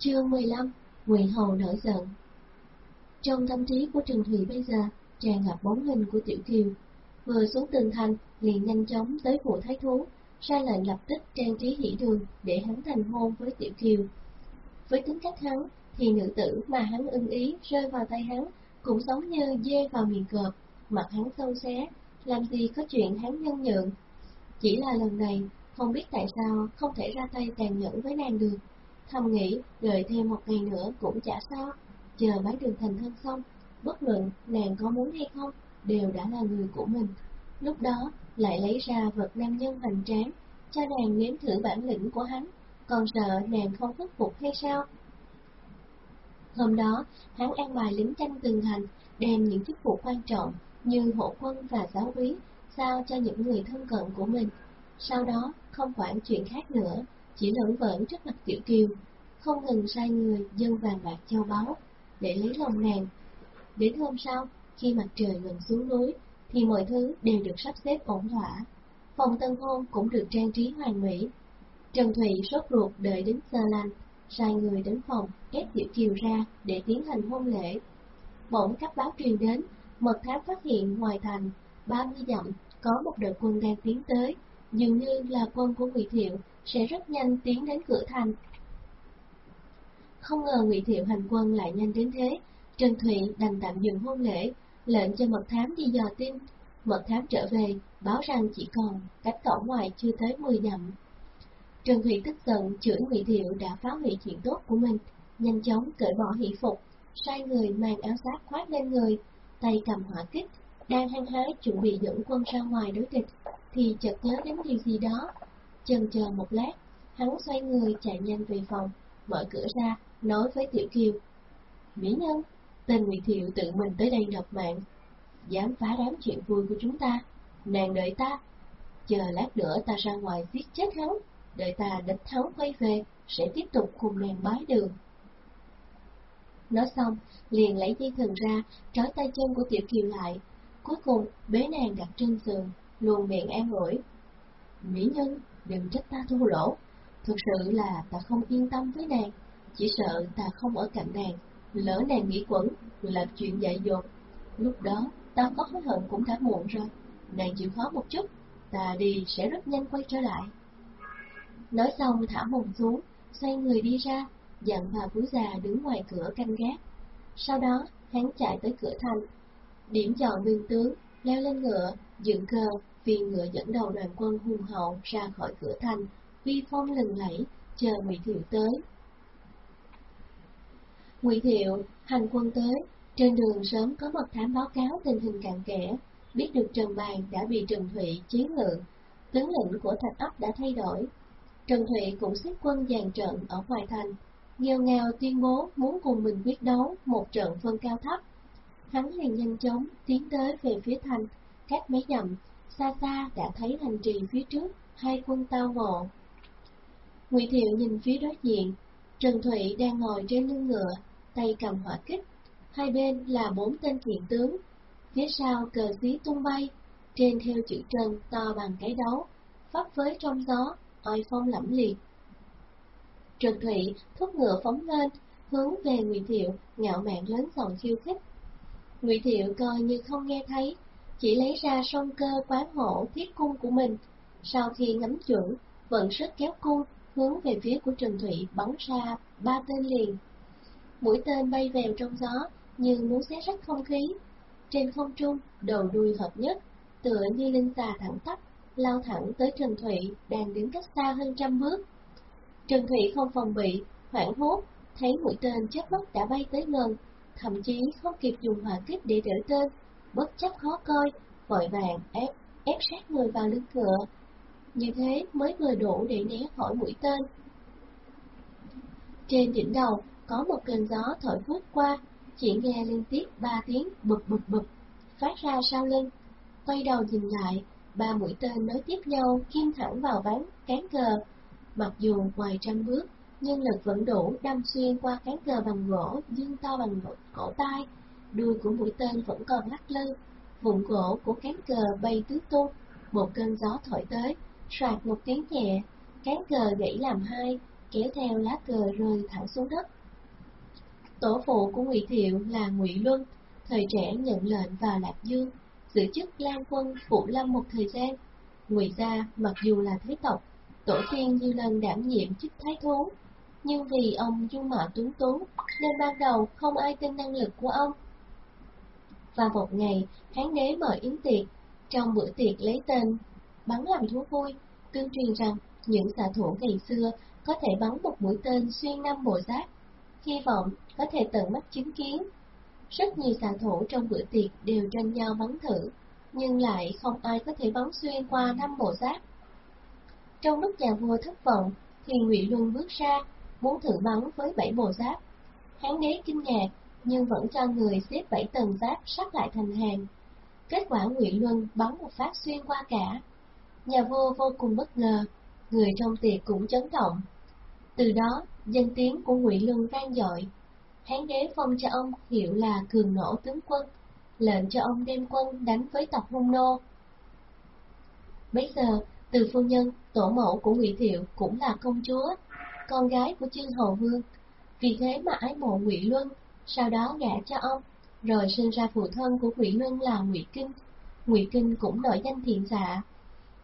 Chương 15 Nguyện Hầu nổi giận Trong tâm trí của Trần Thủy bây giờ tràn ngập bóng hình của Tiểu Kiều. Vừa xuống tường thành, liền nhanh chóng tới phủ thái thú, ra lệnh lập tức trang trí hỷ đường để hắn thành hôn với Tiểu Kiều. Với tính cách hắn, thì nữ tử mà hắn ưng ý rơi vào tay hắn cũng giống như dê vào miệng cọp, mặt hắn sâu xé, làm gì có chuyện hắn nhân nhượng. Chỉ là lần này, không biết tại sao không thể ra tay tàn nhẫn với nàng được. Thầm nghĩ, đợi thêm một ngày nữa cũng chả sao, chờ bái đường thành thân xong, bất luận nàng có muốn hay không, đều đã là người của mình. Lúc đó, lại lấy ra vật nam nhân hoành tráng, cho nàng nếm thử bản lĩnh của hắn, còn sợ nàng không khuất phục hay sao? Hôm đó, hắn an bài lính canh từng hành, đem những chức vụ quan trọng như hộ quân và giáo úy sao cho những người thân cận của mình. Sau đó, không quản chuyện khác nữa, chỉ lưỡng vững trước mặt Tiểu Kiều, không ngừng sai người dân vàng bạc châu báu để lấy lòng nàng. Đến hôm sau, khi mặt trời gần xuống núi, thì mọi thứ đều được sắp xếp ổn thỏa. Phòng tân hôn cũng được trang trí hoàn mỹ. Trần Thụy sốt ruột đợi đến giờ lành, sai người đến phòng ép Tiểu Kiều ra để tiến hành hôn lễ. Bỗng cấp báo truyền đến, mật thám phát hiện ngoài thành, 30 dặm, có một đội quân đang tiến tới, dường như là quân của Ngụy Thiệu sẽ rất nhanh tiến đến cửa thành. Không ngờ Ngụy Thiệu hành quân lại nhanh đến thế, Trần Thụy đành tạm dừng hôn lễ, lệnh cho mật thám đi dò tin. Mật thám trở về, báo rằng chỉ còn cách cổng ngoài chưa tới 10 dặm. Trần Thụy tức giận chửi Ngụy Thiệu đã phá hủy chuyện tốt của mình, nhanh chóng cởi bỏ hỷ phục, sai người mang áo giáp khoác lên người, tay cầm hỏa kích, đang hăng hái chuẩn bị dẫn quân ra ngoài đối địch, thì chợt nhớ đến điều gì đó. Chần chờ một lát, hắn xoay người chạy nhanh về phòng, mở cửa ra, nói với Tiểu Kiều. Mỹ Nhân, tên Ngụy Thiệu tự mình tới đây nộp mạng, dám phá đám chuyện vui của chúng ta, nàng đợi ta, chờ lát nữa ta ra ngoài giết chết hắn, đợi ta đánh thắng quay về, sẽ tiếp tục cùng nàng bái đường. Nói xong, liền lấy dây thừng ra, trói tay chân của Tiểu Kiều lại, cuối cùng bế nàng đặt trên giường, luôn miệng an ủi. Mỹ nhân, đừng trách ta thua lỗ, thực sự là ta không yên tâm với nàng, chỉ sợ ta không ở cạnh nàng, lỡ nàng nghĩ quẩn, làm chuyện dại dột. Lúc đó, ta có hối hận cũng đã muộn rồi, nàng chịu khó một chút, ta đi sẽ rất nhanh quay trở lại. Nói xong thả mùng xuống, xoay người đi ra, dặn bà vú già đứng ngoài cửa canh gác. Sau đó, hắn chạy tới cửa thành, điểm chọn viên tướng, leo lên ngựa, dựng cờ, vì ngựa dẫn đầu đoàn quân hùng hậu ra khỏi cửa thành, vi phong lừng lẫy, chờ Ngụy Thiệu tới. Ngụy Thiệu hành quân tới, trên đường sớm có mật thám báo cáo tình hình cạn kẽ, biết được Trần Bàn đã bị Trần Thụy chiến ngự, tướng lĩnh của thạch ấp đã thay đổi. Trần Thụy cũng xếp quân dàn trận ở ngoài thành, nghèo ngào tuyên bố muốn cùng mình quyết đấu một trận phân cao thấp. Hắn liền nhanh chóng tiến tới về phía thành, cách mấy dặm, xa xa đã thấy thành trì phía trước, hai quân tao ngộ. Ngụy Thiệu nhìn phía đối diện, Trần Thụy đang ngồi trên lưng ngựa, tay cầm hỏa kích, hai bên là bốn tên kiện tướng, phía sau cờ xí tung bay, trên theo chữ Trần to bằng cái đấu, phấp với trong gió, oai phong lẫm liệt. Trần Thụy thúc ngựa phóng lên, hướng về Ngụy Thiệu, ngạo mạn lớn giọng khiêu khích. Ngụy Thiệu coi như không nghe thấy, chỉ lấy ra song cơ quán hộ thiết cung của mình. Sau khi ngắm chuẩn, vận sức kéo cung, hướng về phía của Trần Thụy bắn ra ba tên liền. Mũi tên bay vèo trong gió, như muốn xé rách không khí. Trên không trung, đầu đuôi hợp nhất, tựa như linh xà thẳng tắp, lao thẳng tới Trần Thụy đang đứng cách xa hơn trăm bước. Trần Thụy không phòng bị, hoảng hốt, thấy mũi tên chớp mắt đã bay tới gần, thậm chí không kịp dùng hỏa kích để đỡ tên, bất chấp khó coi, vội vàng ép ép sát người vào lưng ngựa. Như thế mới vừa đủ để né khỏi mũi tên. Trên đỉnh đầu có một cơn gió thổi phút qua, chỉ nghe liên tiếp ba tiếng bực bực bực, phát ra sau lưng. Quay đầu nhìn lại, ba mũi tên nối tiếp nhau kim thẳng vào ván cán cờ. Mặc dù ngoài trăm bước, nhưng lực vẫn đủ đâm xuyên qua cán cờ bằng gỗ dương to bằng cổ tay. Đuôi của mũi tên vẫn còn lắc lư, vụn gỗ của cán cờ bay tứ tung. Một cơn gió thổi tới, soạt một tiếng nhẹ, cán cờ gãy làm hai, kéo theo lá cờ rơi thẳng xuống đất. Tổ phụ của Ngụy Thiệu là Ngụy Luân, thời trẻ nhận lệnh vào Lạc Dương, giữ chức Lan quân phụ lâm một thời gian. Ngụy gia mặc dù là thế tộc, tổ tiên nhiều lần đảm nhiệm chức thái thú, nhưng vì ông dung mạo tuấn tú nên ban đầu không ai tin năng lực của ông vào một ngày, Hán đế mời yến tiệc, trong bữa tiệc lấy tên bắn làm thú vui, tuyên truyền rằng những xạ thủ ngày xưa có thể bắn một mũi tên xuyên năm bộ giáp, hy vọng có thể tận mắt chứng kiến. Rất nhiều xạ thủ trong bữa tiệc đều tranh nhau bắn thử, nhưng lại không ai có thể bắn xuyên qua năm bộ giáp. Trong lúc nhà vua thất vọng, thì Ngụy Luân bước ra, muốn thử bắn với bảy bộ giáp. Hán đế kinh ngạc, nhưng vẫn cho người xếp bảy tầng giáp sắp lại thành hàng. Kết quả Ngụy Luân bắn một phát xuyên qua cả. Nhà vua vô cùng bất ngờ, người trong tiệc cũng chấn động. Từ đó, danh tiếng của Ngụy Luân vang dội. Hán đế phong cho ông hiệu là cường nổ tướng quân, lệnh cho ông đem quân đánh với tộc hung nô. Bây giờ, từ phu nhân, tổ mẫu của Ngụy Thiệu cũng là công chúa, con gái của Chương Hầu Vương. Vì thế mà ái mộ Ngụy Luân, sau đó gả cho ông, rồi sinh ra phụ thân của Ngụy Luân là Ngụy Kinh. Ngụy Kinh cũng nổi danh thiện dạ.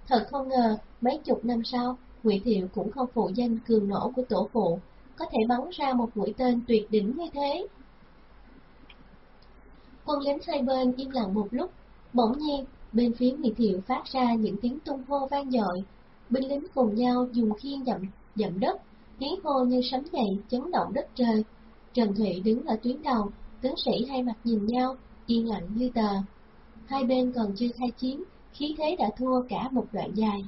Thật không ngờ, mấy chục năm sau, Ngụy Thiệu cũng không phụ danh cường nổ của tổ phụ, có thể bắn ra một mũi tên tuyệt đỉnh như thế. Quân lính hai bên im lặng một lúc, bỗng nhiên bên phía Ngụy Thiệu phát ra những tiếng tung hô vang dội, binh lính cùng nhau dùng khiên dậm dậm đất, tiếng hô như sấm dậy chấn động đất trời. Trần Thụy đứng ở tuyến đầu, tướng sĩ hai mặt nhìn nhau, yên lặng như tờ. Hai bên còn chưa khai chiến, khí thế đã thua cả một đoạn dài.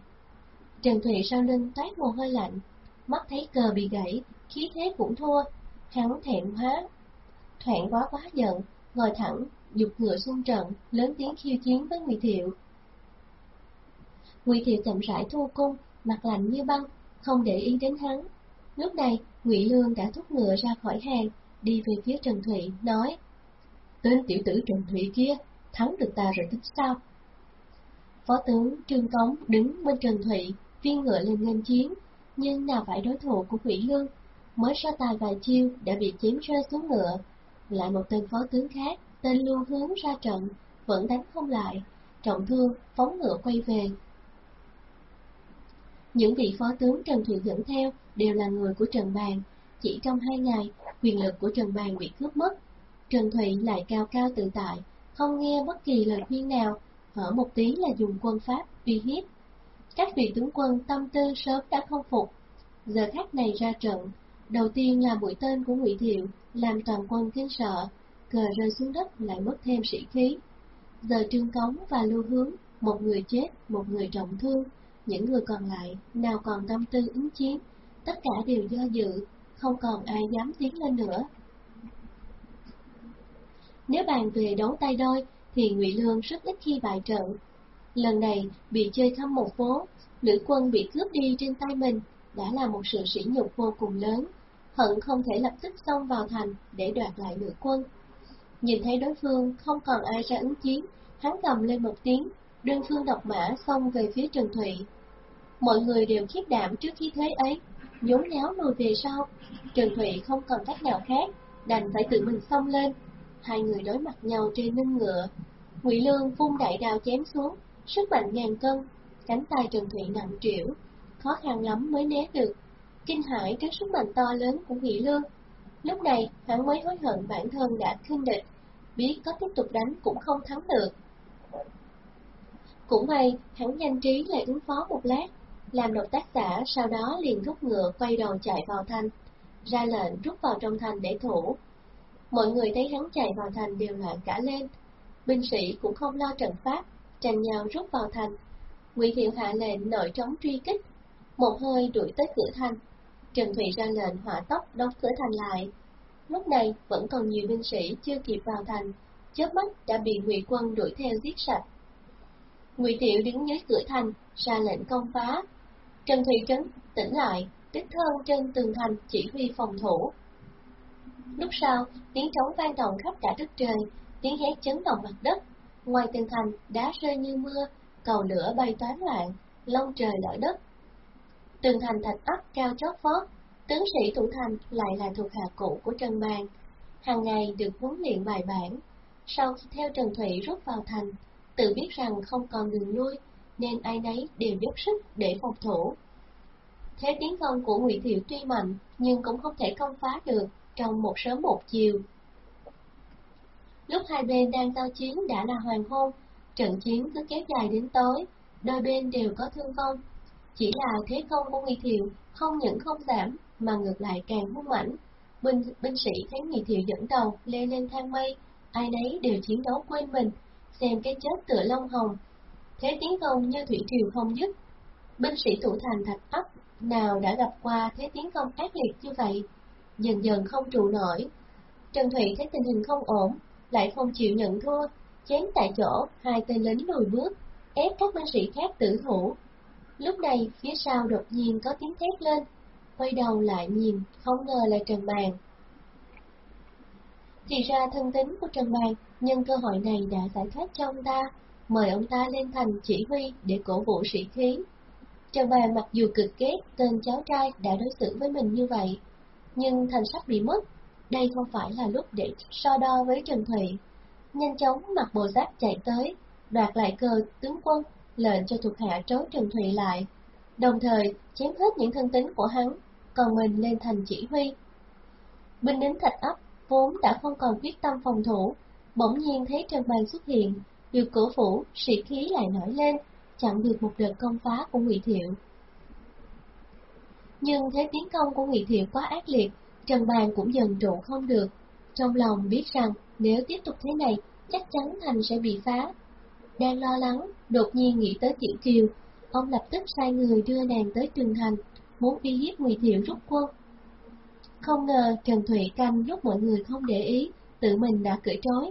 Trần Thụy sau lưng toát mồ hôi lạnh, mắt thấy cờ bị gãy, khí thế cũng thua, hắn thẹn hóa, Thoạn quá quá giận, ngồi thẳng, dục ngựa xung trận, lớn tiếng khiêu chiến với Ngụy Thiệu. Ngụy Thiệu chậm rãi thu cung, mặt lạnh như băng, không để ý đến hắn. Lúc này, Ngụy Lương đã thúc ngựa ra khỏi hàng, đi về phía Trần Thụy, nói: "Tên tiểu tử Trần Thụy kia, thắng được ta rồi tính sao?" Phó tướng Trương Cống đứng bên Trần Thụy, viên ngựa lên nghênh chiến, nhưng nào phải đối thủ của Ngụy Lương, mới ra tài vài chiêu đã bị chém rơi xuống ngựa. Lại một tên phó tướng khác, tên Lưu Hướng ra trận, vẫn đánh không lại, trọng thương, phóng ngựa quay về. Những vị phó tướng Trần Thụy dẫn theo đều là người của Trần Bàn, chỉ trong hai ngày, quyền lực của Trần Bàn bị cướp mất. Trần Thụy lại cao cao tự tại, không nghe bất kỳ lời khuyên nào, hở một tí là dùng quân pháp uy hiếp. Các vị tướng quân tâm tư sớm đã không phục, giờ khắc này ra trận, đầu tiên là mũi tên của Ngụy Thiệu, làm toàn quân kinh sợ, cờ rơi xuống đất lại mất thêm sĩ khí. Giờ Trương Cống và Lưu Hướng, một người chết, một người trọng thương, những người còn lại nào còn tâm tư ứng chiến, tất cả đều do dự, không còn ai dám tiến lên nữa. Nếu bàn về đấu tay đôi, thì Ngụy Lương rất ít khi bại trận. Lần này bị chơi thăm một phố, nữ quân bị cướp đi trên tay mình đã là một sự sỉ nhục vô cùng lớn, hận không thể lập tức xông vào thành để đoạt lại nữ quân. Nhìn thấy đối phương không còn ai ra ứng chiến, hắn gầm lên một tiếng, đơn phương độc mã xông về phía Trần Thụy. Mọi người đều khiếp đảm trước khí thế ấy, nhốn nháo lùi về sau. Trần Thụy không còn cách nào khác, đành phải tự mình xông lên. Hai người đối mặt nhau trên lưng ngựa. Ngụy Lương vung đại đao chém xuống, sức mạnh ngàn cân, cánh tay Trần Thụy nặng trĩu, khó khăn lắm mới né được. Kinh hãi trước sức mạnh to lớn của Ngụy Lương. Lúc này, hắn mới hối hận bản thân đã khinh địch, biết có tiếp tục đánh cũng không thắng được. Cũng may, hắn nhanh trí lại ứng phó một lát, làm động tác giả sau đó liền rút ngựa quay đầu chạy vào thành, ra lệnh rút vào trong thành để thủ. Mọi người thấy hắn chạy vào thành đều loạn cả lên, binh sĩ cũng không lo trận pháp, tranh nhau rút vào thành. Ngụy Thiệu hạ lệnh nội trống truy kích, một hơi đuổi tới cửa thành. Trần Thụy ra lệnh hỏa tốc đóng cửa thành lại. Lúc này vẫn còn nhiều binh sĩ chưa kịp vào thành, chớp mắt đã bị Ngụy quân đuổi theo giết sạch. Ngụy Thiệu đứng dưới cửa thành, ra lệnh công phá. Trần Thụy trấn tỉnh lại, đích thân trên tường thành chỉ huy phòng thủ. Lúc sau, tiếng trống vang động khắp cả đất trời, tiếng hét chấn động mặt đất. Ngoài tường thành, đá rơi như mưa, cầu lửa bay toán loạn, lông trời lở đất. Tường thành thạch ấp cao chót vót, Tướng sĩ Thủ Thành lại là thuộc hạ cũ của Trần Bang, hàng ngày được huấn luyện bài bản. Sau khi theo Trần Thủy rút vào thành, tự biết rằng không còn đường lui, nên ai nấy đều dốc sức để phòng thủ. Thế tiến công của Ngụy Thiệu tuy mạnh, nhưng cũng không thể công phá được trong một sớm một chiều. Lúc hai bên đang giao chiến đã là hoàng hôn, trận chiến cứ kéo dài đến tối, đôi bên đều có thương vong. Chỉ là thế công của Ngụy Thiệu không những không giảm, mà ngược lại càng hung mãnh. Binh, binh sĩ thấy Ngụy Thiệu dẫn đầu lê lên thang mây, ai nấy đều chiến đấu quên mình, xem cái chết tựa lông hồng. Thế tiến công như thủy triều không dứt. Binh sĩ thủ thành thạch ấp nào đã gặp qua thế tiến công ác liệt như vậy, dần dần không trụ nổi. Trần Thủy thấy tình hình không ổn, lại không chịu nhận thua, chém tại chỗ, hai tên lính lùi bước, ép các binh sĩ khác tử thủ. Lúc này, phía sau đột nhiên có tiếng thét lên, quay đầu lại nhìn, không ngờ là Trần Bàn. Thì ra thân tính của Trần Bàn nhân cơ hội này đã giải thoát cho ông ta, mời ông ta lên thành chỉ huy để cổ vũ sĩ khí. Trần Bà mặc dù cực ghét tên cháu trai đã đối xử với mình như vậy, nhưng thành sắc bị mất, đây không phải là lúc để so đo với Trần Thụy. Nhanh chóng mặc bộ giáp chạy tới, đoạt lại cờ tướng quân, lệnh cho thuộc hạ trói Trần Thụy lại, đồng thời chém hết những thân tính của hắn, còn mình lên thành chỉ huy. Binh đến thạch ấp vốn đã không còn quyết tâm phòng thủ, bỗng nhiên thấy Trần Bàn xuất hiện, được cổ phủ, sĩ khí lại nổi lên, chặn được một đợt công phá của Ngụy Thiệu. Nhưng thế tiến công của Ngụy Thiệu quá ác liệt, Trần Bàn cũng dần trụ không được, trong lòng biết rằng nếu tiếp tục thế này, chắc chắn thành sẽ bị phá. Đang lo lắng, đột nhiên nghĩ tới Tiểu Kiều, ông lập tức sai người đưa nàng tới Trường Thành, muốn uy hiếp Ngụy Thiệu rút quân. Không ngờ Trần Thụy canh lúc mọi người không để ý, tự mình đã cởi trói.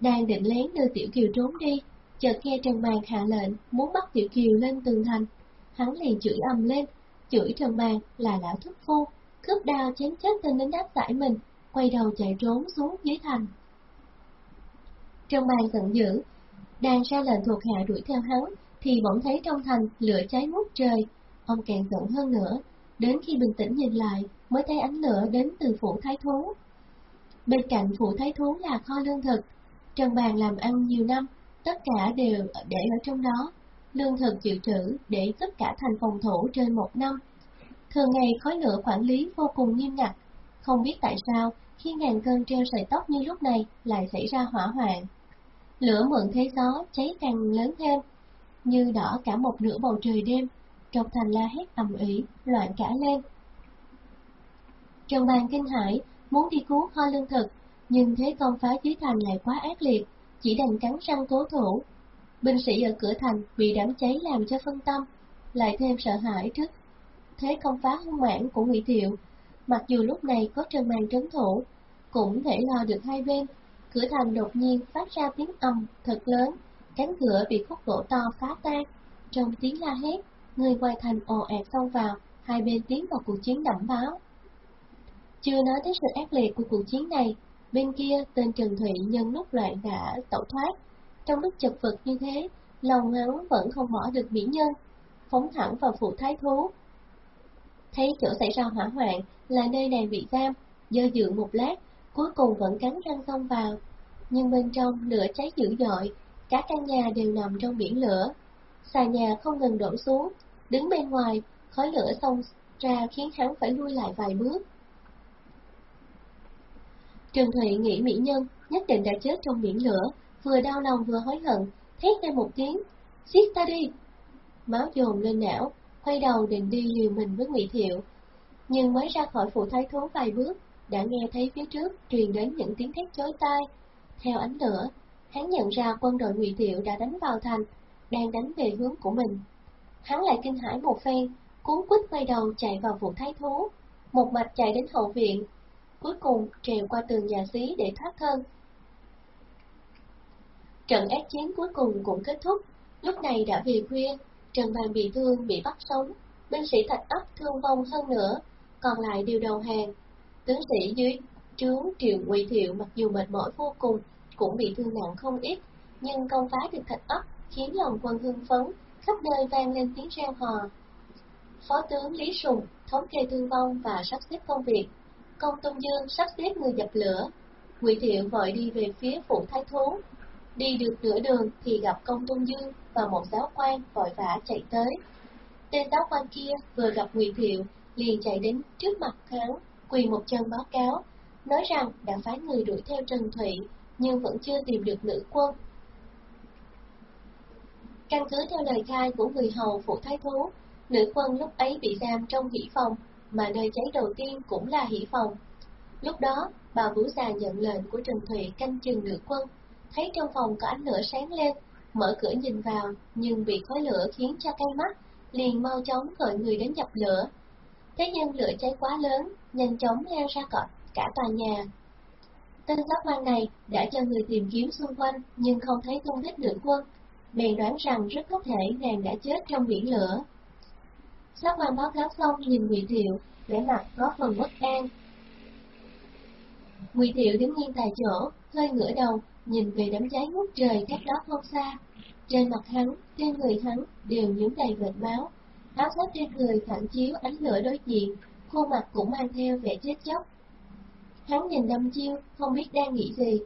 Đang định lén đưa Tiểu Kiều trốn đi, chợt nghe Trần Bàn hạ lệnh muốn bắt Tiểu Kiều lên tường thành. Hắn liền chửi ầm lên, chửi Trần Bàn là lão thất phu, cướp đao chém chết tên lính áp giải mình, quay đầu chạy trốn xuống dưới thành. Trần Bàn giận dữ, đang ra lệnh thuộc hạ đuổi theo hắn, thì bỗng thấy trong thành lửa cháy ngút trời. Ông càng giận hơn nữa, đến khi bình tĩnh nhìn lại, mới thấy ánh lửa đến từ phủ thái thú. Bên cạnh phủ thái thú là kho lương thực, Trần Bàn làm ăn nhiều năm, tất cả đều để ở trong đó, lương thực dự trữ để giúp cả thành phòng thủ trên một năm. Thường ngày khói lửa quản lý vô cùng nghiêm ngặt, không biết tại sao khi ngàn cơn treo sợi tóc như lúc này lại xảy ra hỏa hoạn. Lửa mượn thế gió cháy càng lớn thêm, như đỏ cả một nửa bầu trời đêm, trong thành la hét ầm ĩ, loạn cả lên. Trần Bàn kinh hãi, muốn đi cứu kho lương thực, nhưng thế công phá dưới thành lại quá ác liệt, chỉ đành cắn răng cố thủ. Binh sĩ ở cửa thành bị đám cháy làm cho phân tâm, lại thêm sợ hãi trước thế công phá hung mãn của Ngụy Thiệu. Mặc dù lúc này có Trần màn trấn thủ, cũng thể lo được hai bên. Cửa thành đột nhiên phát ra tiếng ầm thật lớn, cánh cửa bị khúc gỗ to phá tan. Trong tiếng la hét, người ngoài thành ồ ạt xông vào, hai bên tiến vào cuộc chiến đẫm báo. Chưa nói tới sự ác liệt của cuộc chiến này, bên kia tên Trần Thụy nhân lúc loạn đã tẩu thoát. Trong lúc chật vật như thế, lòng hắn vẫn không bỏ được mỹ nhân, phóng thẳng vào phủ thái thú. Thấy chỗ xảy ra hỏa hoạn là nơi nàng bị giam, dơ dự một lát, cuối cùng vẫn cắn răng xông vào. Nhưng bên trong lửa cháy dữ dội, cả căn nhà đều nằm trong biển lửa. Xà nhà không ngừng đổ xuống, đứng bên ngoài, khói lửa xông ra khiến hắn phải lui lại vài bước. Trần Thụy nghĩ mỹ nhân nhất định đã chết trong biển lửa, vừa đau lòng vừa hối hận, thét lên một tiếng, giết ta đi. Máu dồn lên não, quay đầu định đi liều mình với Ngụy Thiệu, nhưng mới ra khỏi phủ thái thú vài bước, đã nghe thấy phía trước truyền đến những tiếng thét chói tai. Theo ánh lửa, hắn nhận ra quân đội Ngụy Thiệu đã đánh vào thành, đang đánh về hướng của mình. Hắn lại kinh hãi một phen, cuốn quýt quay đầu chạy vào phủ thái thú, một mạch chạy đến hậu viện, cuối cùng trèo qua tường nhà xí để thoát thân. Trận ác chiến cuối cùng cũng kết thúc, lúc này đã về khuya, Trần Bàn bị thương bị bắt sống, binh sĩ thạch ấp thương vong hơn nữa, còn lại đều đầu hàng. Tướng sĩ dưới trướng triệu ngụy thiệu mặc dù mệt mỏi vô cùng, cũng bị thương nặng không ít, nhưng công phá được thạch ấp khiến lòng quân hưng phấn, khắp nơi vang lên tiếng reo hò. Phó tướng Lý Sùng thống kê thương vong và sắp xếp công việc. Công Tôn Dương sắp xếp người dập lửa. Ngụy Thiệu vội đi về phía phủ thái thú. Đi được nửa đường thì gặp Công Tôn Dương và một giáo quan vội vã chạy tới. Tên giáo quan kia vừa gặp Ngụy Thiệu liền chạy đến trước mặt hắn, quỳ một chân báo cáo, nói rằng đã phái người đuổi theo Trần Thụy nhưng vẫn chưa tìm được nữ quân. Căn cứ theo lời khai của người hầu phụ thái thú, nữ quân lúc ấy bị giam trong hỷ phòng, mà nơi cháy đầu tiên cũng là hỷ phòng. Lúc đó, bà Vũ Già nhận lệnh của Trần Thụy canh chừng nữ quân, thấy trong phòng có ánh lửa sáng lên, mở cửa nhìn vào, nhưng bị khói lửa khiến cho cay mắt, liền mau chóng gọi người đến dập lửa. Thế nhưng lửa cháy quá lớn, nhanh chóng lan ra cả, cả tòa nhà. Tên giáo quan này đã cho người tìm kiếm xung quanh nhưng không thấy tung tích nữ quân, bèn đoán rằng rất có thể nàng đã chết trong biển lửa. Sắc quan báo cáo xong nhìn Ngụy Thiệu, vẻ mặt có phần bất an. Ngụy Thiệu đứng nghiêng tại chỗ, hơi ngửa đầu, nhìn về đám cháy ngút trời cách đó không xa. Trên mặt hắn, trên người hắn đều nhuốm đầy vệt máu, áo giáp trên người phản chiếu ánh lửa đối diện, khuôn mặt cũng mang theo vẻ chết chóc. Hắn nhìn đâm chiêu, không biết đang nghĩ gì.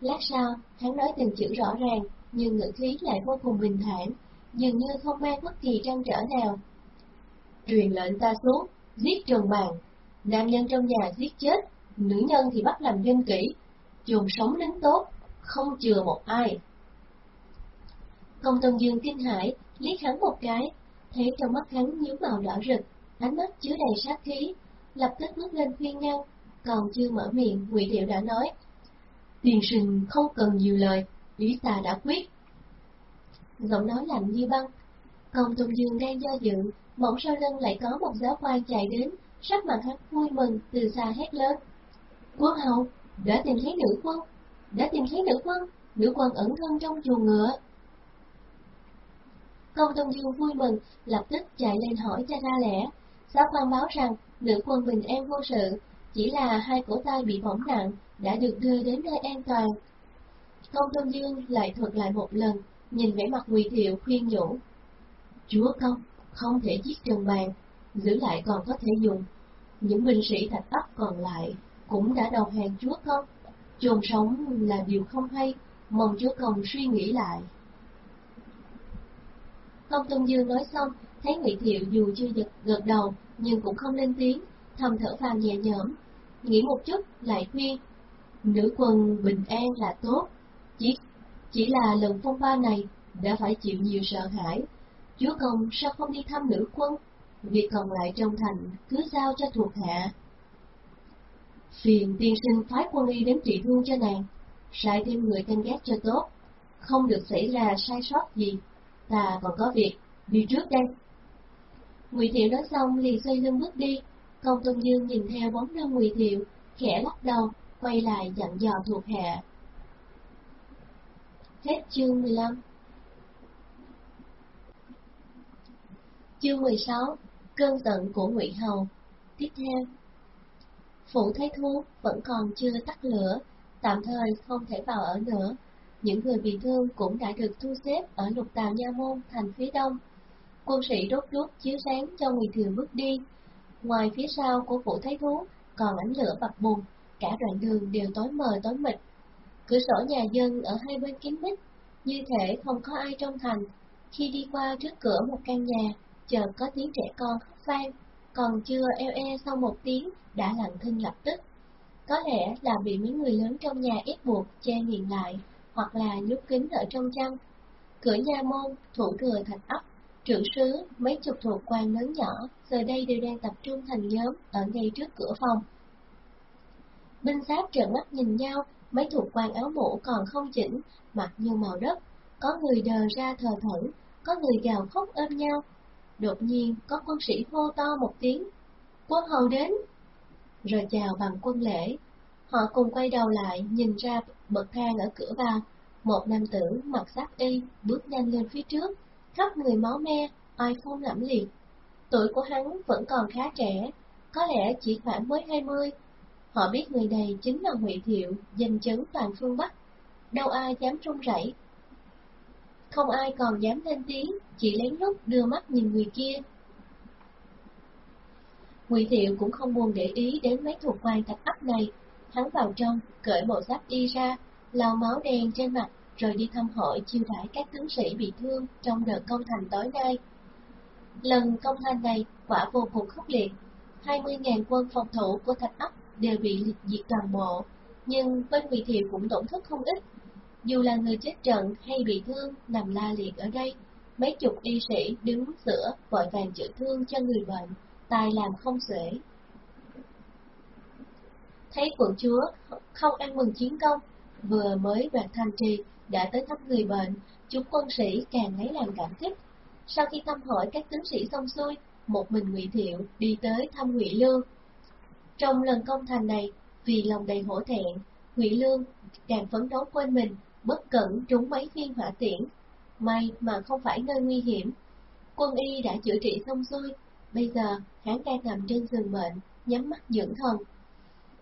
Lát sau, hắn nói từng chữ rõ ràng, nhưng ngữ khí lại vô cùng bình thản, dường như không mang bất kỳ trăn trở nào. Truyền lệnh ta xuống, giết Trần Bàn, nam nhân trong nhà giết chết, nữ nhân thì bắt làm doanh kỹ, dùng sống lính tốt, không chừa một ai. Công Tôn Dương kinh hãi, liếc hắn một cái, thấy trong mắt hắn nhíu màu đỏ rực, ánh mắt chứa đầy sát khí, lập tức bước lên khuyên ngăn, còn chưa mở miệng, Ngụy Thiệu đã nói: "Tiền Sừng không cần nhiều lời, ý ta đã quyết." Giọng nói lạnh như băng. Công Tôn Dương đang do dự, bỗng sau lưng lại có một giáo quan chạy đến, sắc mặt hắn vui mừng, từ xa hét lớn: "Quốc hậu, đã tìm thấy nữ quân, đã tìm thấy nữ quân, nữ quân ẩn thân trong chuồng ngựa." Công tông Dương vui mừng, lập tức chạy lên hỏi cho ra lẽ. Giáo quan báo rằng nữ quân bình an vô sự, chỉ là hai cổ tay bị bỏng nặng, đã được đưa đến nơi an toàn. Công tông Dương lại thuật lại một lần, nhìn vẻ mặt Ngụy Thiệu khuyên nhủ. Chúa công, không thể giết Trần Bàn, giữ lại còn có thể dùng. Những binh sĩ thạch ấp còn lại cũng đã đầu hàng chúa công. Chôn sống là điều không hay, mong chúa công suy nghĩ lại. Công Tôn Dương nói xong, thấy Ngụy Thiệu dù chưa giật gật đầu, nhưng cũng không lên tiếng, thầm thở phào nhẹ nhõm. Nghĩ một chút, lại khuyên, nữ quân bình an là tốt, chỉ chỉ là lần phong ba này đã phải chịu nhiều sợ hãi. Chúa công sao không đi thăm nữ quân? Việc còn lại trong thành cứ giao cho thuộc hạ. Phiền tiên sinh phái quân y đến trị thương cho nàng, sai thêm người canh gác cho tốt, không được xảy ra sai sót gì ta còn có việc, đi trước đây. Ngụy Thiệu nói xong liền xoay lưng bước đi, Công Tôn Dương nhìn theo bóng lưng Ngụy Thiệu, khẽ lắc đầu, quay lại dặn dò thuộc hạ. Hết chương 15 Chương 16 Cơn giận của Ngụy Hầu Tiếp theo Phủ Thái Thú vẫn còn chưa tắt lửa, tạm thời không thể vào ở nữa, những người bị thương cũng đã được thu xếp ở lục tàu Nha Môn thành phía đông. Quân sĩ đốt đuốc chiếu sáng cho người thừa bước đi. Ngoài phía sau của phủ thái thú còn ánh lửa bập bùng, cả đoạn đường đều tối mờ tối mịt. Cửa sổ nhà dân ở hai bên kín mít, như thể không có ai trong thành. Khi đi qua trước cửa một căn nhà, chợt có tiếng trẻ con khóc vang, còn chưa eo e sau một tiếng đã lặng thinh lập tức. Có lẽ là bị mấy người lớn trong nhà ép buộc che nghiền lại hoặc là nhúc kính ở trong chăn. Cửa nhà môn, thủ thừa thạch ấp, trưởng sứ, mấy chục thuộc quan lớn nhỏ, giờ đây đều đang tập trung thành nhóm ở ngay trước cửa phòng. Binh giáp trợn mắt nhìn nhau, mấy thuộc quan áo mũ còn không chỉnh, mặc như màu đất, có người đờ ra thờ thẫn, có người gào khóc ôm nhau. Đột nhiên có quân sĩ hô to một tiếng, quân hầu đến, rồi chào bằng quân lễ. Họ cùng quay đầu lại nhìn ra bậc thang ở cửa vào, một nam tử mặc giáp y bước nhanh lên phía trước, khắp người máu me, ai phun lẫm liệt. Tuổi của hắn vẫn còn khá trẻ, có lẽ chỉ khoảng mới hai mươi. Họ biết người này chính là Ngụy Thiệu, danh chấn toàn phương Bắc. Đâu ai dám run rẩy. Không ai còn dám lên tiếng, chỉ lén lút đưa mắt nhìn người kia. Ngụy Thiệu cũng không buồn để ý đến mấy thuộc quan thạch ấp này, hắn vào trong, cởi bộ giáp y ra, lau máu đen trên mặt, rồi đi thăm hỏi chiêu đãi các tướng sĩ bị thương trong đợt công thành tối nay. Lần công thành này quả vô cùng khốc liệt, 20.000 quân phòng thủ của thạch ấp đều bị liệt diệt toàn bộ, nhưng bên Ngụy Thiệu cũng tổn thất không ít. Dù là người chết trận hay bị thương nằm la liệt ở đây, mấy chục y sĩ đứng giữa vội vàng chữa thương cho người bệnh, tài làm không xuể. Thấy quận chúa không ăn mừng chiến công, vừa mới đoạt thành trì đã tới thăm người bệnh, chúng quân sĩ càng lấy làm cảm kích. Sau khi thăm hỏi các tướng sĩ xong xuôi, một mình Ngụy Thiệu đi tới thăm Ngụy Lương. Trong lần công thành này, vì lòng đầy hổ thẹn, Ngụy Lương càng phấn đấu quên mình, bất cẩn trúng mấy viên hỏa tiễn. May mà không phải nơi nguy hiểm. Quân y đã chữa trị xong xuôi, bây giờ hắn đang nằm trên giường bệnh, nhắm mắt dưỡng thần.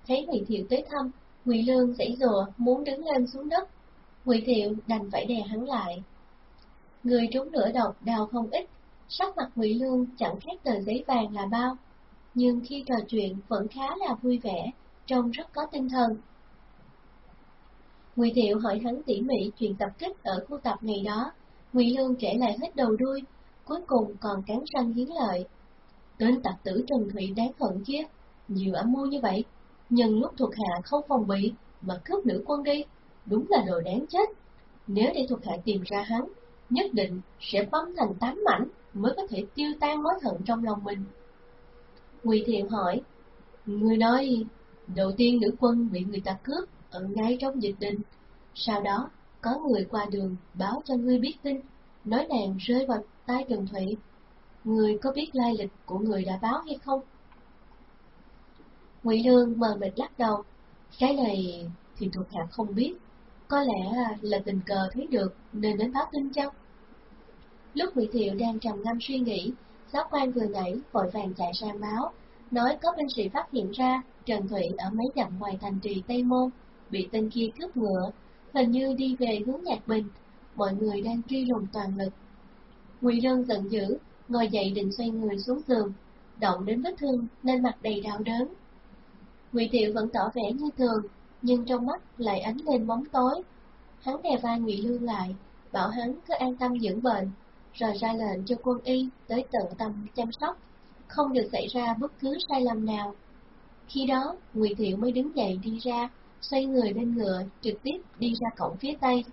Thấy Ngụy Thiệu tới thăm, Ngụy Lương giãy giụa muốn đứng lên xuống đất. Ngụy Thiệu đành phải đè hắn lại. Người trúng lửa độc đào không ít, sắc mặt Ngụy Lương chẳng khác tờ giấy vàng là bao, nhưng khi trò chuyện vẫn khá là vui vẻ, trông rất có tinh thần. Ngụy Thiệu hỏi hắn tỉ mỉ chuyện tập kích ở khu tập ngày đó, Ngụy Lương kể lại hết đầu đuôi, cuối cùng còn cắn răng hiến lợi. Tên tặc tử Trần Thụy đáng hận kia, nhiều âm mưu như vậy, nhân lúc thuộc hạ không phòng bị mà cướp nữ quân đi, đúng là đồ đáng chết. Nếu để thuộc hạ tìm ra hắn, nhất định sẽ băm thành tám mảnh mới có thể tiêu tan mối hận trong lòng mình. Ngụy Thiệu hỏi, Người nói, đầu tiên nữ quân bị người ta cướp ngay trong dịch đình, sau đó có người qua đường báo cho ngươi biết tin, nói nàng rơi vào tay Trần Thụy. Ngươi có biết lai lịch của người đã báo hay không? Ngụy Lương mờ mịt lắc đầu, cái này thì thuộc hạ không biết, có lẽ là tình cờ thấy được nên đến báo tin chăng? Lúc Ngụy Thiệu đang trầm ngâm suy nghĩ, giáo quan vừa nãy vội vàng chạy sang báo, nói có binh sĩ phát hiện ra Trần Thụy ở mấy dặm ngoài thành trì Tây Môn, bị tên kia cướp ngựa, hình như đi về hướng Nhạc Bình, mọi người đang truy lùng toàn lực. Ngụy Lân giận dữ, ngồi dậy định xoay người xuống giường, động đến vết thương nên mặt đầy đau đớn. Ngụy Thiệu vẫn tỏ vẻ như thường, nhưng trong mắt lại ánh lên bóng tối. Hắn đè vai Ngụy Lương lại, bảo hắn cứ an tâm dưỡng bệnh, rồi ra lệnh cho quân y tới tận tâm chăm sóc, không được xảy ra bất cứ sai lầm nào. Khi đó, Ngụy Thiệu mới đứng dậy đi ra, xoay người lên ngựa, trực tiếp đi ra cổng phía tây.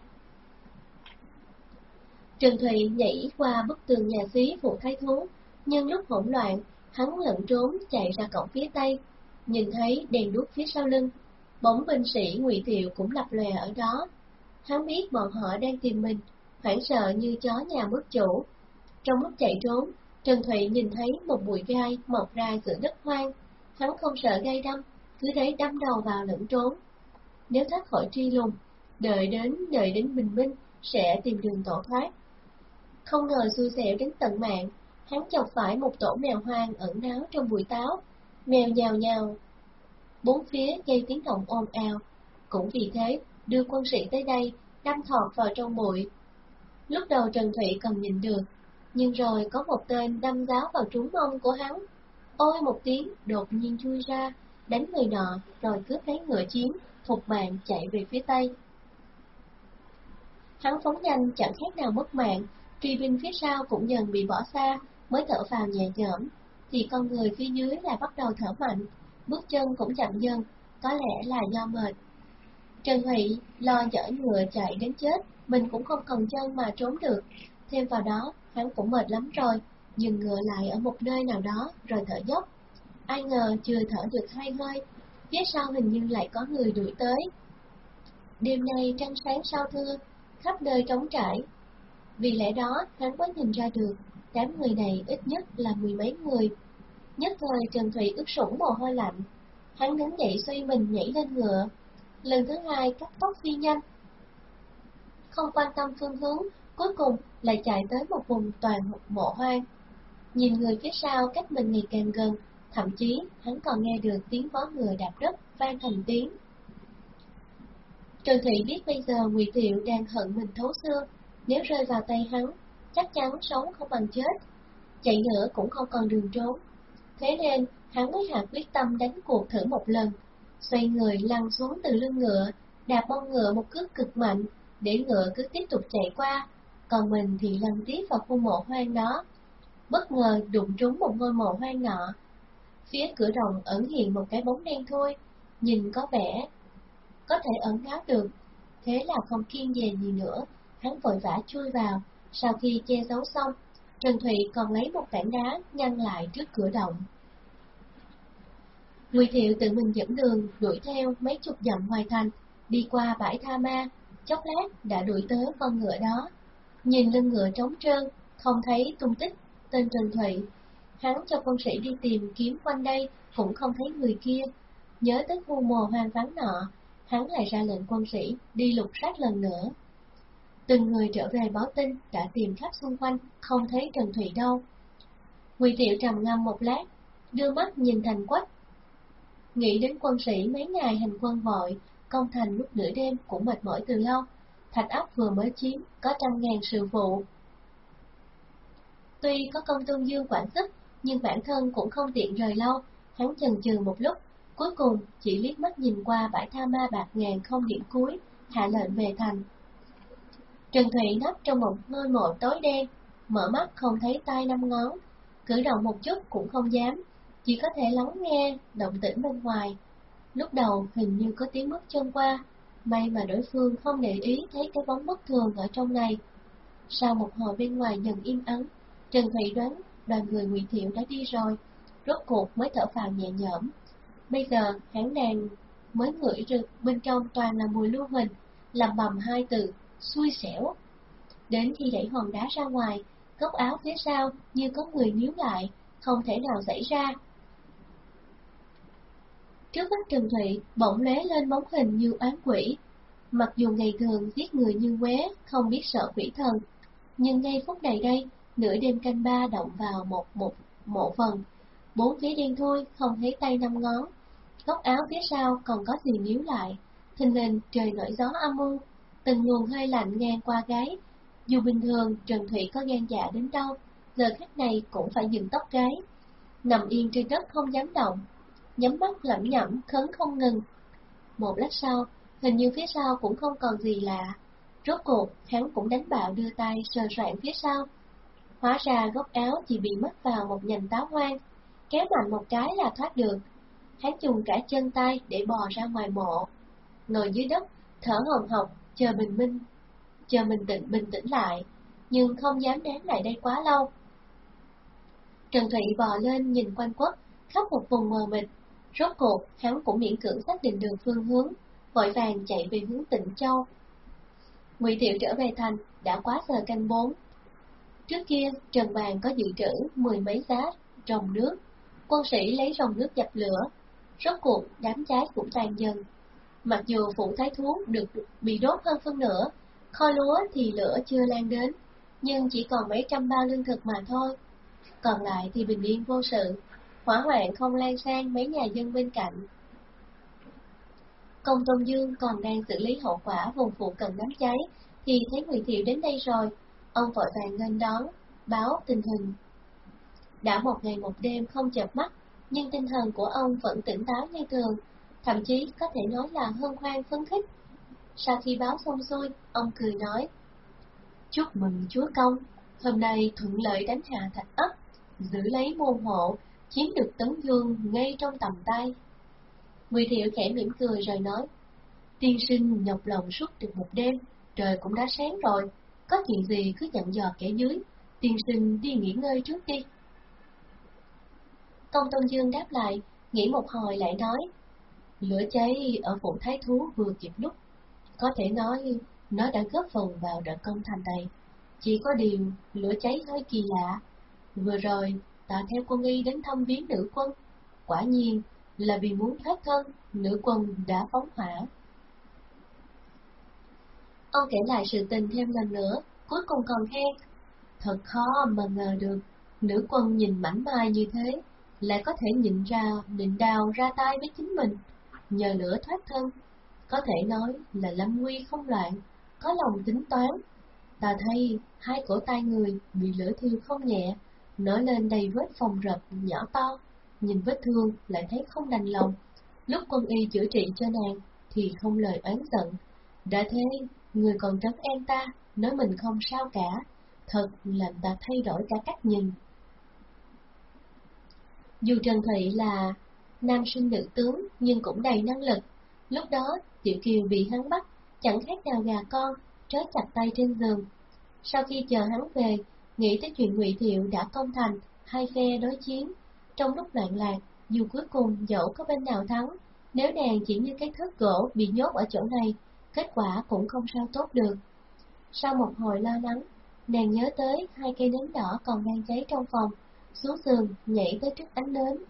Trần Thụy nhảy qua bức tường nhà xí phụ thái thú, nhưng lúc hỗn loạn, hắn lẫn trốn chạy ra cổng phía tây, nhìn thấy đèn đuốc phía sau lưng, bóng binh sĩ Ngụy Thiệu cũng lập lòe ở đó. Hắn biết bọn họ đang tìm mình, hoảng sợ như chó nhà mất chủ. Trong lúc chạy trốn, Trần Thụy nhìn thấy một bụi gai mọc ra giữa đất hoang. Hắn không sợ gai đâm, cứ thế đâm đầu vào lẫn trốn. Nếu thoát khỏi truy lùng, đợi đến đợi đến bình minh sẽ tìm đường tổ thoát. Không ngờ xui xẻo đến tận mạng, hắn chọc phải một tổ mèo hoang ẩn náu trong bụi táo. Mèo nhào nhào, bốn phía gây tiếng động ồn ào. Cũng vì thế, đưa quân sĩ tới đây, đâm thọt vào trong bụi, Lúc đầu Trần Thụy còn nhìn được, nhưng rồi có một tên đâm giáo vào trúng mông của hắn. Ôi một tiếng, đột nhiên chui ra, đánh người nọ, rồi cướp lấy ngựa chiến, thục mạng chạy về phía tây. Hắn phóng nhanh chẳng khác nào mất mạng, truy binh phía sau cũng dần bị bỏ xa, mới thở vào nhẹ nhõm, thì con người phía dưới lại bắt đầu thở mạnh, bước chân cũng chậm dần, có lẽ là do mệt. Trần Hỷ lo dở ngựa chạy đến chết, mình cũng không cần chân mà trốn được. Thêm vào đó, hắn cũng mệt lắm rồi, dừng ngựa lại ở một nơi nào đó rồi thở dốc. Ai ngờ chưa thở được hai hơi, phía sau hình như lại có người đuổi tới. Đêm nay trăng sáng sao thưa, khắp nơi trống trải. Vì lẽ đó, hắn mới nhìn ra được, đám người này ít nhất là mười mấy người. Nhất thời Trần Thủy ướt sũng mồ hôi lạnh. Hắn đứng dậy xoay mình nhảy lên ngựa. Lần thứ hai cắt tóc phi nhanh, không quan tâm phương hướng, cuối cùng lại chạy tới một vùng toàn mộ hoang. Nhìn người phía sau cách mình ngày càng gần, thậm chí hắn còn nghe được tiếng vó ngựa đạp đất vang thành tiếng. Trần Thị biết bây giờ Ngụy Thiệu đang hận mình thấu xương, nếu rơi vào tay hắn, chắc chắn sống không bằng chết, chạy nữa cũng không còn đường trốn. Thế nên, hắn mới hạ quyết tâm đánh cuộc thử một lần, xoay người lăn xuống từ lưng ngựa, đạp bông ngựa một cước cực mạnh, để ngựa cứ tiếp tục chạy qua, còn mình thì lăn tiếp vào khu mộ hoang đó. Bất ngờ đụng trúng một ngôi mộ hoang nọ. Phía cửa rồng ẩn hiện một cái bóng đen thôi, nhìn có vẻ có thể ẩn náu được. Thế là không kiên dè gì nữa, hắn vội vã chui vào, sau khi che giấu xong, Trần Thụy còn lấy một tảng đá ngăn lại trước cửa động. Ngụy Thiệu tự mình dẫn đường, đuổi theo mấy chục dặm ngoài thành, đi qua bãi Tha Ma, chốc lát đã đuổi tới con ngựa đó. Nhìn lưng ngựa trống trơn, không thấy tung tích tên Trần Thụy. Hắn cho quân sĩ đi tìm kiếm quanh đây, cũng không thấy người kia. Nhớ tới khu mồ hoang vắng nọ, hắn lại ra lệnh quân sĩ đi lục soát lần nữa. Từng người trở về báo tin đã tìm khắp xung quanh, không thấy Trần Thụy đâu. Ngụy tiểu trầm ngâm một lát, đưa mắt nhìn thành quách. Nghĩ đến quân sĩ mấy ngày hành quân vội, công thành lúc nửa đêm cũng mệt mỏi từ lâu. Thạch ốc vừa mới chiếm, có trăm ngàn sự vụ. Tuy có công tôn dương quản sức, nhưng bản thân cũng không tiện rời lâu, hắn chần chừ một lúc, cuối cùng chỉ liếc mắt nhìn qua bãi tha ma bạc ngàn không điểm cuối, hạ lệnh về thành. Trần Thụy nấp trong một ngôi mộ tối đen, mở mắt không thấy tay năm ngón, cử động một chút cũng không dám, chỉ có thể lắng nghe động tĩnh bên ngoài. Lúc đầu hình như có tiếng bước chân qua, may mà đối phương không để ý thấy cái bóng bất thường ở trong này. Sau một hồi bên ngoài dần im ắng, Trần Thụy đoán đoàn người Ngụy Thiệu đã đi rồi, rốt cuộc mới thở phào nhẹ nhõm. Bây giờ hắn đang mới ngửi được bên trong toàn là mùi lưu huỳnh, làm bầm hai từ xui xẻo. Đến khi đẩy hòn đá ra ngoài, góc áo phía sau như có người níu lại, không thể nào xảy ra. Trước mắt Trần Thụy bỗng lóe lên bóng hình như oán quỷ. Mặc dù ngày thường giết người như quế không biết sợ quỷ thần, nhưng ngay phút này đây, nửa đêm canh ba động vào một một mộ phần, bốn phía đen thui, không thấy tay năm ngón. Góc áo phía sau còn có gì níu lại, thình lình trời nổi gió âm u, từng luồng hơi lạnh ngang qua gáy. Dù bình thường Trần Thủy có gan dạ đến đâu, giờ khắc này cũng phải dừng tóc gáy. Nằm yên trên đất không dám động, nhắm mắt lẩm nhẩm khấn không ngừng. Một lát sau, hình như phía sau cũng không còn gì lạ. Rốt cuộc, hắn cũng đánh bạo đưa tay sờ soạn phía sau. Hóa ra góc áo chỉ bị mất vào một nhành táo hoang, kéo mạnh một cái là thoát được. Hắn dùng cả chân tay để bò ra ngoài mộ. Ngồi dưới đất, thở hồng hộc, chờ bình minh, chờ mình tĩnh bình tĩnh lại, nhưng không dám đến lại đây quá lâu. Trần Thụy bò lên nhìn quanh quất, khắp một vùng mờ mịt, rốt cuộc hắn cũng miễn cưỡng xác định đường phương hướng, vội vàng chạy về hướng Tịnh Châu. Ngụy Thiệu trở về thành đã quá giờ canh bốn. Trước kia Trần Bàn có dự trữ mười mấy giá rồng nước, quân sĩ lấy rồng nước dập lửa, rốt cuộc đám cháy cũng tàn dần, Mặc dù phủ thái thú được bị đốt hơn phân nửa, kho lúa thì lửa chưa lan đến, nhưng chỉ còn mấy trăm bao lương thực mà thôi. Còn lại thì bình yên vô sự, hỏa hoạn không lan sang mấy nhà dân bên cạnh. Công Tôn Dương còn đang xử lý hậu quả vùng phụ cận đám cháy, thì thấy Nguyễn Thiệu đến đây rồi, ông vội vàng nghênh đón, báo tình hình. Đã một ngày một đêm không chợp mắt, nhưng tinh thần của ông vẫn tỉnh táo như thường, thậm chí có thể nói là hân hoan phấn khích. Sau khi báo xong xuôi, ông cười nói, Chúc mừng chúa công, hôm nay thuận lợi đánh hạ thạch ấp, giữ lấy môn hộ, chiếm được tấn dương ngay trong tầm tay. Ngụy Thiệu khẽ mỉm cười rồi nói, Tiên sinh nhọc lòng suốt được một đêm, trời cũng đã sáng rồi, có chuyện gì cứ dặn dò kẻ dưới, tiên sinh đi nghỉ ngơi trước đi. Công Tôn Dương đáp lại, nghĩ một hồi lại nói, Lửa cháy ở phủ thái thú vừa kịp lúc, có thể nói nó đã góp phần vào đợt công thành này. Chỉ có điều lửa cháy hơi kỳ lạ. Vừa rồi, ta theo quân y đến thăm viếng nữ quân. Quả nhiên là vì muốn thoát thân, nữ quân đã phóng hỏa. Ông kể lại sự tình thêm lần nữa, cuối cùng còn khen. Thật khó mà ngờ được, nữ quân nhìn mảnh mai như thế, lại có thể nhịn ra, định đào ra tay với chính mình nhờ lửa thoát thân. Có thể nói là lâm nguy không loạn, có lòng tính toán. Ta thấy hai cổ tay người bị lửa thiêu không nhẹ, nổi lên đầy vết phòng rập nhỏ to. nhìn vết thương lại thấy không đành lòng. Lúc quân y chữa trị cho nàng thì không lời oán giận. Đã thế, người còn trấn an ta, nói mình không sao cả, thật làm ta thay đổi cả cách nhìn. Dù Trần Thị là nam sinh nữ tướng nhưng cũng đầy năng lực, lúc đó Tiểu Kiều bị hắn bắt, chẳng khác nào gà con, trói chặt tay trên giường. Sau khi chờ hắn về, nghĩ tới chuyện Ngụy Thiệu đã công thành, hai phe đối chiến. Trong lúc loạn lạc, dù cuối cùng dẫu có bên nào thắng, nếu nàng chỉ như cái thớt gỗ bị nhốt ở chỗ này, kết quả cũng không sao tốt được. Sau một hồi lo lắng, nàng nhớ tới hai cây nến đỏ còn đang cháy trong phòng, xuống giường nhảy tới trước ánh nến.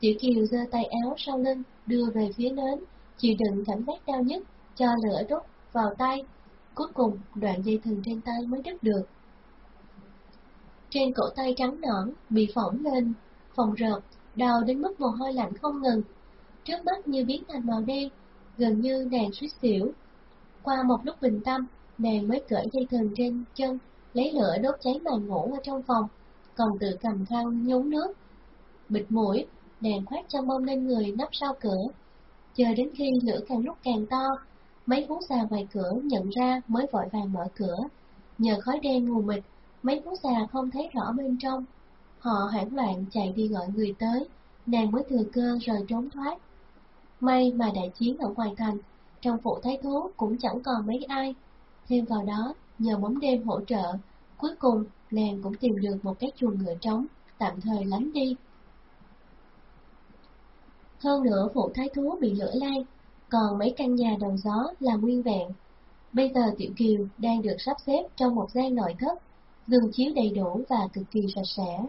Tiểu Kiều giơ tay áo sau lưng, đưa về phía nến, chịu đựng cảm giác đau nhất, cho lửa đốt vào tay. Cuối cùng, đoạn dây thừng trên tay mới đứt được. Trên cổ tay trắng nõn, bị phỏng lên, phòng rợp, đau đến mức mồ hôi lạnh không ngừng. Trước mắt như biến thành màu đen, gần như nàng suýt xỉu. Qua một lúc bình tâm, nàng mới cởi dây thừng trên chân, lấy lửa đốt cháy màn ngủ ở trong phòng, còn tự cầm khăn nhúng nước. Bịt mũi, nàng khoát cho mông lên người nắp sau cửa, chờ đến khi lửa càng lúc càng to, mấy hú già ngoài cửa nhận ra mới vội vàng mở cửa. Nhờ khói đen mù mịt, mấy hú già không thấy rõ bên trong. Họ hoảng loạn chạy đi gọi người tới, nàng mới thừa cơ rời trốn thoát. May mà đại chiến ở ngoài thành, trong phủ thái thú cũng chẳng còn mấy ai. Thêm vào đó, nhờ bóng đêm hỗ trợ, cuối cùng nàng cũng tìm được một cái chuồng ngựa trống, tạm thời lánh đi. Hơn nữa phủ thái thú bị lửa lan, còn mấy căn nhà đầu gió là nguyên vẹn. Bây giờ Tiểu Kiều đang được sắp xếp trong một gian nội thất, giường chiếu đầy đủ và cực kỳ sạch sẽ.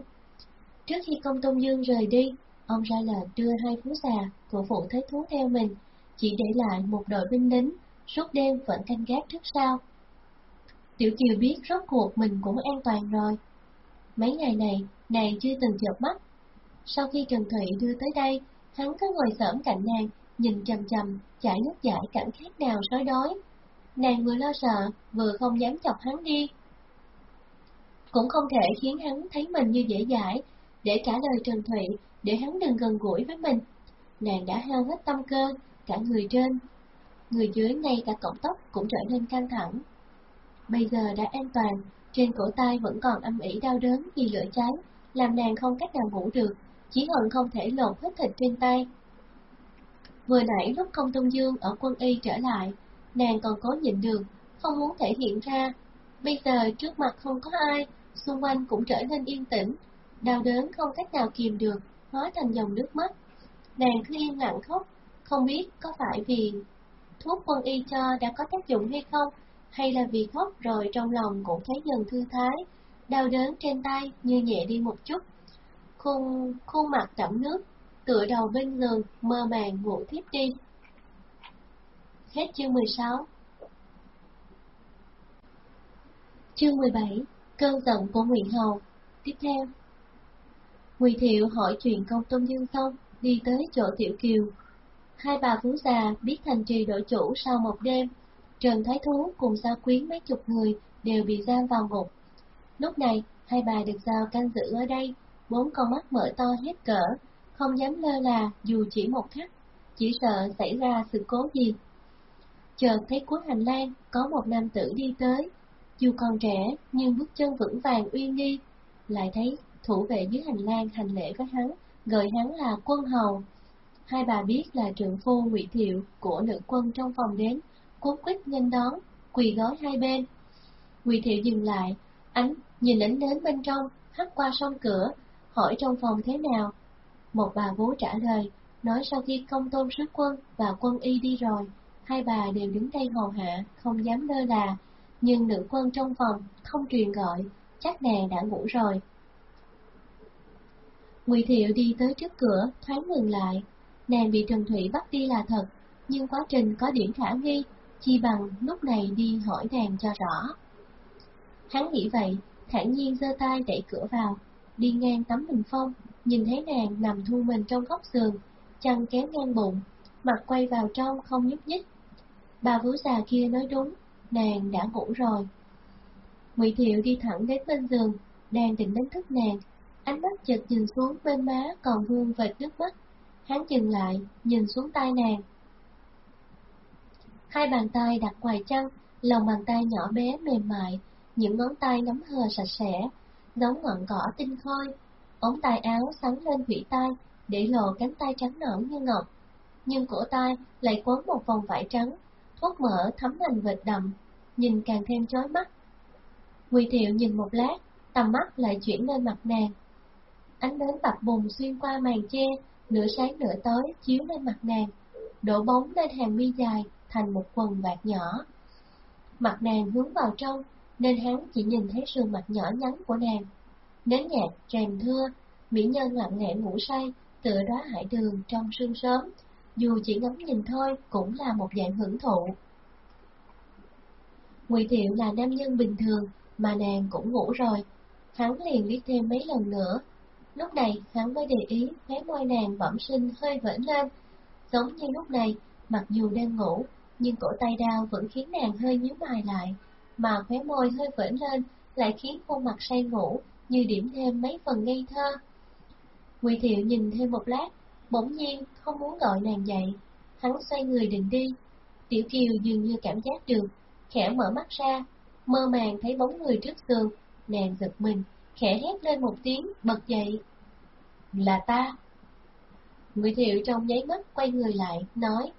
Trước khi công tôn dương rời đi, ông ra lệnh đưa hai phú già của phụ thái thú theo mình, chỉ để lại một đội binh lính, suốt đêm vẫn canh gác trước sau. Tiểu Kiều biết rốt cuộc mình cũng an toàn rồi. Mấy ngày này, nàng chưa từng chợp mắt. Sau khi Trần Thụy đưa tới đây, hắn cứ ngồi sởm cạnh nàng, nhìn chầm chầm, chảy nước giải cảm khác nào sói đói. Nàng vừa lo sợ, vừa không dám chọc hắn đi. Cũng không thể khiến hắn thấy mình như dễ dãi, để trả lời Trần Thụy, để hắn đừng gần gũi với mình. Nàng đã hao hết tâm cơ, cả người trên. Người dưới ngay cả cọng tóc cũng trở nên căng thẳng. Bây giờ đã an toàn, trên cổ tay vẫn còn âm ỉ đau đớn vì lửa cháy, làm nàng không cách nào ngủ được, chỉ hận không thể lột hết thịt trên tay. Vừa nãy lúc không tung dương ở quân y trở lại, nàng còn cố nhịn được, không muốn thể hiện ra. Bây giờ trước mặt không có ai, xung quanh cũng trở nên yên tĩnh, đau đớn không cách nào kìm được, hóa thành dòng nước mắt. Nàng cứ im lặng khóc, không biết có phải vì thuốc quân y cho đã có tác dụng hay không, hay là vì khóc rồi trong lòng cũng thấy dần thư thái, đau đớn trên tay như nhẹ đi một chút. Khuôn, khuôn mặt đẫm nước, tựa đầu bên giường, mơ màng ngủ thiếp đi. Hết chương 16 Chương 17 Cơn giận của Nguyễn Hầu Tiếp theo Ngụy Thiệu hỏi chuyện công tôn dương xong, đi tới chỗ Tiểu Kiều. Hai bà vú già biết thành trì đội chủ sau một đêm, Trần Thái Thú cùng gia quyến mấy chục người đều bị giam vào ngục. Lúc này, hai bà được giao canh giữ ở đây, bốn con mắt mở to hết cỡ, không dám lơ là dù chỉ một khắc, chỉ sợ xảy ra sự cố gì. Chợt thấy cuối hành lang có một nam tử đi tới, dù còn trẻ nhưng bước chân vững vàng uy nghi, lại thấy thủ vệ dưới hành lang hành lễ với hắn, gọi hắn là quân hầu. Hai bà biết là trưởng phu ngụy Thiệu của nữ quân trong phòng đến, cuốn quýt nhanh đón, quỳ gối hai bên. Ngụy Thiệu dừng lại, ánh nhìn ánh đến bên trong, hắt qua song cửa, hỏi trong phòng thế nào. Một bà vú trả lời, nói sau khi công tôn sứ quân và quân y đi rồi, hai bà đều đứng đây hầu hạ, không dám lơ là, nhưng nữ quân trong phòng không truyền gọi, chắc nàng đã ngủ rồi. Ngụy Thiệu đi tới trước cửa, thoáng ngừng lại. Nàng bị Trần Thủy bắt đi là thật, nhưng quá trình có điểm khả nghi, chi bằng lúc này đi hỏi nàng cho rõ. Hắn nghĩ vậy, thản nhiên giơ tay đẩy cửa vào, đi ngang tấm bình phong, nhìn thấy nàng nằm thu mình trong góc giường, chân kéo ngang bụng, mặt quay vào trong không nhúc nhích. Bà vú già kia nói đúng, nàng đã ngủ rồi. Ngụy Thiệu đi thẳng đến bên giường, đang định đánh thức nàng, Ánh mắt chợt nhìn xuống bên má còn vương vệt nước mắt. Hắn dừng lại, nhìn xuống tay nàng. Hai bàn tay đặt ngoài chân, lòng bàn tay nhỏ bé mềm mại, những ngón tay nắm hờ sạch sẽ, giống ngọn cỏ tinh khôi. Ống tay áo sắn lên hủy tay, để lộ cánh tay trắng nõn như ngọc. Nhưng cổ tay lại quấn một vòng vải trắng, thuốc mỡ thấm thành vệt đậm, nhìn càng thêm chói mắt. nguy Thiệu nhìn một lát, tầm mắt lại chuyển lên mặt nàng. Ánh đến bập bùng xuyên qua màn che, nửa sáng nửa tối chiếu lên mặt nàng, đổ bóng lên hàng mi dài thành một quần vạt nhỏ. Mặt nàng hướng vào trong, nên hắn chỉ nhìn thấy sườn mặt nhỏ nhắn của nàng. Nến nhạt, rèm thưa, mỹ nhân lặng lẽ ngủ say, tựa đóa hải đường trong sương sớm, dù chỉ ngắm nhìn thôi cũng là một dạng hưởng thụ. Ngụy Thiệu là nam nhân bình thường, mà nàng cũng ngủ rồi. Hắn liền liếc thêm mấy lần nữa. Lúc này hắn mới để ý khóe môi nàng bẩm sinh hơi vẫy lên. Giống như lúc này, mặc dù đang ngủ, nhưng cổ tay đau vẫn khiến nàng hơi nhíu mày lại, mà khóe môi hơi vẫy lên lại khiến khuôn mặt say ngủ như điểm thêm mấy phần ngây thơ. Ngụy Thiệu nhìn thêm một lát, bỗng nhiên không muốn gọi nàng dậy, hắn xoay người định đi. Tiểu Kiều dường như cảm giác được, khẽ mở mắt ra, mơ màng thấy bóng người trước giường, nàng giật mình, khẽ hét lên một tiếng, bật dậy. Là ta. Ngụy Thiệu trong nháy mắt quay người lại, nói.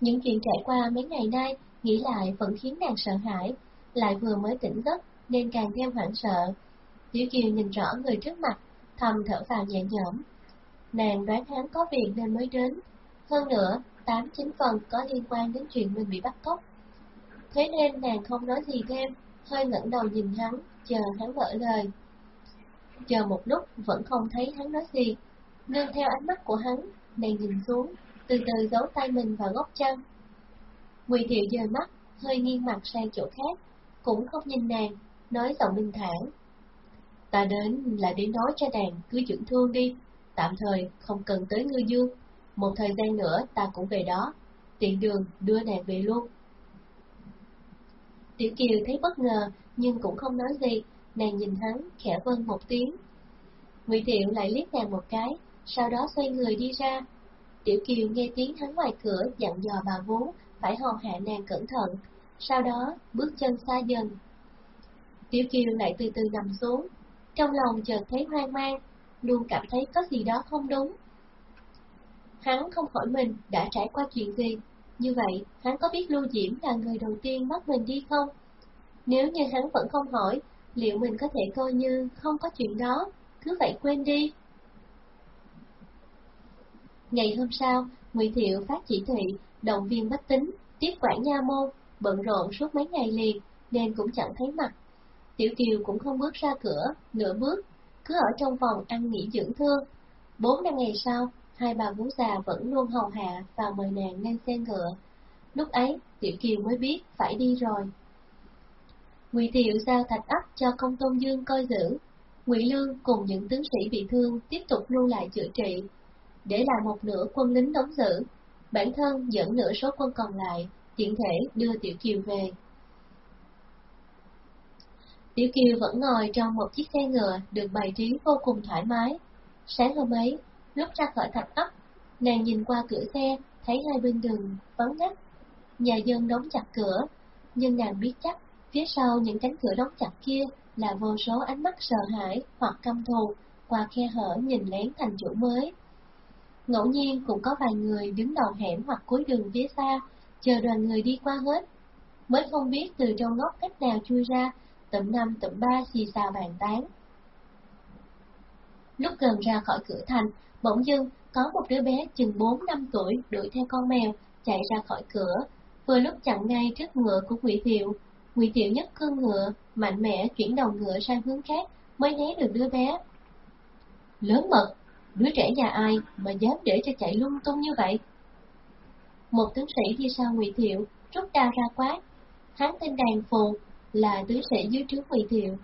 Những chuyện trải qua mấy ngày nay, nghĩ lại vẫn khiến nàng sợ hãi, lại vừa mới tỉnh giấc nên càng thêm hoảng sợ. Tiểu Kiều nhìn rõ người trước mặt, thầm thở vào nhẹ nhõm. Nàng đoán hắn có việc nên mới đến. Hơn nữa, tám chín phần có liên quan đến chuyện mình bị bắt cóc. Thế nên nàng không nói gì thêm, hơi ngẩng đầu nhìn hắn, chờ hắn mở lời. Chờ một lúc vẫn không thấy hắn nói gì, nương theo ánh mắt của hắn, nàng nhìn xuống, từ từ giấu tay mình vào góc chân. Ngụy Thiệu dời mắt, hơi nghiêng mặt sang chỗ khác, cũng không nhìn nàng, nói giọng bình thản. Ta đến là để nói cho nàng cứ dưỡng thương đi, tạm thời không cần tới ngư dương, một thời gian nữa ta cũng về đó, tiện đường đưa nàng về luôn. Tiểu Kiều thấy bất ngờ, nhưng cũng không nói gì, nàng nhìn hắn, khẽ vân một tiếng. Ngụy Thiệu lại liếc nàng một cái, sau đó xoay người đi ra. Tiểu Kiều nghe tiếng hắn ngoài cửa dặn dò bà vú, phải hầu hạ nàng cẩn thận, sau đó bước chân xa dần. Tiểu Kiều lại từ từ nằm xuống, trong lòng chợt thấy hoang mang, luôn cảm thấy có gì đó không đúng. Hắn không hỏi mình đã trải qua chuyện gì, như vậy hắn có biết Lưu Diễm là người đầu tiên bắt mình đi không? Nếu như hắn vẫn không hỏi, liệu mình có thể coi như không có chuyện đó, cứ vậy quên đi. Ngày hôm sau, Ngụy Thiệu phát chỉ thị, động viên bách tính, tiếp quản nha môn, bận rộn suốt mấy ngày liền, nên cũng chẳng thấy mặt. Tiểu Kiều cũng không bước ra cửa, nửa bước, cứ ở trong phòng ăn nghỉ dưỡng thương. Bốn năm ngày sau, hai bà vú già vẫn luôn hầu hạ và mời nàng lên xe ngựa. Lúc ấy, Tiểu Kiều mới biết phải đi rồi. Ngụy Thiệu giao thạch ấp cho công tôn dương coi giữ. Ngụy Lương cùng những tướng sĩ bị thương tiếp tục lưu lại chữa trị, để lại một nửa quân lính đóng giữ. Bản thân dẫn nửa số quân còn lại, tiện thể đưa Tiểu Kiều về. Tiểu Kiều vẫn ngồi trong một chiếc xe ngựa được bày trí vô cùng thoải mái. Sáng hôm ấy, lúc ra khỏi thạch ấp, nàng nhìn qua cửa xe, thấy hai bên đường vắng ngắt. Nhà dân đóng chặt cửa, nhưng nàng biết chắc phía sau những cánh cửa đóng chặt kia là vô số ánh mắt sợ hãi hoặc căm thù qua khe hở nhìn lén thành chủ mới. Ngẫu nhiên cũng có vài người đứng đầu hẻm hoặc cuối đường phía xa, chờ đoàn người đi qua hết. Mới không biết từ trong ngóc cách nào chui ra, tụm năm tụm ba xì xào bàn tán. Lúc gần ra khỏi cửa thành, bỗng dưng có một đứa bé chừng 4 năm tuổi đuổi theo con mèo, chạy ra khỏi cửa, vừa lúc chặn ngay trước ngựa của Ngụy Thiệu. Ngụy Thiệu nhất cương ngựa, mạnh mẽ chuyển đầu ngựa sang hướng khác, mới né được đứa bé. Lớn mật, đứa trẻ nhà ai mà dám để cho chạy lung tung như vậy? Một tướng sĩ đi sau Ngụy Thiệu, rút đao ra quát. Hắn tên Đàn Phù, là tướng sĩ dưới trướng Ngụy Thiệu.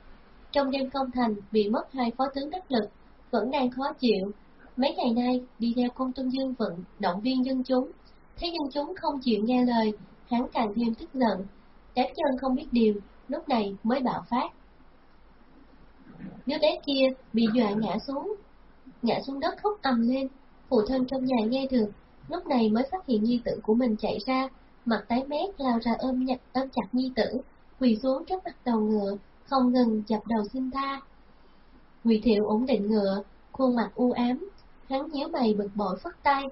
Trong đêm công thành bị mất hai phó tướng đắc lực, vẫn đang khó chịu. Mấy ngày nay đi theo công tôn dương vận động viên dân chúng, thấy dân chúng không chịu nghe lời, hắn càng thêm tức giận. Đám chân không biết điều, lúc này mới bạo phát. Đứa bé kia bị dọa ngã xuống, ngã xuống đất khóc ầm lên. Phụ thân trong nhà nghe được, lúc này mới phát hiện nhi tử của mình chạy ra, mặt tái mét lao ra ôm nhặt ôm chặt nhi tử, quỳ xuống trước mặt đầu ngựa, không ngừng dập đầu xin tha. Ngụy Thiệu ổn định ngựa, khuôn mặt u ám, hắn nhíu mày bực bội phất tay.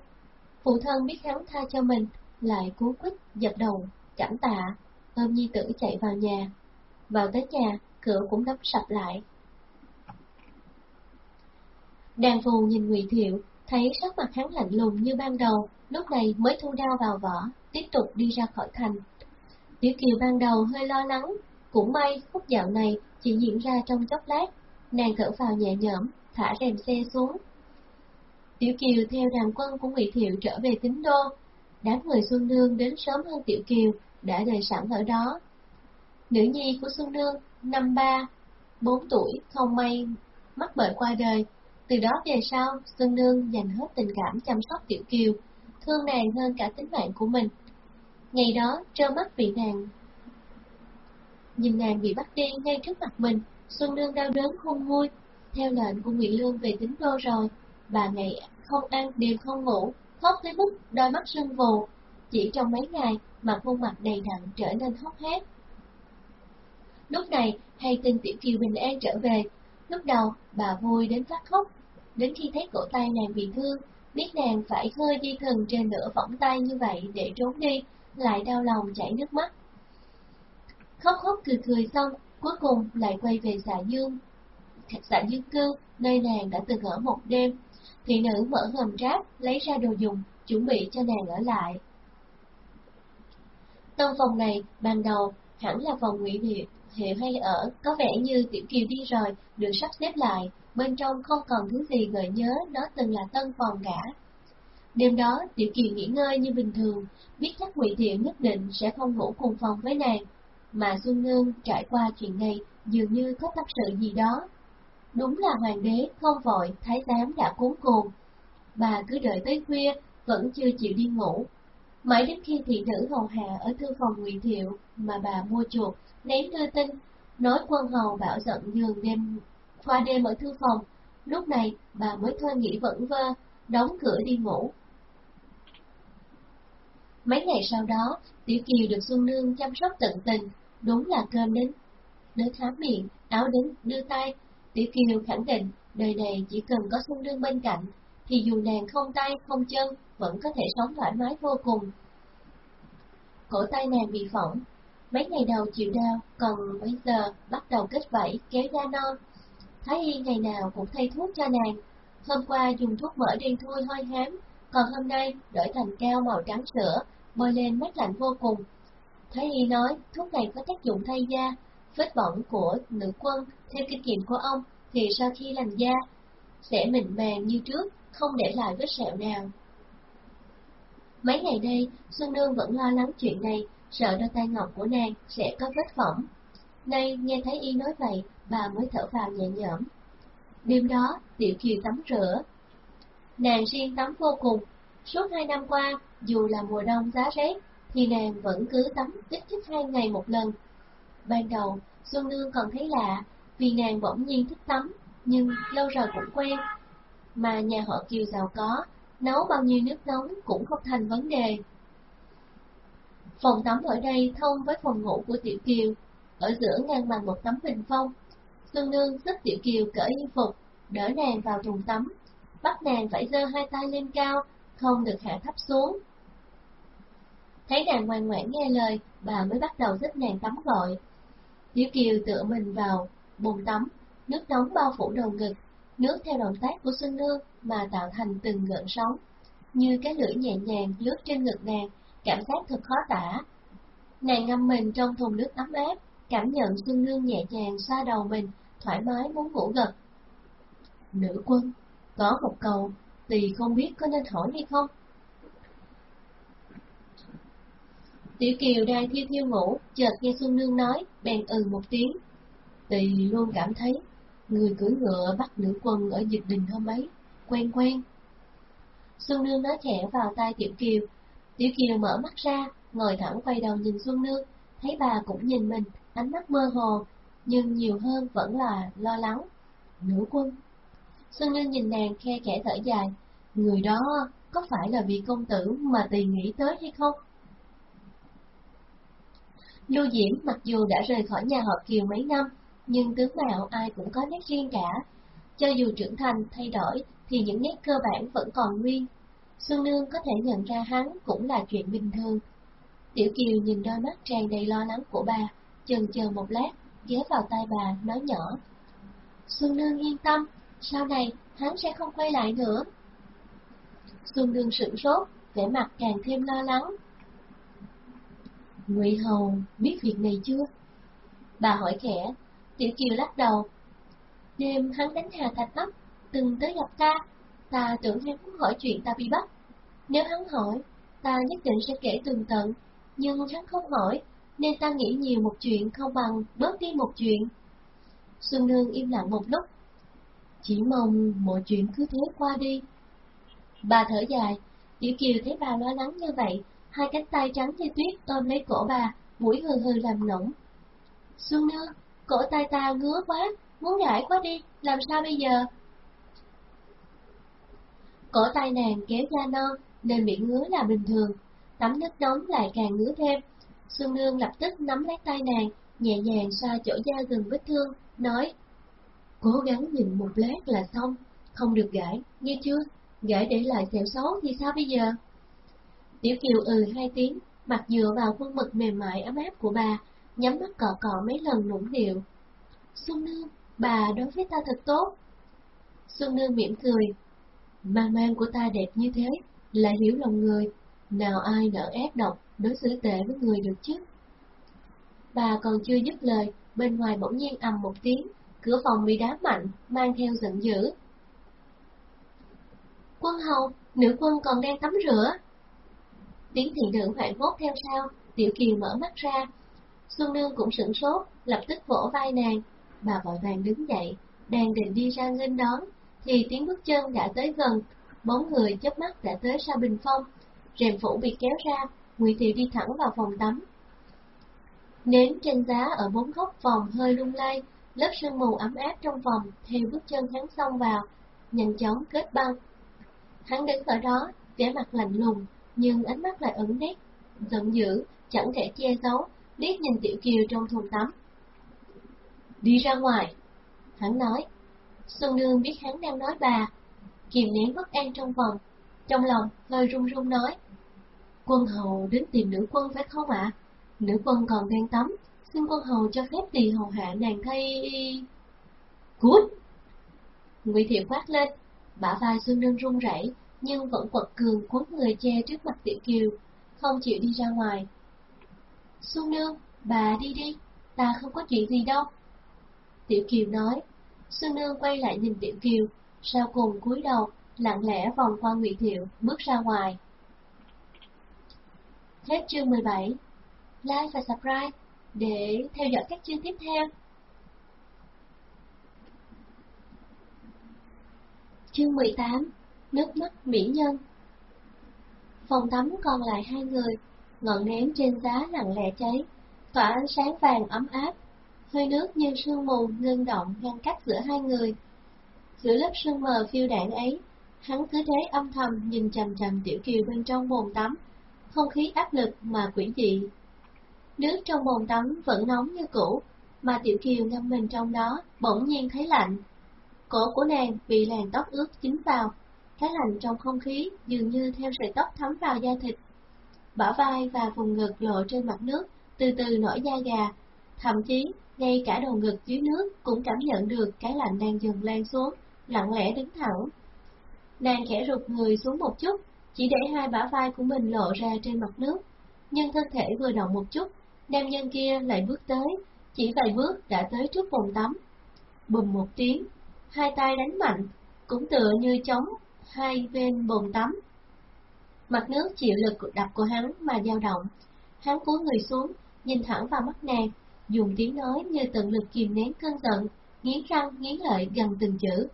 Phụ thân biết hắn tha cho mình, lại cú quýt dập đầu, cảm tạ, ôm nhi tử chạy vào nhà. Vào tới nhà, cửa cũng đóng sập lại. Đàn phù nhìn Ngụy Thiệu, thấy sắc mặt hắn lạnh lùng như ban đầu, lúc này mới thu đao vào vỏ, tiếp tục đi ra khỏi thành. Tiểu Kiều ban đầu hơi lo lắng, cũng may khúc dạo này chỉ diễn ra trong chốc lát, nàng thở vào nhẹ nhõm, thả rèm xe xuống. Tiểu Kiều theo đàn quân của Ngụy Thiệu trở về Tín Đô, đám người Xuân Nương đến sớm hơn Tiểu Kiều, đã đợi sẵn ở đó. Nữ nhi của Xuân Nương, năm ba, bốn tuổi, không may, mắc bệnh qua đời. Từ đó về sau, Xuân Nương dành hết tình cảm chăm sóc Tiểu Kiều, thương nàng hơn cả tính mạng của mình. Ngày đó, trơ mắt bị nàng. Nhìn nàng bị bắt đi ngay trước mặt mình, Xuân Nương đau đớn không vui. Theo lệnh của Ngụy Lương về tính đô rồi, bà ngày không ăn, đêm không ngủ, khóc tới mức đôi mắt sưng vù. Chỉ trong mấy ngày mà khuôn mặt đầy đặn trở nên hốc hác. Lúc này, hay tin Tiểu Kiều bình an trở về, lúc đầu bà vui đến phát khóc, đến khi thấy cổ tay nàng bị thương, biết nàng phải khơi đi thần trên nửa võng tay như vậy để trốn đi, lại đau lòng chảy nước mắt. Khóc khóc cười cười xong, cuối cùng lại quay về xã dương. Xã dương cư, nơi nàng đã từng ở một đêm, thị nữ mở ngầm ráp, lấy ra đồ dùng, chuẩn bị cho nàng ở lại. Tân phòng này, ban đầu, hẳn là phòng ngụy hiệu, hiệu hay ở, có vẻ như Tiểu Kiều đi rồi, được sắp xếp lại, bên trong không còn thứ gì gợi nhớ nó từng là tân phòng cả. Đêm đó, Tiểu Kiều nghỉ ngơi như bình thường, biết chắc Ngụy thiện nhất định sẽ không ngủ cùng phòng với nàng, mà Xuân Nương trải qua chuyện này dường như có tâm sự gì đó. Đúng là hoàng đế không vội, thái giám đã cuốn cuồng. Bà cứ đợi tới khuya, vẫn chưa chịu đi ngủ. Mãi đến khi thị nữ hầu hạ ở thư phòng Ngụy Thiệu mà bà mua chuột, ném đưa tin, nói quân hầu bảo giận giường đêm qua đêm ở thư phòng, lúc này bà mới thôi nghĩ vẫn vơ, đóng cửa đi ngủ. Mấy ngày sau đó, Tiểu Kiều được Xuân Nương chăm sóc tận tình, đúng là cơm đến, đến khám miệng, áo đến đưa tay. Tiểu Kiều khẳng định, đời này chỉ cần có Xuân Đương bên cạnh, thì dù nàng không tay không chân, vẫn có thể sống thoải mái vô cùng. Cổ tay nàng bị phỏng, mấy ngày đầu chịu đau, còn bây giờ bắt đầu kết vảy, kéo da non. Thái y ngày nào cũng thay thuốc cho nàng. Hôm qua dùng thuốc mỡ đen thui hôi hám, còn hôm nay đổi thành cao màu trắng sữa, bôi lên mát lạnh vô cùng. Thái y nói thuốc này có tác dụng thay da, vết bỏng của nữ quân, theo kinh nghiệm của ông, thì sau khi lành da, sẽ mịn màng như trước, không để lại vết sẹo nào. Mấy ngày đây, Xuân Nương vẫn lo lắng chuyện này, sợ đôi tay ngọc của nàng sẽ có vết phỏng. Nay nghe thấy y nói vậy, bà mới thở vào nhẹ nhõm. Đêm đó, Tiểu Kiều tắm rửa. Nàng riêng tắm vô cùng. Suốt hai năm qua, dù là mùa đông giá rét, thì nàng vẫn cứ tắm ít nhất hai ngày một lần. Ban đầu, Xuân Nương còn thấy lạ, vì nàng bỗng nhiên thích tắm, nhưng lâu rồi cũng quen. Mà nhà họ Kiều giàu có, nấu bao nhiêu nước nóng cũng không thành vấn đề. Phòng tắm ở đây thông với phòng ngủ của Tiểu Kiều, ở giữa ngang bằng một tấm bình phong. Xuân Nương giúp Tiểu Kiều cởi y phục, đỡ nàng vào thùng tắm, bắt nàng phải giơ hai tay lên cao, không được hạ thấp xuống. Thấy nàng ngoan ngoãn nghe lời, bà mới bắt đầu giúp nàng tắm gội. Tiểu Kiều tựa mình vào bồn tắm, nước nóng bao phủ đầu ngực, nước theo động tác của Xuân Nương mà tạo thành từng gợn sóng, như cái lưỡi nhẹ nhàng lướt trên ngực nàng, cảm giác thật khó tả. Nàng ngâm mình trong thùng nước ấm áp, cảm nhận Xuân Nương nhẹ nhàng xoa đầu mình, thoải mái muốn ngủ gật. Nữ quân, có một câu, tỳ không biết có nên hỏi hay không? Tiểu Kiều đang thiêu thiêu ngủ, chợt nghe Xuân Nương nói, bèn ừ một tiếng. Tỳ luôn cảm thấy, người cưỡi ngựa bắt nữ quân ở dịch đình hôm ấy, quen quen. Xuân Nương nói khẽ vào tai Tiểu Kiều. Tiểu Kiều mở mắt ra, ngồi thẳng quay đầu nhìn Xuân Nương, thấy bà cũng nhìn mình, ánh mắt mơ hồ, nhưng nhiều hơn vẫn là lo lắng. Nữ quân. Xuân Nương nhìn nàng khe khẽ thở dài, người đó có phải là vị công tử mà tỳ nghĩ tới hay không? Lưu Diễm mặc dù đã rời khỏi nhà họ Kiều mấy năm, nhưng tướng mạo ai cũng có nét riêng cả. Cho dù trưởng thành, thay đổi, thì những nét cơ bản vẫn còn nguyên. Xuân Nương có thể nhận ra hắn cũng là chuyện bình thường. Tiểu Kiều nhìn đôi mắt tràn đầy lo lắng của bà, chần chờ một lát, ghé vào tay bà, nói nhỏ. Xuân Nương yên tâm, sau này hắn sẽ không quay lại nữa. Xuân Nương sửng sốt, vẻ mặt càng thêm lo lắng. Ngụy Hầu biết việc này chưa? Bà hỏi khẽ, Tiểu Kiều lắc đầu. Đêm hắn đánh Hà Thạch Bắc, từng tới gặp ta, ta tưởng hắn muốn hỏi chuyện ta bị bắt. Nếu hắn hỏi, ta nhất định sẽ kể tường tận, nhưng hắn không hỏi, nên ta nghĩ nhiều một chuyện không bằng bớt đi một chuyện. Xuân Nương im lặng một lúc. Chỉ mong mọi chuyện cứ thế qua đi. Bà thở dài, Tiểu Kiều thấy bà lo lắng như vậy, hai cánh tay trắng như tuyết ôm lấy cổ bà, mũi hừ hừ làm nũng. Xuân Nương, cổ tay ta ngứa quá, muốn gãi quá đi, làm sao bây giờ? Cổ tay nàng kéo da non, nên bị ngứa là bình thường, tắm nước nóng lại càng ngứa thêm. Xuân Nương lập tức nắm lấy tay nàng, nhẹ nhàng xoa chỗ da gần vết thương, nói Cố gắng nhìn một lát là xong, không được gãi, nghe chưa? Gãi để lại sẹo xấu thì sao bây giờ? Tiểu Kiều ừ hai tiếng, mặt dựa vào khuôn mực mềm mại ấm áp của bà, nhắm mắt cọ cọ mấy lần nũng điệu. Xuân Nương, bà đối với ta thật tốt. Xuân Nương mỉm cười. Mang mang của ta đẹp như thế, lại hiểu lòng người, nào ai nỡ ép độc, đối xử tệ với người được chứ. Bà còn chưa dứt lời, bên ngoài bỗng nhiên ầm một tiếng, cửa phòng bị đá mạnh, mang theo giận dữ. Quân hầu, nữ quân còn đang tắm rửa. Tiếng thị nữ hoảng hốt theo sau, Tiểu Kiều mở mắt ra. Xuân Nương cũng sửng sốt, lập tức vỗ vai nàng. Bà vội vàng đứng dậy, đang định đi ra nghênh đón, thì tiếng bước chân đã tới gần, bốn người chớp mắt đã tới sau bình phong. Rèm phủ bị kéo ra, Ngụy Thị đi thẳng vào phòng tắm. Nến trên giá ở bốn góc phòng hơi lung lay, lớp sương mù ấm áp trong phòng theo bước chân hắn xông vào, nhanh chóng kết băng. Hắn đứng ở đó, vẻ mặt lạnh lùng, nhưng ánh mắt lại ẩn nét, giận dữ, chẳng thể che giấu, liếc nhìn Tiểu Kiều trong thùng tắm. Đi ra ngoài, hắn nói. Xuân Nương biết hắn đang nói bà, kiềm nén bất an trong vòng, trong lòng hơi run run nói. Quân hầu đến tìm nữ quân phải không ạ? Nữ quân còn đang tắm, xin quân hầu cho phép tỳ hầu hạ nàng thay... Cút! Ngụy Thiệu quát lên, bả vai Xuân Nương run rẩy, nhưng vẫn quật cường cuốn người che trước mặt Tiểu Kiều, không chịu đi ra ngoài. Xuân Nương, bà đi đi, ta không có chuyện gì đâu. Tiểu Kiều nói, Xuân Nương quay lại nhìn Tiểu Kiều, sau cùng cúi đầu, lặng lẽ vòng qua Ngụy Thiệu, bước ra ngoài. Hết chương 17 Like và subscribe để theo dõi các chương tiếp theo. Chương 18 Nước mắt mỹ nhân Phòng tắm còn lại hai người, ngọn nến trên giá lặng lẽ cháy, tỏa ánh sáng vàng ấm áp, hơi nước như sương mù ngưng động ngăn cách giữa hai người. Giữa lớp sương mờ phiêu đạn ấy, hắn cứ thế âm thầm nhìn chầm chầm Tiểu Kiều bên trong bồn tắm, không khí áp lực mà quỷ dị. Nước trong bồn tắm vẫn nóng như cũ, mà Tiểu Kiều ngâm mình trong đó, bỗng nhiên thấy lạnh. Cổ của nàng bị làn tóc ướt dính vào, cái lạnh trong không khí dường như theo sợi tóc thấm vào da thịt. Bả vai và vùng ngực lộ trên mặt nước, từ từ nổi da gà, thậm chí ngay cả đầu ngực dưới nước cũng cảm nhận được cái lạnh đang dần lan xuống, lặng lẽ đứng thẳng. Nàng khẽ rụt người xuống một chút, chỉ để hai bả vai của mình lộ ra trên mặt nước. Nhưng thân thể vừa động một chút, nam nhân kia lại bước tới, chỉ vài bước đã tới trước bồn tắm. Bùm một tiếng, hai tay đánh mạnh, cũng tựa như chống hai bên bồn tắm. Mặt nước chịu lực đập của hắn mà dao động. Hắn cúi người xuống, nhìn thẳng vào mắt nàng, dùng tiếng nói như tận lực kìm nén cơn giận, nghiến răng nghiến lợi gần từng chữ.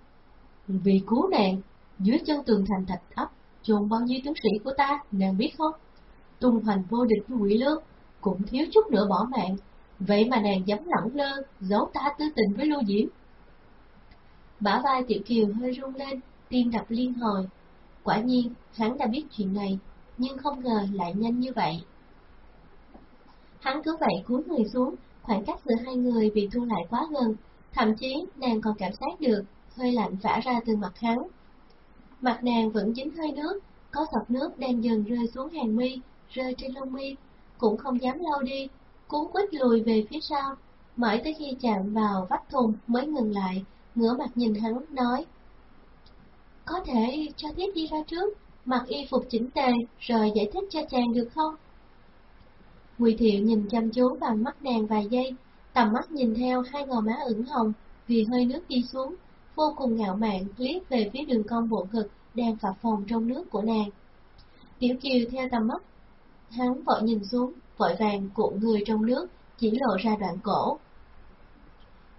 Vì cứu nàng, dưới chân tường thành thạch ấp, chôn bao nhiêu tướng sĩ của ta, nàng biết không? Tung hoành vô địch với quỷ lương, cũng thiếu chút nữa bỏ mạng, vậy mà nàng dám lẳng lơ, giấu ta tư tình với lưu diễm. Bả vai Tiểu Kiều hơi rung lên, tim đập liên hồi. Quả nhiên, hắn đã biết chuyện này, nhưng không ngờ lại nhanh như vậy. Hắn cứ vậy cúi người xuống, khoảng cách giữa hai người bị thu lại quá gần, thậm chí nàng còn cảm giác được hơi lạnh vã ra từ mặt hắn. Mặt nàng vẫn dính hơi nước, có giọt nước đang dần rơi xuống hàng mi, rơi trên lông mi, cũng không dám lau đi, cuốn quýt lùi về phía sau, mãi tới khi chạm vào vách thùng mới ngừng lại, ngửa mặt nhìn hắn, nói. Có thể cho thiếp đi ra trước, mặc y phục chỉnh tề, rồi giải thích cho chàng được không? Ngụy Thiệu nhìn chăm chú vào mắt nàng vài giây, tầm mắt nhìn theo hai gò má ửng hồng vì hơi nước đi xuống, vô cùng ngạo mạn liếc về phía đường cong bộ ngực đang phập phồng trong nước của nàng. Tiểu Kiều theo tầm mắt, hắn vội nhìn xuống, vội vàng cuộn người trong nước, chỉ lộ ra đoạn cổ.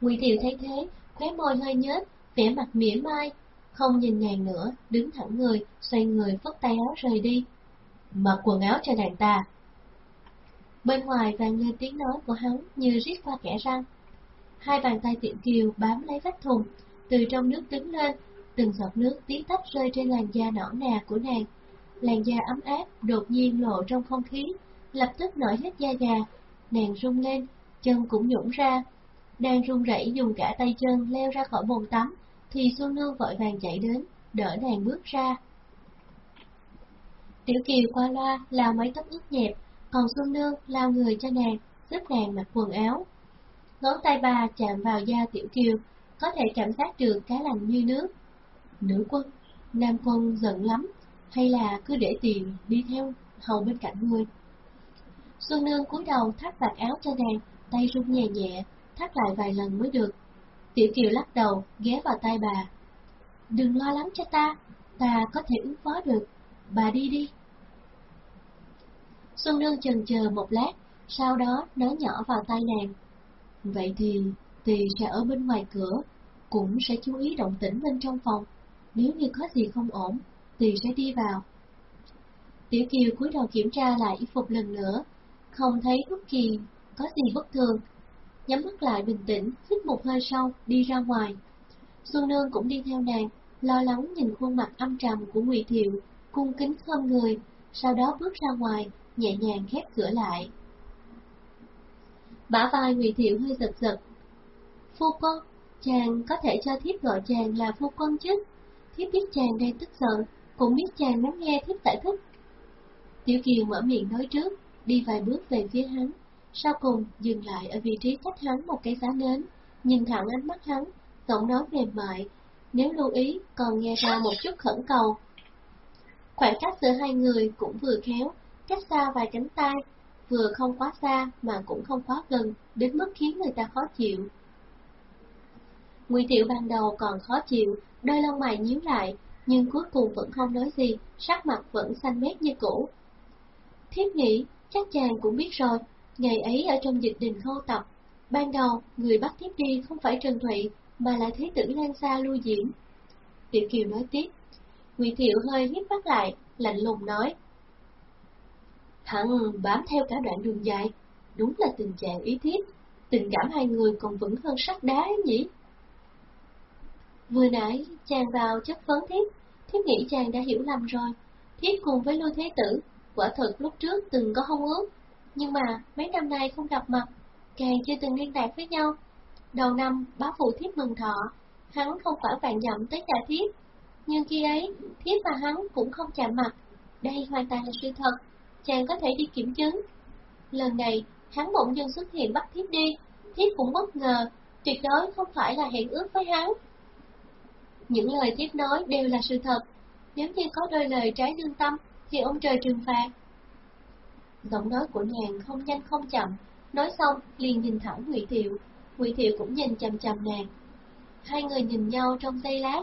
Ngụy Thiệu thấy thế, khóe môi hơi nhếch, vẻ mặt mỉa mai, không nhìn nàng nữa, đứng thẳng người, xoay người phất tay áo rời đi. Mặc quần áo cho nàng ta. Bên ngoài vang lên tiếng nói của hắn như rít qua kẻ răng. Hai bàn tay tiện kiều bám lấy vách thùng, từ trong nước đứng lên, từng giọt nước tí tách rơi trên làn da nõn nà của nàng. Làn da ấm áp đột nhiên lộ trong không khí, lập tức nổi hết da gà, nàng rung lên, chân cũng nhũng ra. Đang run rẩy dùng cả tay chân leo ra khỏi bồn tắm, thì Xuân Nương vội vàng chạy đến, đỡ nàng bước ra. Tiểu Kiều qua loa lao mấy tóc ướt nhẹp, còn Xuân Nương lao người cho nàng, giúp nàng mặc quần áo. Ngón tay bà chạm vào da Tiểu Kiều, có thể cảm giác được cái lạnh như nước. Nữ quân, nam quân giận lắm, hay là cứ để tiền đi theo hầu bên cạnh người. Xuân Nương cúi đầu thắt vạt áo cho nàng, tay run nhẹ nhẹ, thắt lại vài lần mới được. Tiểu Kiều lắc đầu, ghé vào tay bà. Đừng lo lắng cho ta, ta có thể ứng phó được, bà đi đi. Xuân Nương chần chờ một lát, sau đó nói nhỏ vào tay nàng. Vậy thì, thì sẽ ở bên ngoài cửa, cũng sẽ chú ý động tĩnh bên trong phòng. Nếu như có gì không ổn, thì sẽ đi vào. Tiểu Kiều cúi đầu kiểm tra lại y phục lần nữa, không thấy bất kỳ có gì bất thường. Nhắm mắt lại bình tĩnh, hít một hơi sâu, đi ra ngoài. Xuân Nương cũng đi theo nàng, lo lắng nhìn khuôn mặt âm trầm của Ngụy Thiệu, cung kính khom người, sau đó bước ra ngoài, nhẹ nhàng khép cửa lại. Bả vai Ngụy Thiệu hơi giật giật. Phu quân, chàng có thể cho thiếp gọi chàng là phu quân chứ? Thiếp biết chàng đang tức giận, cũng biết chàng muốn nghe thiếp giải thích. Tiểu Kiều mở miệng nói trước, đi vài bước về phía hắn, sau cùng dừng lại ở vị trí cách hắn một cái giá nến, nhìn thẳng ánh mắt hắn, giọng nói mềm mại, nếu lưu ý còn nghe ra một chút khẩn cầu. Khoảng cách giữa hai người cũng vừa khéo, cách xa vài cánh tay, vừa không quá xa mà cũng không quá gần, đến mức khiến người ta khó chịu. Ngụy Tiểu ban đầu còn khó chịu, đôi lông mày nhíu lại, nhưng cuối cùng vẫn không nói gì, sắc mặt vẫn xanh mét như cũ. Thiết nghĩ, chắc chàng cũng biết rồi, ngày ấy ở trong dịch đình khâu tập, ban đầu người bắt tiếp đi không phải Trần Thụy, mà là Thế tử Lan Sa lưu diễn. Tiểu Kiều nói tiếp, Ngụy Thiệu hơi hiếp mắt lại, lạnh lùng nói. Hắn bám theo cả đoạn đường dài, đúng là tình trạng ý thiếp, tình cảm hai người còn vững hơn sắt đá ấy nhỉ? Vừa nãy, chàng vào chất vấn thiếp, thiếp nghĩ chàng đã hiểu lầm rồi. Thiếp cùng với Lưu Thế Tử, quả thật lúc trước từng có hôn ước, nhưng mà mấy năm nay không gặp mặt, càng chưa từng liên lạc với nhau. Đầu năm, bá phụ thiếp mừng thọ, hắn không phải vạn dặm tới nhà thiếp, nhưng khi ấy, thiếp và hắn cũng không chạm mặt. Đây hoàn toàn là sự thật, chàng có thể đi kiểm chứng. Lần này, hắn bỗng dưng xuất hiện bắt thiếp đi, thiếp cũng bất ngờ, tuyệt đối không phải là hẹn ước với hắn. Những lời thiếp nói đều là sự thật, nếu như có đôi lời trái lương tâm, thì ông trời trừng phạt. Giọng nói của nàng không nhanh không chậm, nói xong liền nhìn thẳng Ngụy Thiệu, Ngụy Thiệu cũng nhìn chằm chằm nàng. Hai người nhìn nhau trong giây lát.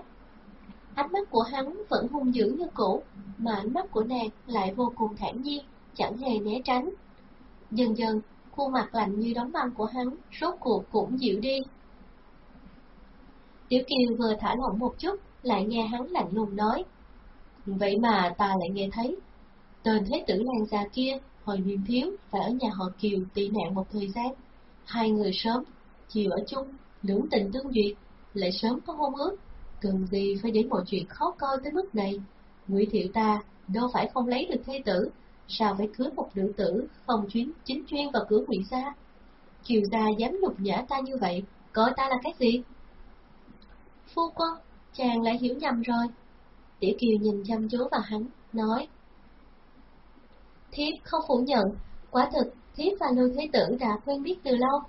Ánh mắt của hắn vẫn hung dữ như cũ, mà ánh mắt của nàng lại vô cùng thản nhiên, chẳng hề né tránh. Dần dần, khuôn mặt lạnh như đóng băng của hắn, rốt cuộc cũng dịu đi. Tiểu Kiều vừa thả lỏng một chút, lại nghe hắn lạnh lùng nói. Vậy mà ta lại nghe thấy, tên thế tử Lan già kia, hồi niên thiếu, phải ở nhà họ Kiều tị nạn một thời gian. Hai người sớm, chiều ở chung, lưỡng tình tương duyệt, lại sớm có hôn ước, cần gì phải để mọi chuyện khó coi tới mức này. Ngụy Thiệu ta đâu phải không lấy được thê tử, sao phải cưới một nữ tử không chuyến chính chuyên vào cửa Ngụy gia? Kiều gia dám nhục nhã ta như vậy, coi ta là cái gì? Phu quân, chàng lại hiểu nhầm rồi. Tiểu Kiều nhìn chăm chú vào hắn, nói. Thiếp không phủ nhận, quả thực thiếp và Lưu Thế Tử đã quen biết từ lâu.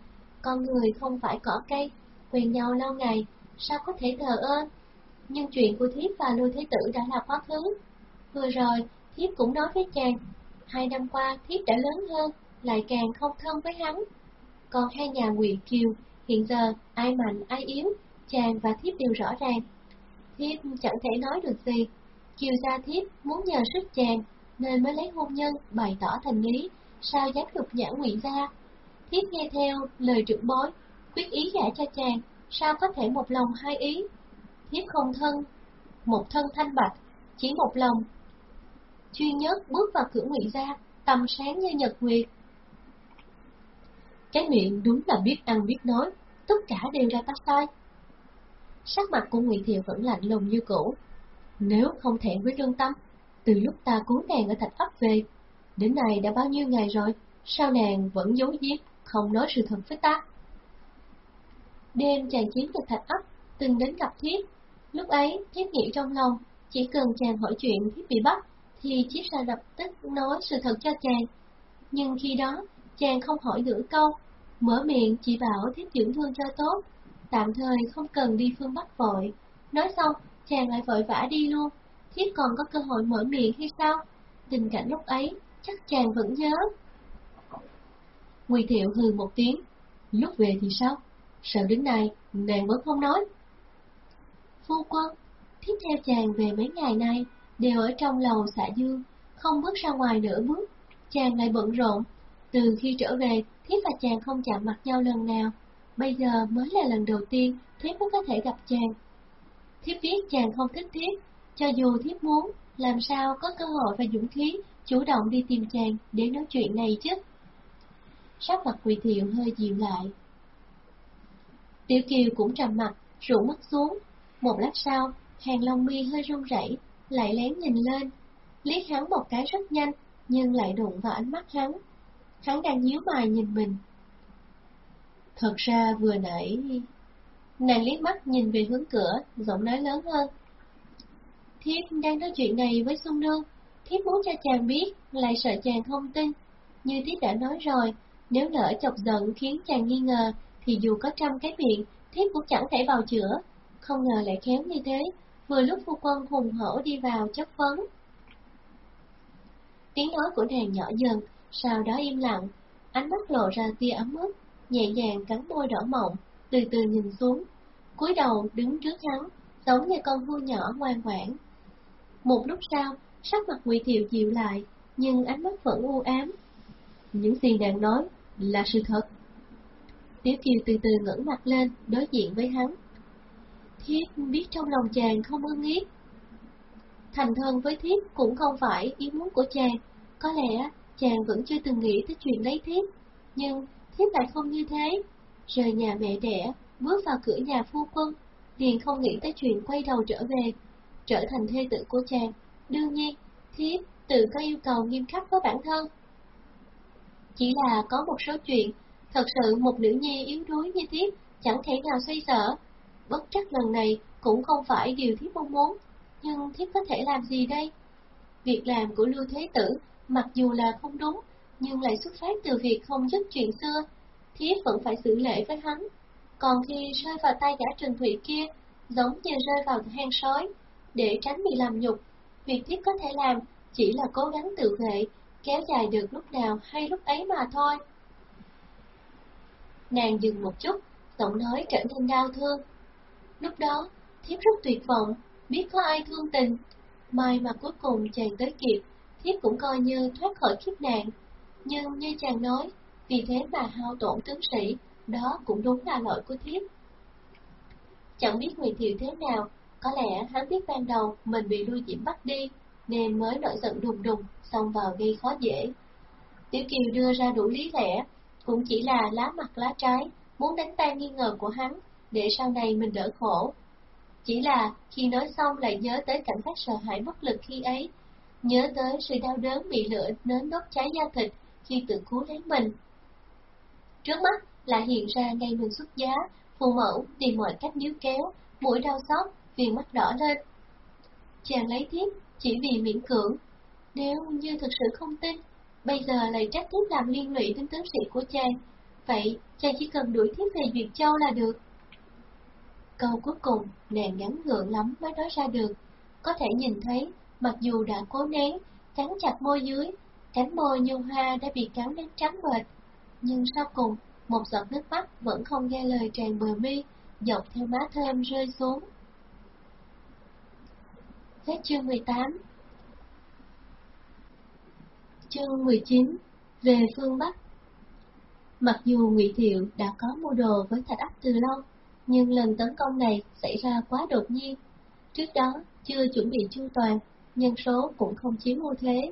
Con người không phải cỏ cây, quen nhau lâu ngày, sao có thể thờ ơ? Nhưng chuyện của thiếp và Lưu Thế Tử đã là quá khứ. Vừa rồi, thiếp cũng nói với chàng, hai năm qua thiếp đã lớn hơn, lại càng không thân với hắn. Còn hai nhà Nguyệt Kiều, hiện giờ ai mạnh ai yếu, chàng và thiếp đều rõ ràng. Thiếp chẳng thể nói được gì. Kiều gia thiếp muốn nhờ sức chàng, nên mới lấy hôn nhân bày tỏ thành ý, sao dám đục nhã ngụy ra? Thiếp nghe theo lời trưởng bối, quyết ý gả cho chàng, sao có thể một lòng hai ý. Thiếp không thân, một thân thanh bạch, chỉ một lòng. Chuyên nhất bước vào cửa ngụy ra tầm sáng như nhật nguyệt. Cái miệng đúng là biết ăn biết nói, tất cả đều ra ta sai. Sắc mặt của Ngụy Thiệu vẫn lạnh lùng như cũ. Nếu không thẹn với lương tâm, từ lúc ta cứu nàng ở thạch ấp về, đến nay đã bao nhiêu ngày rồi, sao nàng vẫn giấu giếm, không nói sự thật với ta? Đêm chàng chiến được thạch ấp, từng đến gặp thiết Lúc ấy, thiết nghĩ trong lòng, chỉ cần chàng hỏi chuyện thiết bị bắt, thì thiết sẽ lập tức nói sự thật cho chàng. Nhưng khi đó, chàng không hỏi nửa câu, mở miệng chỉ bảo thiết dưỡng thương cho tốt, tạm thời không cần đi phương Bắc vội. Nói xong, chàng lại vội vã đi luôn, thiếp còn có cơ hội mở miệng hay sao? Tình cảnh lúc ấy, chắc chàng vẫn nhớ. Ngụy Thiệu hừ một tiếng, lúc về thì sao? Sợ đến nay, nàng vẫn không nói? Phu quân, thiếp theo chàng về mấy ngày nay, đều ở trong lầu xạ dương, không bước ra ngoài nửa bước. Chàng lại bận rộn, từ khi trở về, thiếp và chàng không chạm mặt nhau lần nào. Bây giờ mới là lần đầu tiên thiếp mới có thể gặp chàng. Thiếp biết chàng không thích thiếp, cho dù thiếp muốn, làm sao có cơ hội và dũng khí chủ động đi tìm chàng để nói chuyện này chứ. Sắc mặt quỳ thiệu hơi dịu lại. Tiểu Kiều cũng trầm mặt, rủ mắt xuống. Một lát sau, hàng lông mi hơi run rẩy, lại lén nhìn lên. Liếc hắn một cái rất nhanh, nhưng lại đụng vào ánh mắt hắn. Hắn đang nhíu mày nhìn mình, Thật ra vừa nãy... Nàng liếc mắt nhìn về hướng cửa, giọng nói lớn hơn. Thiếp đang nói chuyện này với Xuân Nương, thiếp muốn cho chàng biết, lại sợ chàng không tin. Như thiếp đã nói rồi, nếu lỡ chọc giận khiến chàng nghi ngờ, thì dù có trăm cái miệng, thiếp cũng chẳng thể vào chữa. Không ngờ lại khéo như thế, vừa lúc phu quân hùng hổ đi vào chất vấn. Tiếng nói của nàng nhỏ dần, sau đó im lặng, ánh mắt lộ ra tia ấm ức nhẹ nhàng cắn môi đỏ mọng, từ từ nhìn xuống, cúi đầu đứng trước hắn, giống như con vua nhỏ ngoan ngoãn. Một lúc sau, sắc mặt Ngụy Thiệu dịu lại, nhưng ánh mắt vẫn u ám. Những gì nàng nói là sự thật. Tiểu Kiều từ từ ngẩng mặt lên, đối diện với hắn. Thiếp biết trong lòng chàng không ưng ý. Thành thân với thiếp cũng không phải ý muốn của chàng, có lẽ chàng vẫn chưa từng nghĩ tới chuyện lấy thiếp, nhưng thiếp lại không như thế. Rời nhà mẹ đẻ, bước vào cửa nhà phu quân, liền không nghĩ tới chuyện quay đầu trở về, trở thành thê tử của chàng. Đương nhiên, thiếp tự có yêu cầu nghiêm khắc với bản thân. Chỉ là có một số chuyện, thật sự một nữ nhi yếu đuối như thiếp chẳng thể nào xoay sở. Bất trắc lần này cũng không phải điều thiếp mong muốn, nhưng thiếp có thể làm gì đây? Việc làm của Lưu Thế Tử, mặc dù là không đúng, nhưng lại xuất phát từ việc không giúp chuyện xưa, thiếp vẫn phải xử lễ với hắn. Còn khi rơi vào tay gã Trần Thủy kia, giống như rơi vào hang sói, để tránh bị làm nhục, việc thiếp có thể làm chỉ là cố gắng tự vệ, kéo dài được lúc nào hay lúc ấy mà thôi. Nàng dừng một chút, giọng nói trở nên đau thương. Lúc đó, thiếp rất tuyệt vọng, biết có ai thương tình. May mà cuối cùng chàng tới kịp, thiếp cũng coi như thoát khỏi kiếp nạn. Nhưng như chàng nói, vì thế mà hao tổn tướng sĩ, đó cũng đúng là lỗi của thiếp. Chẳng biết Ngụy Thiệu thế nào, có lẽ hắn biết ban đầu mình bị đuôi diễm bắt đi, nên mới nổi giận đùng đùng, xông vào gây khó dễ. Tiểu Kiều đưa ra đủ lý lẽ, cũng chỉ là lá mặt lá trái, muốn đánh tan nghi ngờ của hắn, để sau này mình đỡ khổ. Chỉ là khi nói xong lại nhớ tới cảnh giác sợ hãi bất lực khi ấy, nhớ tới sự đau đớn bị lửa nến đốt cháy da thịt khi tự cứu lấy mình. Trước mắt lại hiện ra ngay mình xuất giá, phù mẫu tìm mọi cách níu kéo, mũi đau xót, viền mắt đỏ lên. Chàng lấy tiếp chỉ vì miễn cưỡng. Nếu như thực sự không tin, bây giờ lại trách tiếp làm liên lụy đến tướng sĩ của chàng, vậy chàng chỉ cần đuổi tiếp về Duyệt Châu là được. Câu cuối cùng, nàng ngắn ngượng lắm mới nói ra được. Có thể nhìn thấy, mặc dù đã cố nén, cắn chặt môi dưới, cánh môi nhung hoa đã bị cắn đến trắng bệch. Nhưng sau cùng, một giọt nước mắt vẫn không nghe lời tràn bờ mi, dọc theo má thơm rơi xuống. Hết chương 18 Chương 19 Về phương Bắc Mặc dù Ngụy Thiệu đã có mua đồ với Thạch Ấp từ lâu, nhưng lần tấn công này xảy ra quá đột nhiên. Trước đó, chưa chuẩn bị chu toàn, nhân số cũng không chiếm ưu thế.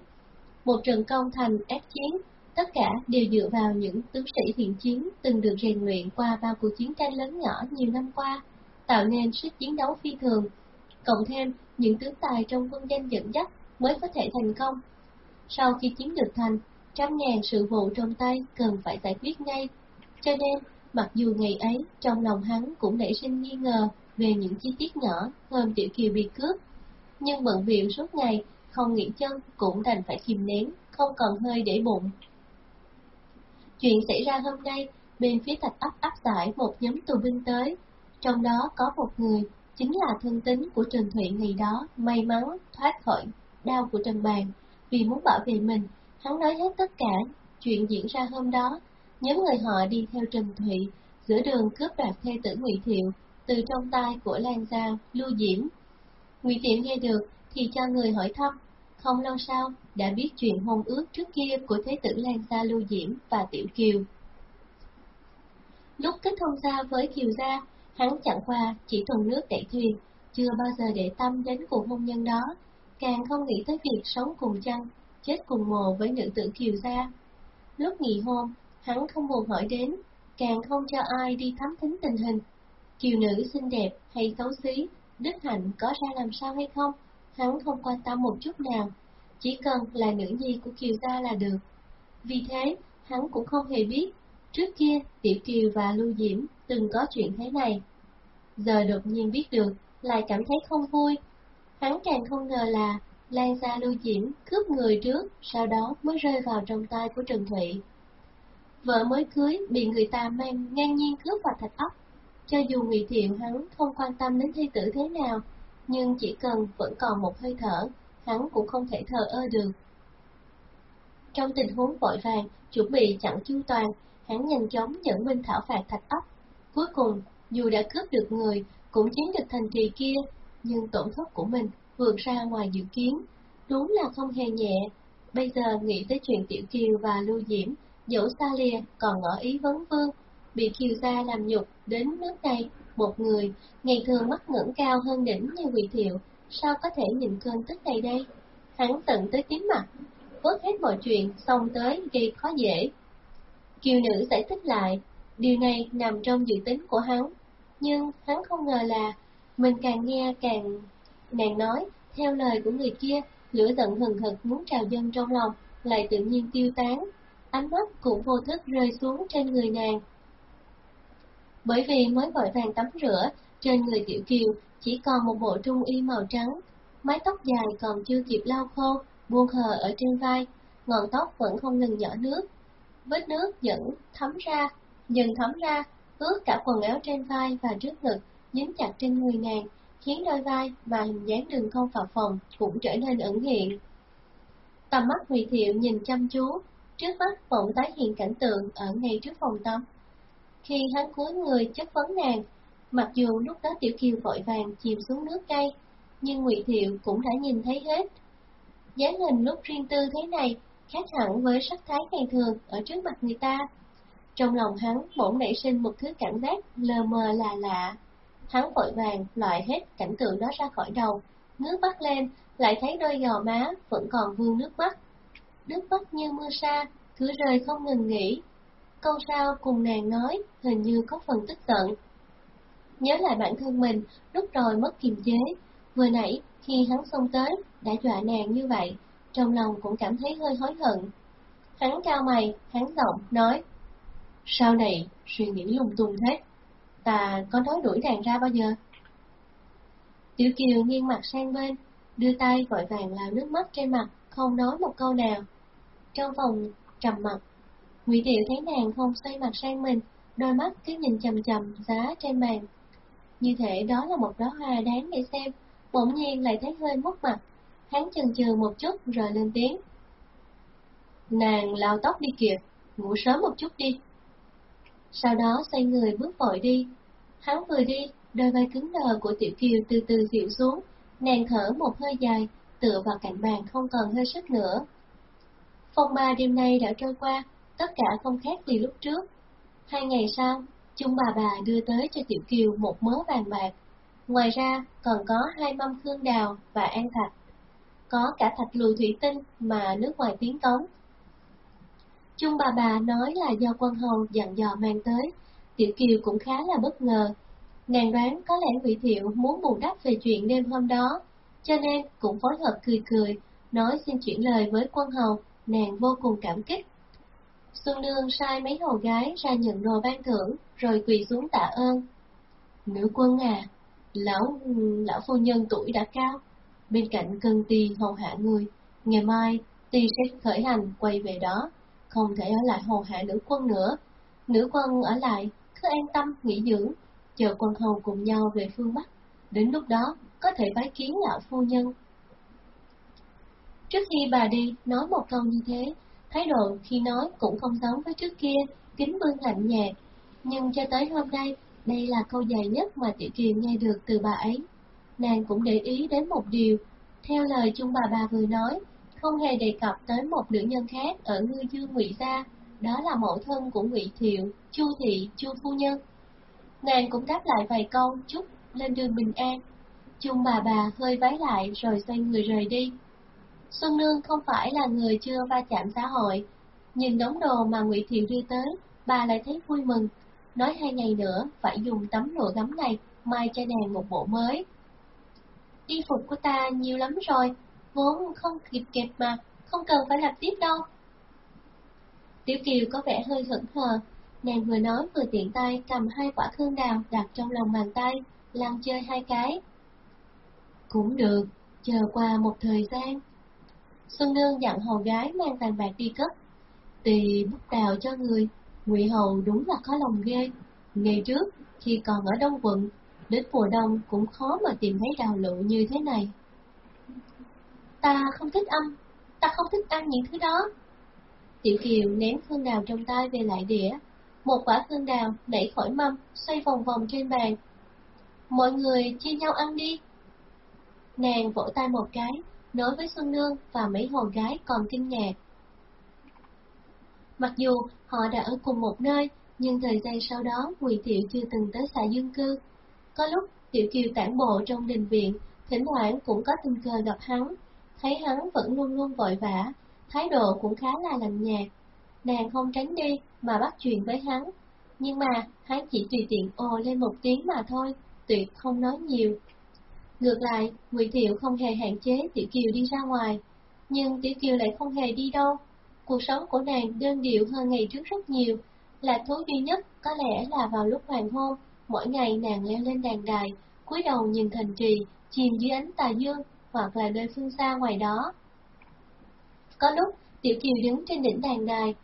Một trận công thành ép chiến, tất cả đều dựa vào những tướng sĩ thiện chiến từng được rèn luyện qua bao cuộc chiến tranh lớn nhỏ nhiều năm qua, tạo nên sức chiến đấu phi thường. Cộng thêm những tướng tài trong quân danh dẫn dắt mới có thể thành công. Sau khi chiếm được thành, trăm ngàn sự vụ trong tay cần phải giải quyết ngay, cho nên Mặc dù ngày ấy, trong lòng hắn cũng nảy sinh nghi ngờ về những chi tiết nhỏ hôm Tiểu Kiều bị cướp, nhưng bận biệu suốt ngày, không nghỉ chân cũng đành phải kìm nén, không còn hơi để bụng. Chuyện xảy ra hôm nay, bên phía thạch ấp áp giải một nhóm tù binh tới, trong đó có một người, chính là thân tính của Trần Thụy ngày đó, may mắn thoát khỏi đau của Trần Bàn, vì muốn bảo vệ mình, hắn nói hết tất cả chuyện diễn ra hôm đó Nhóm người họ đi theo Trần Thụy, giữa đường cướp đoạt thê tử Ngụy Thiệu từ trong tay của Lan Giao, Lưu Diễm. Ngụy Thiệu nghe được thì cho người hỏi thăm, không lâu sau đã biết chuyện hôn ước trước kia của thế tử Lan Gia Lưu Diễm và Tiểu Kiều. Lúc kết hôn gia với Kiều Gia, hắn chẳng qua chỉ thuần nước đẩy thuyền, chưa bao giờ để tâm đến cuộc hôn nhân đó, càng không nghĩ tới việc sống cùng chăng, chết cùng mồ với nữ tử Kiều Gia. Lúc nghỉ hôn, hắn không buồn hỏi đến, càng không cho ai đi thám thính tình hình. Kiều nữ xinh đẹp hay xấu xí, đức hạnh có ra làm sao hay không, hắn không quan tâm một chút nào, chỉ cần là nữ nhi của Kiều gia là được. Vì thế, hắn cũng không hề biết, trước kia Tiểu Kiều và Lưu Diễm từng có chuyện thế này. Giờ đột nhiên biết được, lại cảm thấy không vui. Hắn càng không ngờ là Lan gia Lưu Diễm cướp người trước, sau đó mới rơi vào trong tay của Trần Thụy. Vợ mới cưới bị người ta mang ngang nhiên cướp vào thạch ốc. Cho dù Ngụy Thiệu hắn không quan tâm đến thi tử thế nào, nhưng chỉ cần vẫn còn một hơi thở, hắn cũng không thể thờ ơ được. Trong tình huống vội vàng, chuẩn bị chặn chu toàn, hắn nhanh chóng dẫn binh thảo phạt thạch ốc. Cuối cùng, dù đã cướp được người, cũng chiếm được thành trì kia, nhưng tổn thất của mình vượt ra ngoài dự kiến, đúng là không hề nhẹ. Bây giờ nghĩ tới chuyện Tiểu Kiều và Lưu Diễm, Dẫu xa lìa còn ngỏ ý vấn vương, bị kiều gia làm nhục đến nước này, một người, ngày thường mắt ngưỡng cao hơn đỉnh như quỳ thiệu, sao có thể nhịn cơn tức này đây? Hắn tận tới tím mặt, vớt hết mọi chuyện, xong tới gây khó dễ. Kiều nữ giải thích lại, điều này nằm trong dự tính của hắn, nhưng hắn không ngờ là mình càng nghe càng... Nàng nói, theo lời của người kia, lửa giận hừng hực muốn trào dâng trong lòng, lại tự nhiên tiêu tán, ánh mắt cũng vô thức rơi xuống trên người nàng. Bởi vì mới vội vàng tắm rửa, trên người Tiểu Kiều chỉ còn một bộ trung y màu trắng, mái tóc dài còn chưa kịp lau khô, buông hờ ở trên vai, ngọn tóc vẫn không ngừng nhỏ nước. Vết nước vẫn thấm ra, dần thấm ra, ướt cả quần áo trên vai và trước ngực, dính chặt trên người nàng, khiến đôi vai và hình dáng đường cong phập phồng cũng trở nên ẩn hiện. Tầm mắt Ngụy Thiệu nhìn chăm chú, Trước mắt bỗng tái hiện cảnh tượng ở ngay trước phòng tắm. Khi hắn cúi người chất vấn nàng, mặc dù lúc đó Tiểu Kiều vội vàng chìm xuống nước cay, nhưng Ngụy Thiệu cũng đã nhìn thấy hết. dáng hình lúc riêng tư thế này khác hẳn với sắc thái ngày thường ở trước mặt người ta. Trong lòng hắn bỗng nảy sinh một thứ cảm giác lờ mờ lạ lạ. Hắn vội vàng loại hết cảnh tượng đó ra khỏi đầu, ngước mắt lên, lại thấy đôi gò má vẫn còn vương nước mắt nước mắt như mưa sa, cứ rơi không ngừng nghỉ. Câu sau cùng nàng nói, hình như có phần tức giận. nhớ lại bản thân mình lúc rồi mất kiềm chế. Vừa nãy, khi hắn xông tới, đã dọa nàng như vậy, trong lòng cũng cảm thấy hơi hối hận. Hắn cao mày, hắn giọng, nói, sau này, suy nghĩ lung tung thế, ta có nói đuổi nàng ra bao giờ? Tiểu Kiều nghiêng mặt sang bên, đưa tay vội vàng lao nước mắt trên mặt, không nói một câu nào. Trong phòng trầm mặt, Ngụy Tiểu thấy nàng không xoay mặt sang mình, đôi mắt cứ nhìn chầm chầm giá trên bàn. Như thể đó là một đóa hoa đáng để xem, bỗng nhiên lại thấy hơi mất mặt. Hắn chần chừ một chút rồi lên tiếng. Nàng lao tóc đi kìa, ngủ sớm một chút đi. Sau đó xoay người bước vội đi. Hắn vừa đi, đôi vai cứng đờ của Tiểu Kiều từ từ dịu xuống, nàng thở một hơi dài, tựa vào cạnh bàn không còn hơi sức nữa. Phong ba đêm nay đã trôi qua, tất cả không khác gì lúc trước. Hai ngày sau, chung bà bà đưa tới cho Tiểu Kiều một mớ vàng bạc. Ngoài ra, còn có hai mâm hương đào và an thạch. Có cả thạch lùi thủy tinh mà nước ngoài tiến cống. Chung bà bà nói là do quân hầu dặn dò mang tới, Tiểu Kiều cũng khá là bất ngờ. Nàng đoán có lẽ Ngụy Thiệu muốn bù đắp về chuyện đêm hôm đó, cho nên cũng phối hợp cười cười, nói xin chuyển lời với quân hầu, nàng vô cùng cảm kích. Xuân Nương sai mấy hầu gái ra nhận đồ ban thưởng, rồi quỳ xuống tạ ơn. Nữ quân à, lão lão phu nhân tuổi đã cao, bên cạnh cân tỳ hầu hạ người, ngày mai tỳ sẽ khởi hành quay về đó, không thể ở lại hầu hạ nữ quân nữa. Nữ quân ở lại, cứ an tâm nghỉ dưỡng, chờ quân hầu cùng nhau về phương Bắc. Đến lúc đó, có thể bái kiến lão phu nhân. Trước khi bà đi, nói một câu như thế, thái độ khi nói cũng không giống với trước kia, kính vương lạnh nhạt. Nhưng cho tới hôm nay, đây là câu dài nhất mà Tiểu Kiều nghe được từ bà ấy. Nàng cũng để ý đến một điều, theo lời chung bà bà vừa nói, không hề đề cập tới một nữ nhân khác ở ngư dương ngụy gia, đó là mẫu thân của ngụy Thiệu, Chu Thị, Chu Phu Nhân. Nàng cũng đáp lại vài câu chúc lên đường bình an. Chung bà bà hơi vái lại rồi xoay người rời đi. Xuân Nương không phải là người chưa va chạm xã hội, nhìn đống đồ mà Ngụy Thiệu đưa tới, bà lại thấy vui mừng, nói hai ngày nữa phải dùng tấm lụa gấm này mai cho nàng một bộ mới. Y phục của ta nhiều lắm rồi, vốn không kịp kẹp mà, không cần phải làm tiếp đâu. Tiểu Kiều có vẻ hơi hững hờ, nàng vừa nói vừa tiện tay cầm hai quả thương đào đặt trong lòng bàn tay, lăn chơi hai cái. Cũng được, chờ qua một thời gian. Xuân Nương dặn hầu gái mang vàng bạc đi cất. Tì bút đào cho người, Ngụy Hầu đúng là có lòng ghê. Ngày trước, khi còn ở Đông Quận, đến mùa đông cũng khó mà tìm thấy đào lụ như thế này. Ta không thích ăn, ta không thích ăn những thứ đó. Tiểu Kiều ném hương đào trong tay về lại đĩa. Một quả hương đào nảy khỏi mâm, xoay vòng vòng trên bàn. Mọi người chia nhau ăn đi. Nàng vỗ tay một cái, nói với Xuân Nương và mấy hồn gái còn kinh ngạc. Mặc dù họ đã ở cùng một nơi, nhưng thời gian sau đó Ngụy Tiểu chưa từng tới xã Dương Cư. Có lúc Tiểu Kiều tản bộ trong đình viện, thỉnh thoảng cũng có tình cờ gặp hắn, thấy hắn vẫn luôn luôn vội vã, thái độ cũng khá là lạnh nhạt. Nàng không tránh đi mà bắt chuyện với hắn, nhưng mà hắn chỉ tùy tiện ồ lên một tiếng mà thôi, tuyệt không nói nhiều. Ngược lại, Ngụy Thiệu không hề hạn chế Tiểu Kiều đi ra ngoài, nhưng Tiểu Kiều lại không hề đi đâu. Cuộc sống của nàng đơn điệu hơn ngày trước rất nhiều, là thú duy nhất có lẽ là vào lúc hoàng hôn, mỗi ngày nàng leo lên đàn đài, cúi đầu nhìn thành trì, chìm dưới ánh tà dương, hoặc là nơi phương xa ngoài đó. Có lúc, Tiểu Kiều đứng trên đỉnh đàn đài,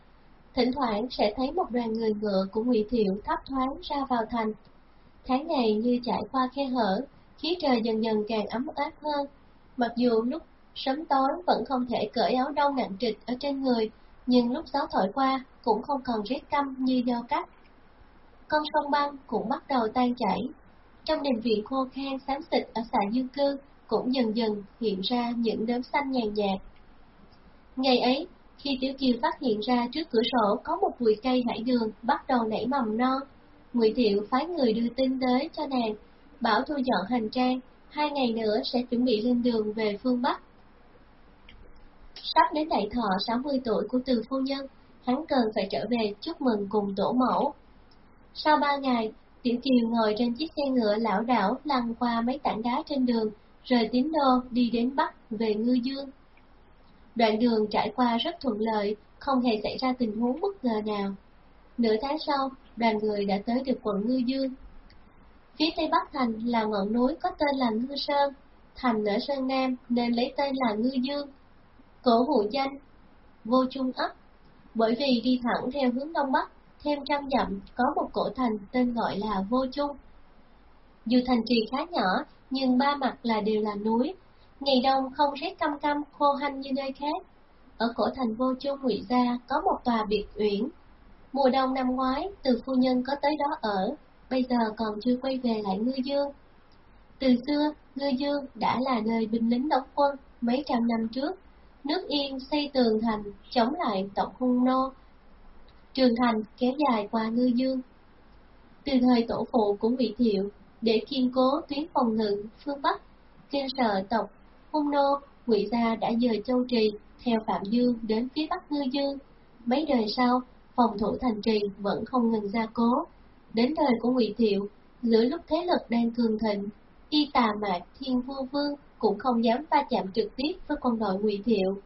thỉnh thoảng sẽ thấy một đoàn người ngựa của Ngụy Thiệu thấp thoáng ra vào thành. Tháng ngày như trải qua khe hở, khí trời dần dần càng ấm áp hơn. Mặc dù lúc sớm tối vẫn không thể cởi áo đông nặng trịch ở trên người, nhưng lúc gió thổi qua cũng không còn rét căm như do cắt. Con sông băng cũng bắt đầu tan chảy. Trong đình viện khô khan xám xịt ở xã Dương Cư cũng dần dần hiện ra những đốm xanh nhàn nhạt. Ngày ấy, khi Tiểu Kiều phát hiện ra trước cửa sổ có một bụi cây hải đường bắt đầu nảy mầm non, Ngụy Thiệu phái người đưa tin tới cho nàng bảo thu dọn hành trang, hai ngày nữa sẽ chuẩn bị lên đường về phương Bắc. Sắp đến đại thọ 60 tuổi của từ phu nhân, hắn cần phải trở về chúc mừng cùng tổ mẫu. Sau ba ngày, Tiểu Kiều ngồi trên chiếc xe ngựa lão đảo lăn qua mấy tảng đá trên đường, rời tín đô đi đến Bắc về Ngư Dương. Đoạn đường trải qua rất thuận lợi, không hề xảy ra tình huống bất ngờ nào. Nửa tháng sau, đoàn người đã tới được quận Ngư Dương. Phía tây bắc thành là ngọn núi có tên là Ngư Sơn, thành ở Sơn Nam nên lấy tên là Ngư Dương. Cổ hữu danh, vô trung ấp, bởi vì đi thẳng theo hướng đông bắc, thêm trăm dặm có một cổ thành tên gọi là Vô Trung. Dù thành trì khá nhỏ, nhưng ba mặt là đều là núi, ngày đông không rét căm căm khô hanh như nơi khác. Ở cổ thành Vô chung Ngụy Gia có một tòa biệt uyển. Mùa đông năm ngoái, từ phu nhân có tới đó ở, bây giờ còn chưa quay về lại Ngư Dương. Từ xưa, Ngư Dương đã là nơi binh lính đóng quân mấy trăm năm trước. Nước Yên xây tường thành chống lại tộc hung nô. Trường thành kéo dài qua Ngư Dương. Từ thời tổ phụ của Ngụy Thiệu, để kiên cố tuyến phòng ngự phương Bắc, kinh sợ tộc hung nô, Ngụy gia đã dời Châu Trì theo Phạm Dương đến phía Bắc Ngư Dương. Mấy đời sau, phòng thủ thành trì vẫn không ngừng gia cố. Đến đời của Ngụy Thiệu, giữa lúc thế lực đang cường thịnh, y tà mạc thiên vua vương cũng không dám va chạm trực tiếp với quân đội Ngụy Thiệu.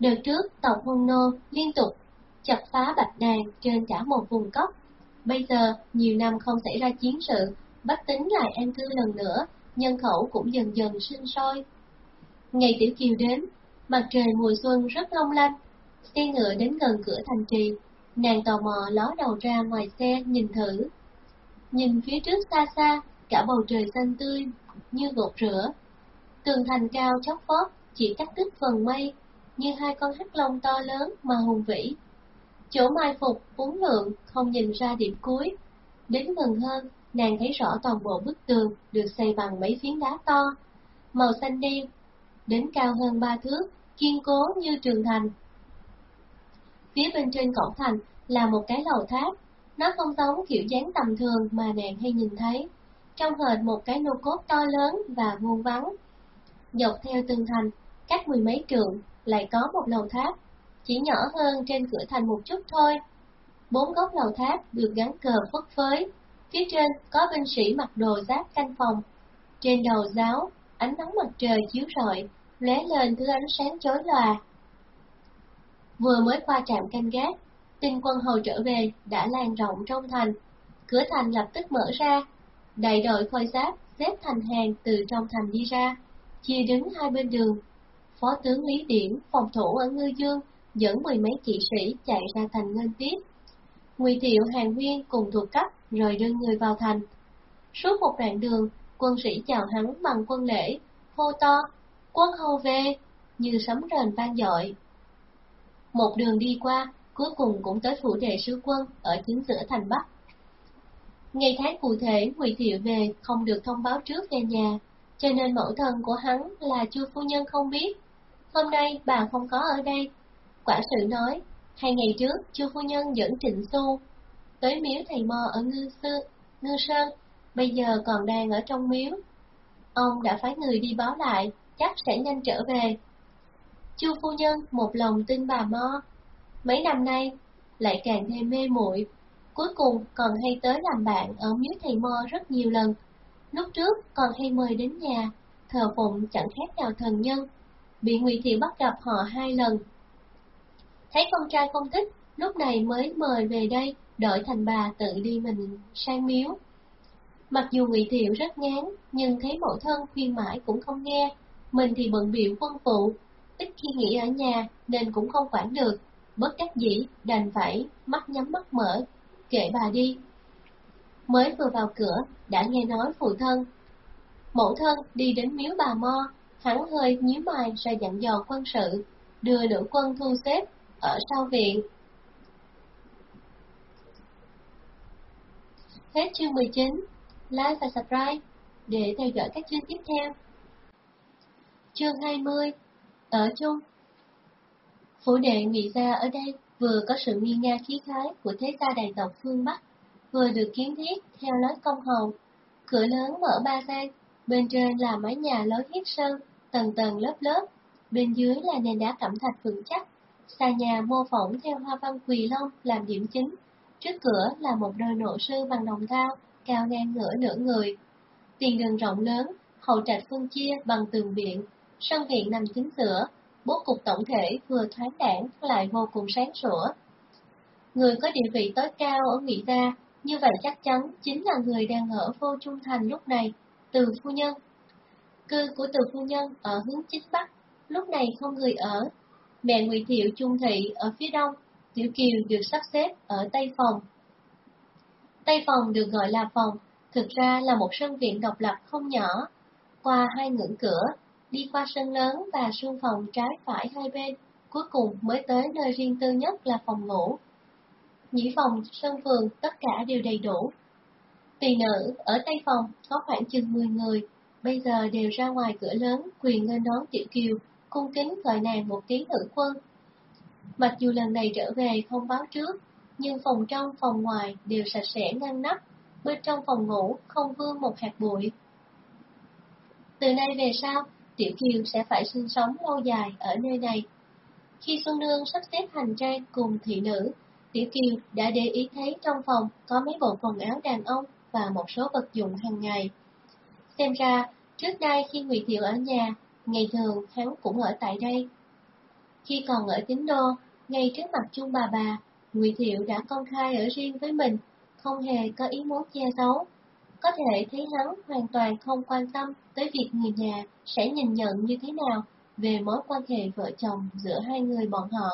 Đợt trước, tộc Hung Nô liên tục chặt phá bạch đàn trên cả một vùng cốc. Bây giờ, nhiều năm không xảy ra chiến sự, bách tính lại an cư lần nữa, nhân khẩu cũng dần dần sinh sôi. Ngày Tiểu Kiều đến, mặt trời mùa xuân rất long lanh, xe ngựa đến gần cửa thành trì, nàng tò mò ló đầu ra ngoài xe nhìn thử. Nhìn phía trước xa xa, cả bầu trời xanh tươi như gột rửa. Tường thành cao chót vót chỉ cắt đứt phần mây, như hai con hắc long to lớn mà hùng vĩ. Chỗ mai phục uốn lượng không nhìn ra điểm cuối. Đến gần hơn, nàng thấy rõ toàn bộ bức tường được xây bằng mấy phiến đá to, màu xanh đen, đến cao hơn ba thước, kiên cố như trường thành. Phía bên trên cổng thành là một cái lầu tháp, nó không giống kiểu dáng tầm thường mà nàng hay nhìn thấy, trong hệt một cái nô cốt to lớn và vuông vắn. Dọc theo tường thành, cách mười mấy trượng, lại có một lầu tháp, chỉ nhỏ hơn trên cửa thành một chút thôi. Bốn góc lầu tháp được gắn cờ phất phới, phía trên có binh sĩ mặc đồ giáp canh phòng. Trên đầu giáo, ánh nắng mặt trời chiếu rọi, lóe lên thứ ánh sáng chói lòa. Vừa mới qua trạm canh gác, tin quân hầu trở về đã lan rộng trong thành. Cửa thành lập tức mở ra, đại đội khôi giáp xếp thành hàng từ trong thành đi ra, chia đứng hai bên đường. Phó tướng Lý Điển, phòng thủ ở Ngư Dương, dẫn mười mấy kỵ sĩ chạy ra thành ngân tiếp. Ngụy Thiệu Hàng Nguyên cùng thuộc cấp rồi đưa người vào thành. Suốt một đoạn đường, quân sĩ chào hắn bằng quân lễ, hô to, quân hầu về, như sấm rền vang dội. Một đường đi qua, cuối cùng cũng tới phủ đệ sứ quân ở chính giữa thành Bắc. Ngày tháng cụ thể Ngụy Thiệu về không được thông báo trước về nhà, cho nên mẫu thân của hắn là chu phu nhân không biết. Hôm nay bà không có ở đây. Quả sự nói, hai ngày trước chu phu nhân dẫn Trịnh Xu tới miếu thầy mò ở Ngư Sư, Ngư Sơn, bây giờ còn đang ở trong miếu. Ông đã phái người đi báo lại, chắc sẽ nhanh trở về. Chu phu nhân một lòng tin bà Mo. Mấy năm nay, lại càng thêm mê muội cuối cùng còn hay tới làm bạn ở miếu thầy Mo rất nhiều lần. Lúc trước còn hay mời đến nhà, thờ phụng chẳng khác nào thần nhân, bị Ngụy Thị bắt gặp họ hai lần. Thấy con trai không thích, lúc này mới mời về đây, đợi thành bà tự đi mình sang miếu. Mặc dù Ngụy Thiệu rất ngán, nhưng thấy mẫu thân khuyên mãi cũng không nghe, mình thì bận biểu quân phụ, ít khi nghỉ ở nhà nên cũng không quản được, bất đắc dĩ đành phải mắt nhắm mắt mở, kệ bà đi. Mới vừa vào cửa, đã nghe nói phụ thân. Mẫu thân đi đến miếu bà Mo, hắn hơi nhíu mày ra dặn dò quân sự, đưa nữ quân thu xếp Ờ, ở sau viện. Hết chương 19, like và subscribe để theo dõi các chương tiếp theo. Chương 20 Ở chung Phủ đệ Ngụy Gia ở đây vừa có sự nghi nga khí khái của thế gia đại tộc phương Bắc, vừa được kiến thiết theo lối công hầu. Cửa lớn mở ba gian, bên trên là mái nhà lối hiếp sơn, tầng tầng lớp lớp, bên dưới là nền đá cẩm thạch vững chắc sàn nhà mô phỏng theo hoa văn quỳ long làm điểm chính, Trước cửa là một đôi nộ sư bằng đồng cao, cao ngang ngửa nửa người. Tiền đường rộng lớn, hậu trạch phân chia bằng tường viện, sân viện nằm chính giữa, bố cục tổng thể vừa thoáng đảng lại vô cùng sáng sủa. Người có địa vị tối cao ở Ngụy Gia, như vậy chắc chắn chính là người đang ở vô trung thành lúc này, từ phu nhân. Cư của từ phu nhân ở hướng chính bắc, lúc này không người ở. Mẹ Ngụy Thiệu Trung Thị ở phía đông, Tiểu Kiều được sắp xếp ở Tây Phòng. Tây Phòng được gọi là phòng, thực ra là một sân viện độc lập không nhỏ. Qua hai ngưỡng cửa, đi qua sân lớn và sương phòng trái phải hai bên, cuối cùng mới tới nơi riêng tư nhất là phòng ngủ. Nhĩ phòng, sân vườn, tất cả đều đầy đủ. Tỳ nữ ở Tây Phòng có khoảng chừng 10 người, bây giờ đều ra ngoài cửa lớn quyền nghênh đón Tiểu Kiều, cung kính gọi nàng một tiếng nữ quân. Mặc dù lần này trở về không báo trước, nhưng phòng trong phòng ngoài đều sạch sẽ ngăn nắp, bên trong phòng ngủ không vương một hạt bụi. Từ nay về sau, Tiểu Kiều sẽ phải sinh sống lâu dài ở nơi này. Khi Xuân Nương sắp xếp hành trang cùng thị nữ, Tiểu Kiều đã để ý thấy trong phòng có mấy bộ quần áo đàn ông và một số vật dụng hàng ngày. Xem ra, trước đây khi Ngụy Thiệu ở nhà, ngày thường hắn cũng ở tại đây. Khi còn ở Tín Đô, ngay trước mặt chung bà bà, Ngụy Thiệu đã công khai ở riêng với mình, không hề có ý muốn che giấu. Có thể thấy hắn hoàn toàn không quan tâm tới việc người nhà sẽ nhìn nhận như thế nào về mối quan hệ vợ chồng giữa hai người bọn họ.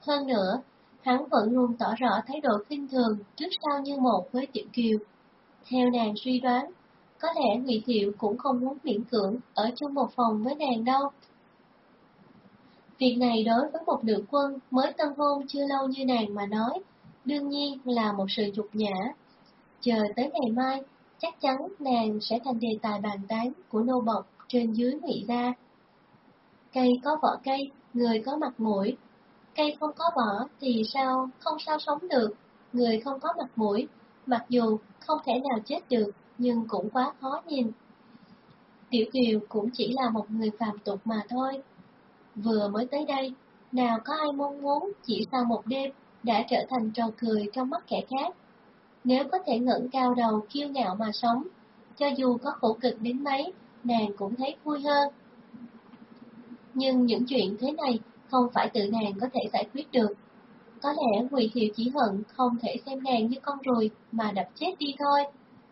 Hơn nữa, hắn vẫn luôn tỏ rõ thái độ khinh thường trước sau như một với Tiểu Kiều. Theo nàng suy đoán, có lẽ Ngụy Thiệu cũng không muốn miễn cưỡng ở chung một phòng với nàng đâu. Việc này đối với một nữ quân mới tân hôn chưa lâu như nàng mà nói, đương nhiên là một sự nhục nhã. Chờ tới ngày mai, chắc chắn nàng sẽ thành đề tài bàn tán của nô bộc trên dưới ngụy gia. Cây có vỏ cây, người có mặt mũi. Cây không có vỏ thì sao không sao sống được, người không có mặt mũi, mặc dù không thể nào chết được, nhưng cũng quá khó nhìn. Tiểu Kiều cũng chỉ là một người phàm tục mà thôi. Vừa mới tới đây, nào có ai mong muốn chỉ sau một đêm đã trở thành trò cười trong mắt kẻ khác. Nếu có thể ngẩng cao đầu kiêu ngạo mà sống, cho dù có khổ cực đến mấy, nàng cũng thấy vui hơn. Nhưng những chuyện thế này không phải tự nàng có thể giải quyết được. Có lẽ Ngụy Thiệu chỉ hận không thể xem nàng như con ruồi mà đập chết đi thôi,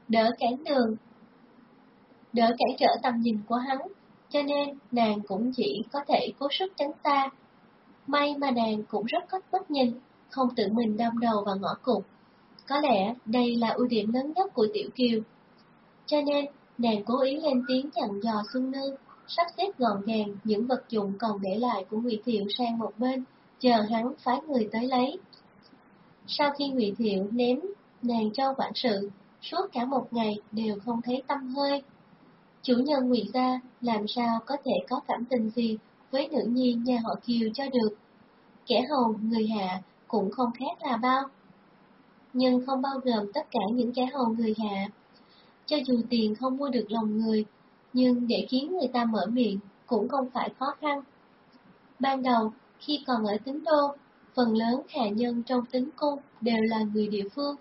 đỡ cản đường, đỡ cản trở tầm nhìn của hắn, cho nên nàng cũng chỉ có thể cố sức tránh xa. May mà nàng cũng rất có bất nhìn, không tự mình đâm đầu vào ngõ cụt. Có lẽ đây là ưu điểm lớn nhất của Tiểu Kiều. Cho nên, nàng cố ý lên tiếng dặn dò Xuân Nương, sắp xếp gọn gàng những vật dụng còn để lại của Ngụy Thiệu sang một bên, chờ hắn phái người tới lấy. Sau khi Ngụy Thiệu ném nàng cho quản sự, suốt cả một ngày đều không thấy tâm hơi. Chủ nhân Ngụy gia làm sao có thể có cảm tình gì với nữ nhi nhà họ Kiều cho được. Kẻ hầu người hạ cũng không khác là bao. Nhưng không bao gồm tất cả những kẻ hầu người hạ. Cho dù tiền không mua được lòng người, nhưng để khiến người ta mở miệng cũng không phải khó khăn. Ban đầu, khi còn ở tính đô, phần lớn hạ nhân trong tính cung đều là người địa phương.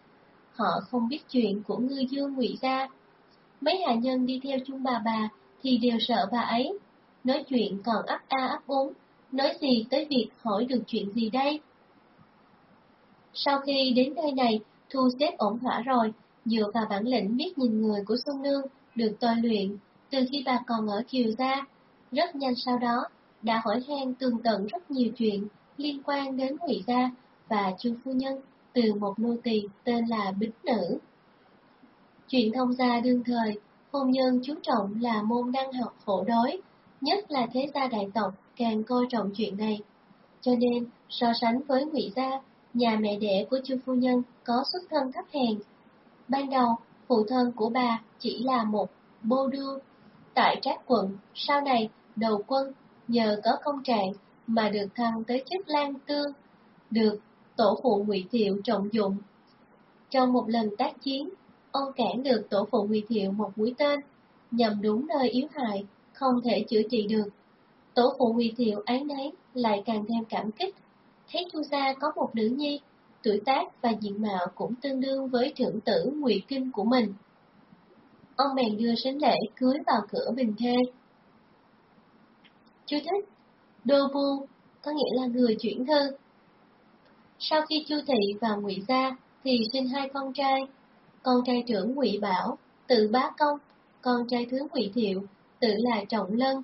Họ không biết chuyện của ngư dương ngụy gia. Mấy hạ nhân đi theo chung bà bà thì đều sợ bà ấy. Nói chuyện còn ấp a ấp úng, nói gì tới việc hỏi được chuyện gì đây? Sau khi đến nơi này, thu xếp ổn thỏa rồi, dựa vào bản lĩnh biết nhìn người của Xuân Nương, được tôi luyện, từ khi bà còn ở Kiều Gia. Rất nhanh sau đó, đã hỏi han tường tận rất nhiều chuyện liên quan đến Ngụy Gia và Chu Phu Nhân từ một nô tỳ tên là Bính Nữ. Chuyện thông gia đương thời, hôn nhân chú trọng là môn đăng học khổ đối, nhất là thế gia đại tộc càng coi trọng chuyện này. Cho nên, so sánh với Ngụy Gia, nhà mẹ đẻ của Chu Phu Nhân có xuất thân thấp hèn. Ban đầu, phụ thân của bà chỉ là một bô đưa tại trác quận, sau này đầu quân nhờ có công trạng mà được thăng tới chức lan tương, được tổ phụ Ngụy Thiệu trọng dụng. Trong một lần tác chiến, ông cản được tổ phụ Ngụy Thiệu một mũi tên, nhằm đúng nơi yếu hại, không thể chữa trị được. Tổ phụ Ngụy Thiệu ấy nấy lại càng thêm cảm kích, thấy Chu gia có một nữ nhi, tuổi tác và diện mạo cũng tương đương với trưởng tử Ngụy Kinh của mình. Ông bèn đưa sính lễ cưới vào cửa bình thê. Chú thích, Đô Bu có nghĩa là người chuyển thư. Sau khi Chu Thị và Ngụy Gia thì sinh hai con trai, con trai trưởng Ngụy Bảo, tự bá công, con trai thứ Ngụy Thiệu, tự là Trọng Lân.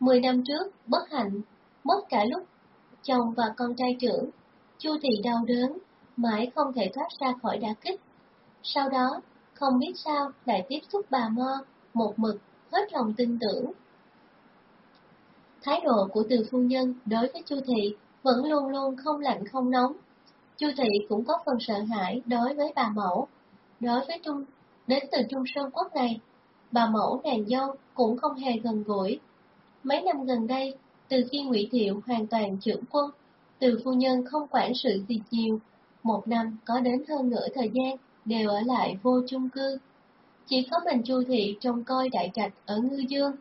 Mười năm trước, bất hạnh, mất cả lúc chồng và con trai trưởng, Chu Thị đau đớn, mãi không thể thoát ra khỏi đả kích. Sau đó, không biết sao lại tiếp xúc bà Mo, một mực, hết lòng tin tưởng. Thái độ của từ phu nhân đối với Chu Thị vẫn luôn luôn không lạnh không nóng. Chu Thị cũng có phần sợ hãi đối với bà mẫu. Đối với Trung, đến từ Trung Sơn Quốc này, bà mẫu nàng dâu cũng không hề gần gũi. Mấy năm gần đây, từ khi Ngụy Thiệu hoàn toàn trưởng quân, từ phu nhân không quản sự gì chiều, một năm có đến hơn nửa thời gian đều ở lại vô chung cư. Chỉ có mình Chu Thị trông coi đại trạch ở Ngư Dương.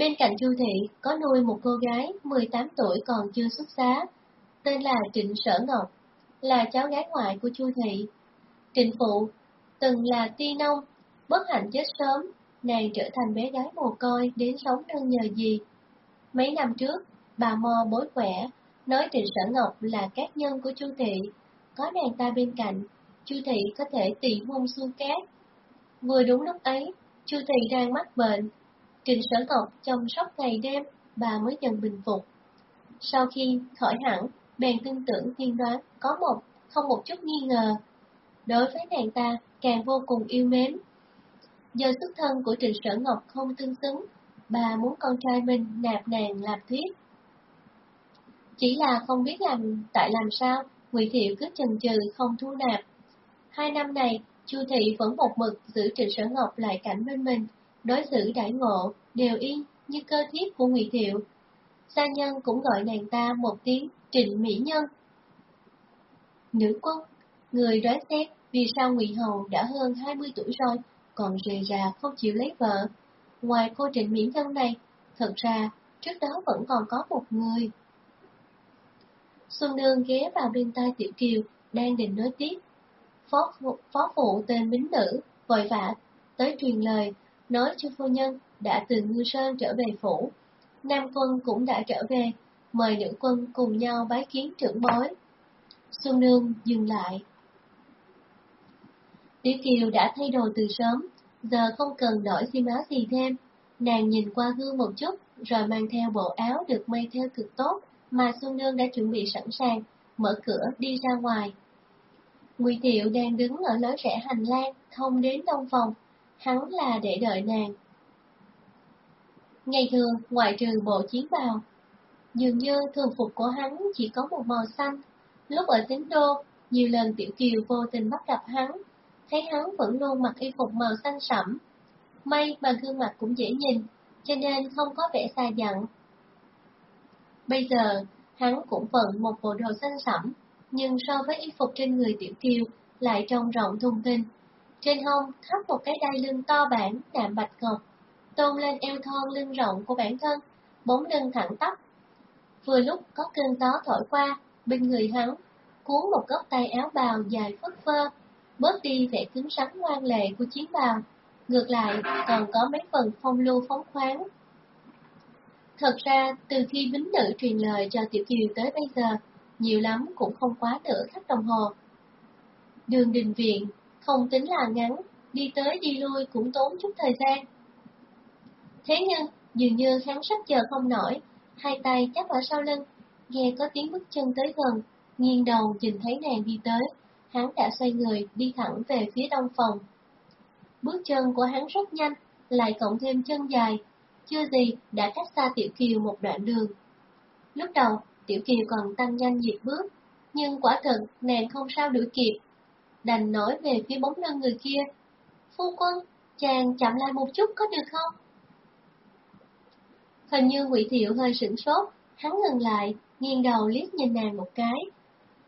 Bên cạnh Chu Thị có nuôi một cô gái 18 tuổi còn chưa xuất giá, tên là Trịnh Sở Ngọc, là cháu gái ngoại của Chu Thị. Trịnh Phụ từng là ti nông, bất hạnh chết sớm, nàng trở thành bé gái mồ côi đến sống nương nhờ gì. Mấy năm trước, bà Mo bối khỏe, nói Trịnh Sở Ngọc là các nhân của Chu Thị, có nàng ta bên cạnh, Chu Thị có thể tỳ hôn xu cát. Vừa đúng lúc ấy, Chu Thị đang mắc bệnh, Trịnh Sở Ngọc chăm sóc ngày đêm, bà mới dần bình phục. Sau khi khỏi hẳn, bèn tin tưởng tiên đoán có một, không một chút nghi ngờ. Đối với nàng ta, càng vô cùng yêu mến. Do xuất thân của Trịnh Sở Ngọc không tương xứng, bà muốn con trai mình nạp nàng làm thuyết. Chỉ là không biết làm tại làm sao, Ngụy Thiệu cứ chần chừ không thu nạp. Hai năm này, Chu Thị vẫn một mực giữ Trịnh Sở Ngọc lại cảnh bên mình, đối xử đại ngộ, đều y như cơ thiếp của Ngụy Thiệu. Gia nhân cũng gọi nàng ta một tiếng Trịnh Mỹ Nhân. Nữ quân, người đoán xét vì sao Ngụy Hầu đã hơn 20 tuổi rồi, còn rề rà không chịu lấy vợ. Ngoài cô Trịnh Mỹ Nhân này, thật ra trước đó vẫn còn có một người. Xuân Nương ghé vào bên tai Tiểu Kiều, đang định nói tiếp. Phó, phó phụ tên Bính Nữ, vội vã, tới truyền lời, nói cho phu nhân đã từ Ngư Sơn trở về phủ. Nam quân cũng đã trở về, mời nữ quân cùng nhau bái kiến trưởng bối. Xuân Nương dừng lại. Tiểu Kiều đã thay đồ từ sớm, giờ không cần đổi xi áo gì thêm. Nàng nhìn qua gương một chút, rồi mang theo bộ áo được may theo cực tốt, mà Xuân Nương đã chuẩn bị sẵn sàng, mở cửa đi ra ngoài. Ngụy tiệu đang đứng ở lối rẽ hành lang, thông đến đông phòng, hắn là để đợi nàng. Ngày thường, ngoại trừ bộ chiến bào, dường như thường phục của hắn chỉ có một màu xanh. Lúc ở tín đô, nhiều lần Tiểu Kiều vô tình bắt gặp hắn, thấy hắn vẫn luôn mặc y phục màu xanh sẫm. May mà gương mặt cũng dễ nhìn, cho nên không có vẻ xa dặn. Bây giờ, hắn cũng vận một bộ đồ xanh sẫm, nhưng so với y phục trên người Tiểu Kiều lại trông rộng thùng thình. Trên hông thắt một cái đai lưng to bản đạm bạch ngọc, tôn lên eo thon lưng rộng của bản thân, bốn lưng thẳng tắp. Vừa lúc có cơn gió thổi qua, bên người hắn, cuốn một góc tay áo bào dài phất phơ, bớt đi vẻ cứng rắn ngoan lệ của chiến bào, ngược lại còn có mấy phần phong lưu phóng khoáng. Thật ra, từ khi bính nữ truyền lời cho Tiểu Kiều tới bây giờ, nhiều lắm cũng không quá nửa khắc đồng hồ. Đường đình viện, không tính là ngắn, đi tới đi lui cũng tốn chút thời gian. Thế nhưng, dường như hắn sắp chờ không nổi, hai tay chắp ở sau lưng, nghe có tiếng bước chân tới gần, nghiêng đầu nhìn thấy nàng đi tới, hắn đã xoay người đi thẳng về phía đông phòng. Bước chân của hắn rất nhanh, lại cộng thêm chân dài, chưa gì đã cách xa Tiểu Kiều một đoạn đường. Lúc đầu, Tiểu Kiều còn tăng nhanh nhịp bước, nhưng quả thật nàng không sao đuổi kịp. Đành nói về phía bóng lưng người kia. Phu quân, chàng chậm lại một chút có được không? Hình như Ngụy Thiệu hơi sửng sốt, hắn ngừng lại, nghiêng đầu liếc nhìn nàng một cái.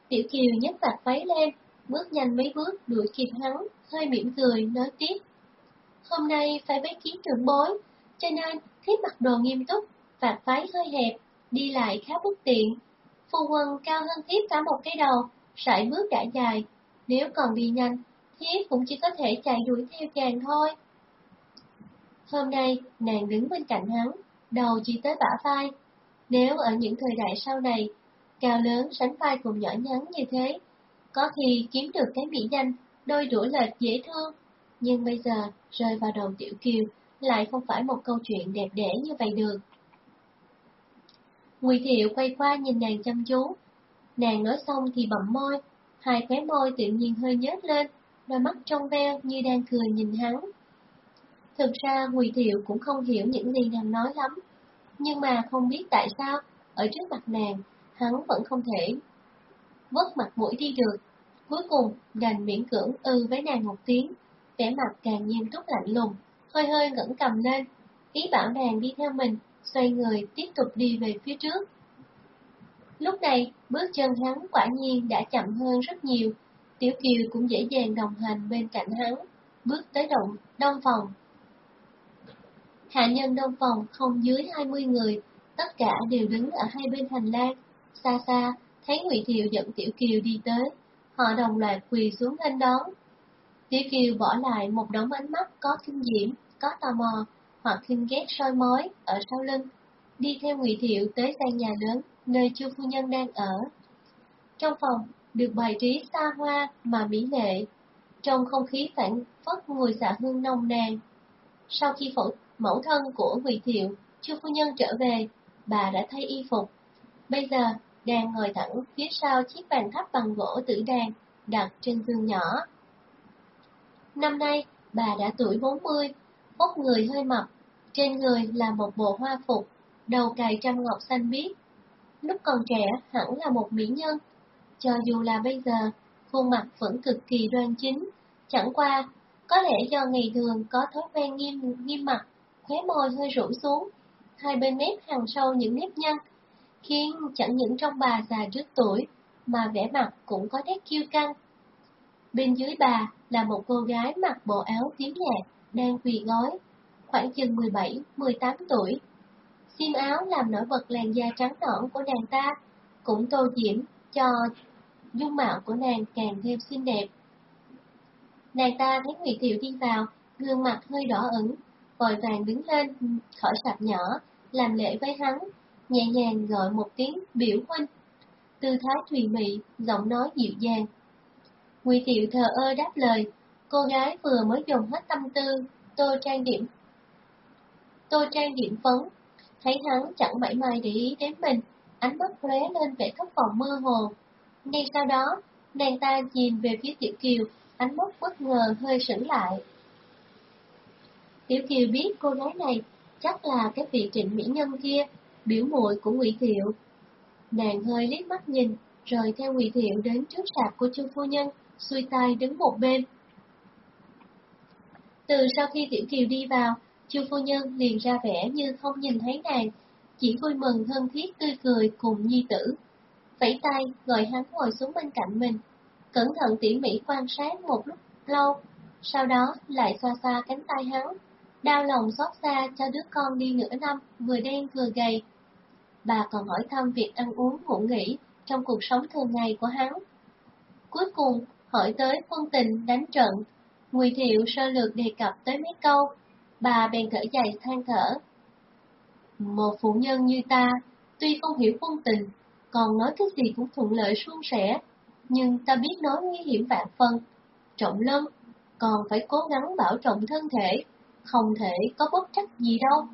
Tiểu Kiều nhấc vạt váy lên, bước nhanh mấy bước đuổi kịp hắn, hơi mỉm cười, nói tiếp. Hôm nay phải bái kiến trưởng bối, cho nên thiết mặc đồ nghiêm túc, vạt váy hơi hẹp, đi lại khá bất tiện. Phu quân cao hơn thiếp cả một cái đầu, sải bước đã dài, nếu còn đi nhanh, thiếp cũng chỉ có thể chạy đuổi theo chàng thôi. Hôm nay, nàng đứng bên cạnh hắn, đầu chỉ tới bả vai. Nếu ở những thời đại sau này, cao lớn sánh vai cùng nhỏ nhắn như thế, có khi kiếm được cái mỹ danh, đôi đũa lệch dễ thương. Nhưng bây giờ, rơi vào đầu tiểu kiều, lại không phải một câu chuyện đẹp đẽ như vậy được. Ngụy Thiệu quay qua nhìn nàng chăm chú. Nàng nói xong thì bậm môi, hai khóe môi tự nhiên hơi nhếch lên, đôi mắt trong veo như đang cười nhìn hắn. Thực ra Ngụy Thiệu cũng không hiểu những gì nàng nói lắm, nhưng mà không biết tại sao, ở trước mặt nàng, hắn vẫn không thể vớt mặt mũi đi được. Cuối cùng, đành miễn cưỡng ư với nàng một tiếng, vẻ mặt càng nghiêm túc lạnh lùng, hơi hơi ngẩng cầm lên, ý bảo nàng đi theo mình, xoay người tiếp tục đi về phía trước. Lúc này, bước chân hắn quả nhiên đã chậm hơn rất nhiều, Tiểu Kiều cũng dễ dàng đồng hành bên cạnh hắn, bước tới động đông phòng. Hạ nhân đông phòng không dưới 20 người, tất cả đều đứng ở hai bên hành lang. Xa xa, thấy Ngụy Thiệu dẫn Tiểu Kiều đi tới, họ đồng loạt quỳ xuống lên đón. Tiểu Kiều bỏ lại một đống ánh mắt có kinh diễm, có tò mò, hoặc khinh ghét soi mói ở sau lưng, đi theo Ngụy Thiệu tới gian nhà lớn nơi Chu phu nhân đang ở. Trong phòng được bày trí xa hoa mà mỹ lệ, trong không khí phản phất mùi xạ dạ hương nồng nàn. Sau khi phẫu mẫu thân của Ngụy Thiệu, Chu phu nhân trở về, bà đã thay y phục. Bây giờ đang ngồi thẳng phía sau chiếc bàn thấp bằng gỗ tử đàn đặt trên giường nhỏ. Năm nay, bà đã tuổi 40, vóc người hơi mập, trên người là một bộ hoa phục, đầu cài trăm ngọc xanh biếc. Lúc còn trẻ hẳn là một mỹ nhân, cho dù là bây giờ, khuôn mặt vẫn cực kỳ đoan chính, chẳng qua, có lẽ do ngày thường có thói quen nghiêm nghiêm mặt, khóe môi hơi rũ xuống, hai bên mép hàng sâu những nếp nhăn, khiến chẳng những trong bà già trước tuổi, mà vẻ mặt cũng có nét kiêu căng. Bên dưới bà là một cô gái mặc bộ áo tím nhạt, đang quỳ gói, khoảng chừng 17-18 tuổi kim áo làm nổi bật làn da trắng nõn của nàng ta, cũng tô diễm cho dung mạo của nàng càng thêm xinh đẹp. Nàng ta thấy Ngụy Thiệu đi vào, gương mặt hơi đỏ ửng, vội vàng đứng lên khỏi sạp nhỏ, làm lễ với hắn, nhẹ nhàng gọi một tiếng biểu huynh. Tư thái thùy mị, giọng nói dịu dàng. Ngụy Thiệu thờ ơ đáp lời, cô gái vừa mới dùng hết tâm tư, tô trang điểm. Tô trang điểm phấn, thấy hắn chẳng mảy may để ý đến mình, ánh mắt lóe lên vẻ thất vọng mơ hồ. Ngay sau đó, nàng ta nhìn về phía Tiểu Kiều, ánh mắt bất ngờ hơi sững lại. Tiểu Kiều biết cô gái này chắc là cái vị trịnh mỹ nhân kia, biểu muội của Ngụy Thiệu. Nàng hơi liếc mắt nhìn, rồi theo Ngụy Thiệu đến trước sạp của Chu phu nhân, xuôi tay đứng một bên. Từ sau khi Tiểu Kiều đi vào, Chu phu nhân liền ra vẻ như không nhìn thấy nàng, chỉ vui mừng thân thiết tươi cười cùng nhi tử. Vẫy tay gọi hắn ngồi xuống bên cạnh mình, cẩn thận tỉ mỉ quan sát một lúc lâu, sau đó lại xoa xoa cánh tay hắn, đau lòng xót xa cho đứa con đi nửa năm, vừa đen vừa gầy. Bà còn hỏi thăm việc ăn uống ngủ nghỉ trong cuộc sống thường ngày của hắn. Cuối cùng, hỏi tới quân tình đánh trận, Ngụy Thiệu sơ lược đề cập tới mấy câu, bà bèn thở dài than thở. Một phụ nhân như ta, tuy không hiểu quân tình, còn nói cái gì cũng thuận lợi suôn sẻ, nhưng ta biết nói nguy hiểm vạn phần. Trọng lâm, còn phải cố gắng bảo trọng thân thể, không thể có bất trắc gì đâu.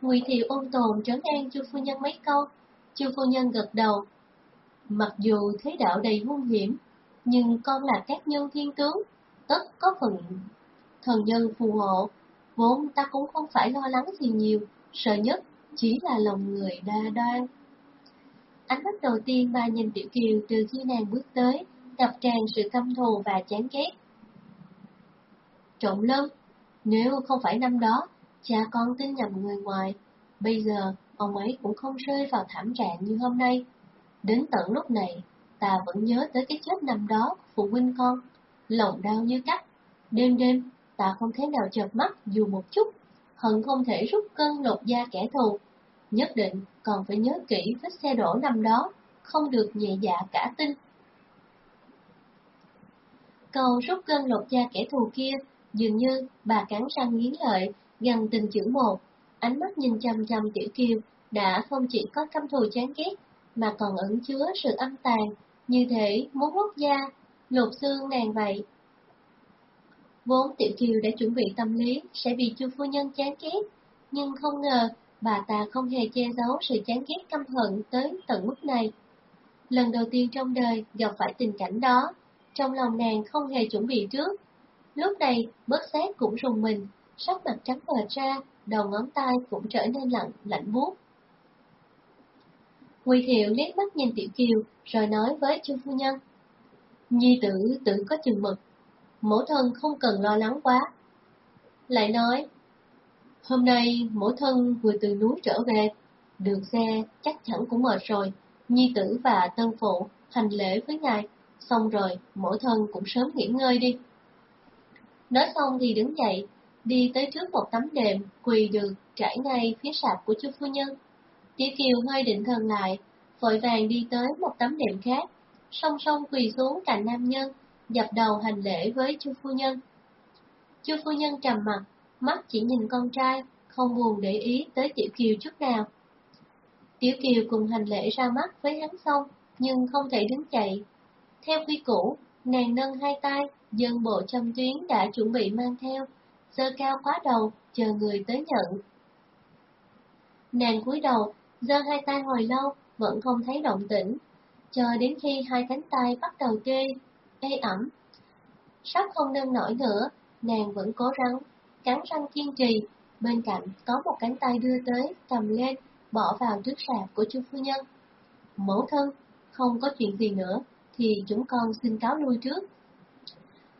Ngụy Thiệu ôn tồn trấn an chu phu nhân mấy câu, chu phu nhân gật đầu. Mặc dù thế đạo đầy hung hiểm, nhưng con là các nhân thiên tướng, tất có phần thần nhân phù hộ, vốn ta cũng không phải lo lắng gì nhiều, sợ nhất chỉ là lòng người đa đoan. Ánh mắt đầu tiên bà nhìn Tiểu Kiều từ khi nàng bước tới, ngập tràn sự căm thù và chán ghét. Trọng lâm, nếu không phải năm đó, cha con tin nhầm người ngoài, bây giờ ông ấy cũng không rơi vào thảm trạng như hôm nay. Đến tận lúc này, ta vẫn nhớ tới cái chết năm đó của phụ huynh con, lòng đau như cắt. Đêm đêm, ta không thể nào chợp mắt dù một chút, hận không thể rút cân lột da kẻ thù. nhất định còn phải nhớ kỹ vết xe đổ năm đó, không được nhẹ dạ cả tin. Câu rút cân lột da kẻ thù kia, dường như bà cắn răng nghiến lợi, gần từng chữ một, ánh mắt nhìn chăm chăm tiểu kiều, đã không chỉ có căm thù chán ghét, mà còn ẩn chứa sự âm tàn, như thể muốn rút da, lột xương nàng vậy. Vốn tiểu kiều đã chuẩn bị tâm lý sẽ bị chu phu nhân chán ghét, nhưng không ngờ bà ta không hề che giấu sự chán ghét căm hận tới tận mức này. Lần đầu tiên trong đời gặp phải tình cảnh đó, trong lòng nàng không hề chuẩn bị trước. Lúc này, bớt xét cũng rùng mình, sắc mặt trắng bệch ra, đầu ngón tay cũng trở nên lạnh, lạnh buốt. Quỳ thiệu liếc mắt nhìn Tiểu Kiều, rồi nói với Chu Phu Nhân. Nhi tử tự có chừng mực, mẫu thân không cần lo lắng quá. Lại nói, hôm nay mẫu thân vừa từ núi trở về, đường xe chắc chắn cũng mệt rồi, Nhi tử và tân phụ hành lễ với ngài, xong rồi mẫu thân cũng sớm nghỉ ngơi đi. Nói xong thì đứng dậy, đi tới trước một tấm đệm, quỳ được trải ngay phía sạp của chú phu nhân. Tiểu Kiều hơi định thần lại, vội vàng đi tới một tấm đệm khác, song song quỳ xuống cạnh nam nhân, dập đầu hành lễ với chu phu nhân. Chu phu nhân trầm mặt, mắt chỉ nhìn con trai, không buồn để ý tới Tiểu Kiều chút nào. Tiểu Kiều cùng hành lễ ra mắt với hắn xong, nhưng không thể đứng dậy. Theo quy củ, nàng nâng hai tay, dân bộ châm tuyến đã chuẩn bị mang theo, sơ cao quá đầu, chờ người tới nhận. Nàng cúi đầu, giơ hai tay hồi lâu, vẫn không thấy động tĩnh, chờ đến khi hai cánh tay bắt đầu tê, ê ẩm. Sắp không nâng nổi nữa, nàng vẫn cố gắng, cắn răng kiên trì, bên cạnh có một cánh tay đưa tới, cầm lên, bỏ vào trước sạp của chu phu nhân. Mẫu thân, không có chuyện gì nữa, thì chúng con xin cáo lui trước.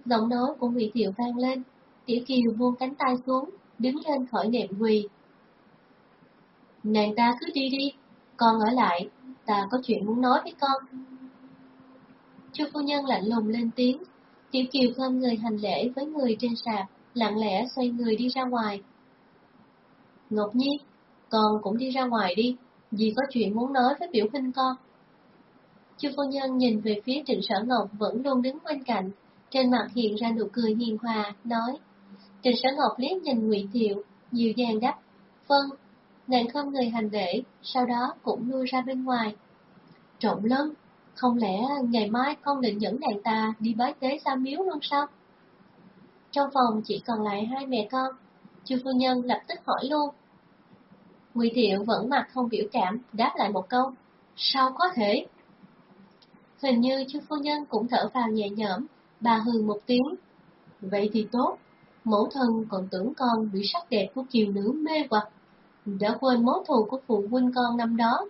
Giọng nói của Ngụy Thiệu vang lên, Tiểu Kiều buông cánh tay xuống, đứng lên khỏi nệm quỳ. Nàng ta cứ đi đi, con ở lại, ta có chuyện muốn nói với con. Chu phu nhân lạnh lùng lên tiếng, Tiểu Kiều khom người hành lễ với người trên sạp, lặng lẽ xoay người đi ra ngoài. Ngọc Nhi, con cũng đi ra ngoài đi, vì có chuyện muốn nói với biểu huynh con. Chu phu nhân nhìn về phía Trịnh Sở Ngọc vẫn luôn đứng bên cạnh, trên mặt hiện ra nụ cười hiền hòa, nói. Trịnh Sở Ngọc liếc nhìn Ngụy Thiệu, dịu dàng đáp, vâng, nàng không người hành lễ, sau đó cũng lui ra bên ngoài. Trộn lắm, không lẽ ngày mai con định dẫn nàng ta đi bái tế xa miếu luôn sao? Trong phòng chỉ còn lại hai mẹ con, chư phu nhân lập tức hỏi luôn. Ngụy Thiệu vẫn mặt không biểu cảm, đáp lại một câu, sao có thể? Hình như chư phu nhân cũng thở vào nhẹ nhõm, bà hừ một tiếng. Vậy thì tốt, mẫu thân còn tưởng con bị sắc đẹp của kiều nữ mê hoặc, đã quên mối thù của phụ huynh con năm đó.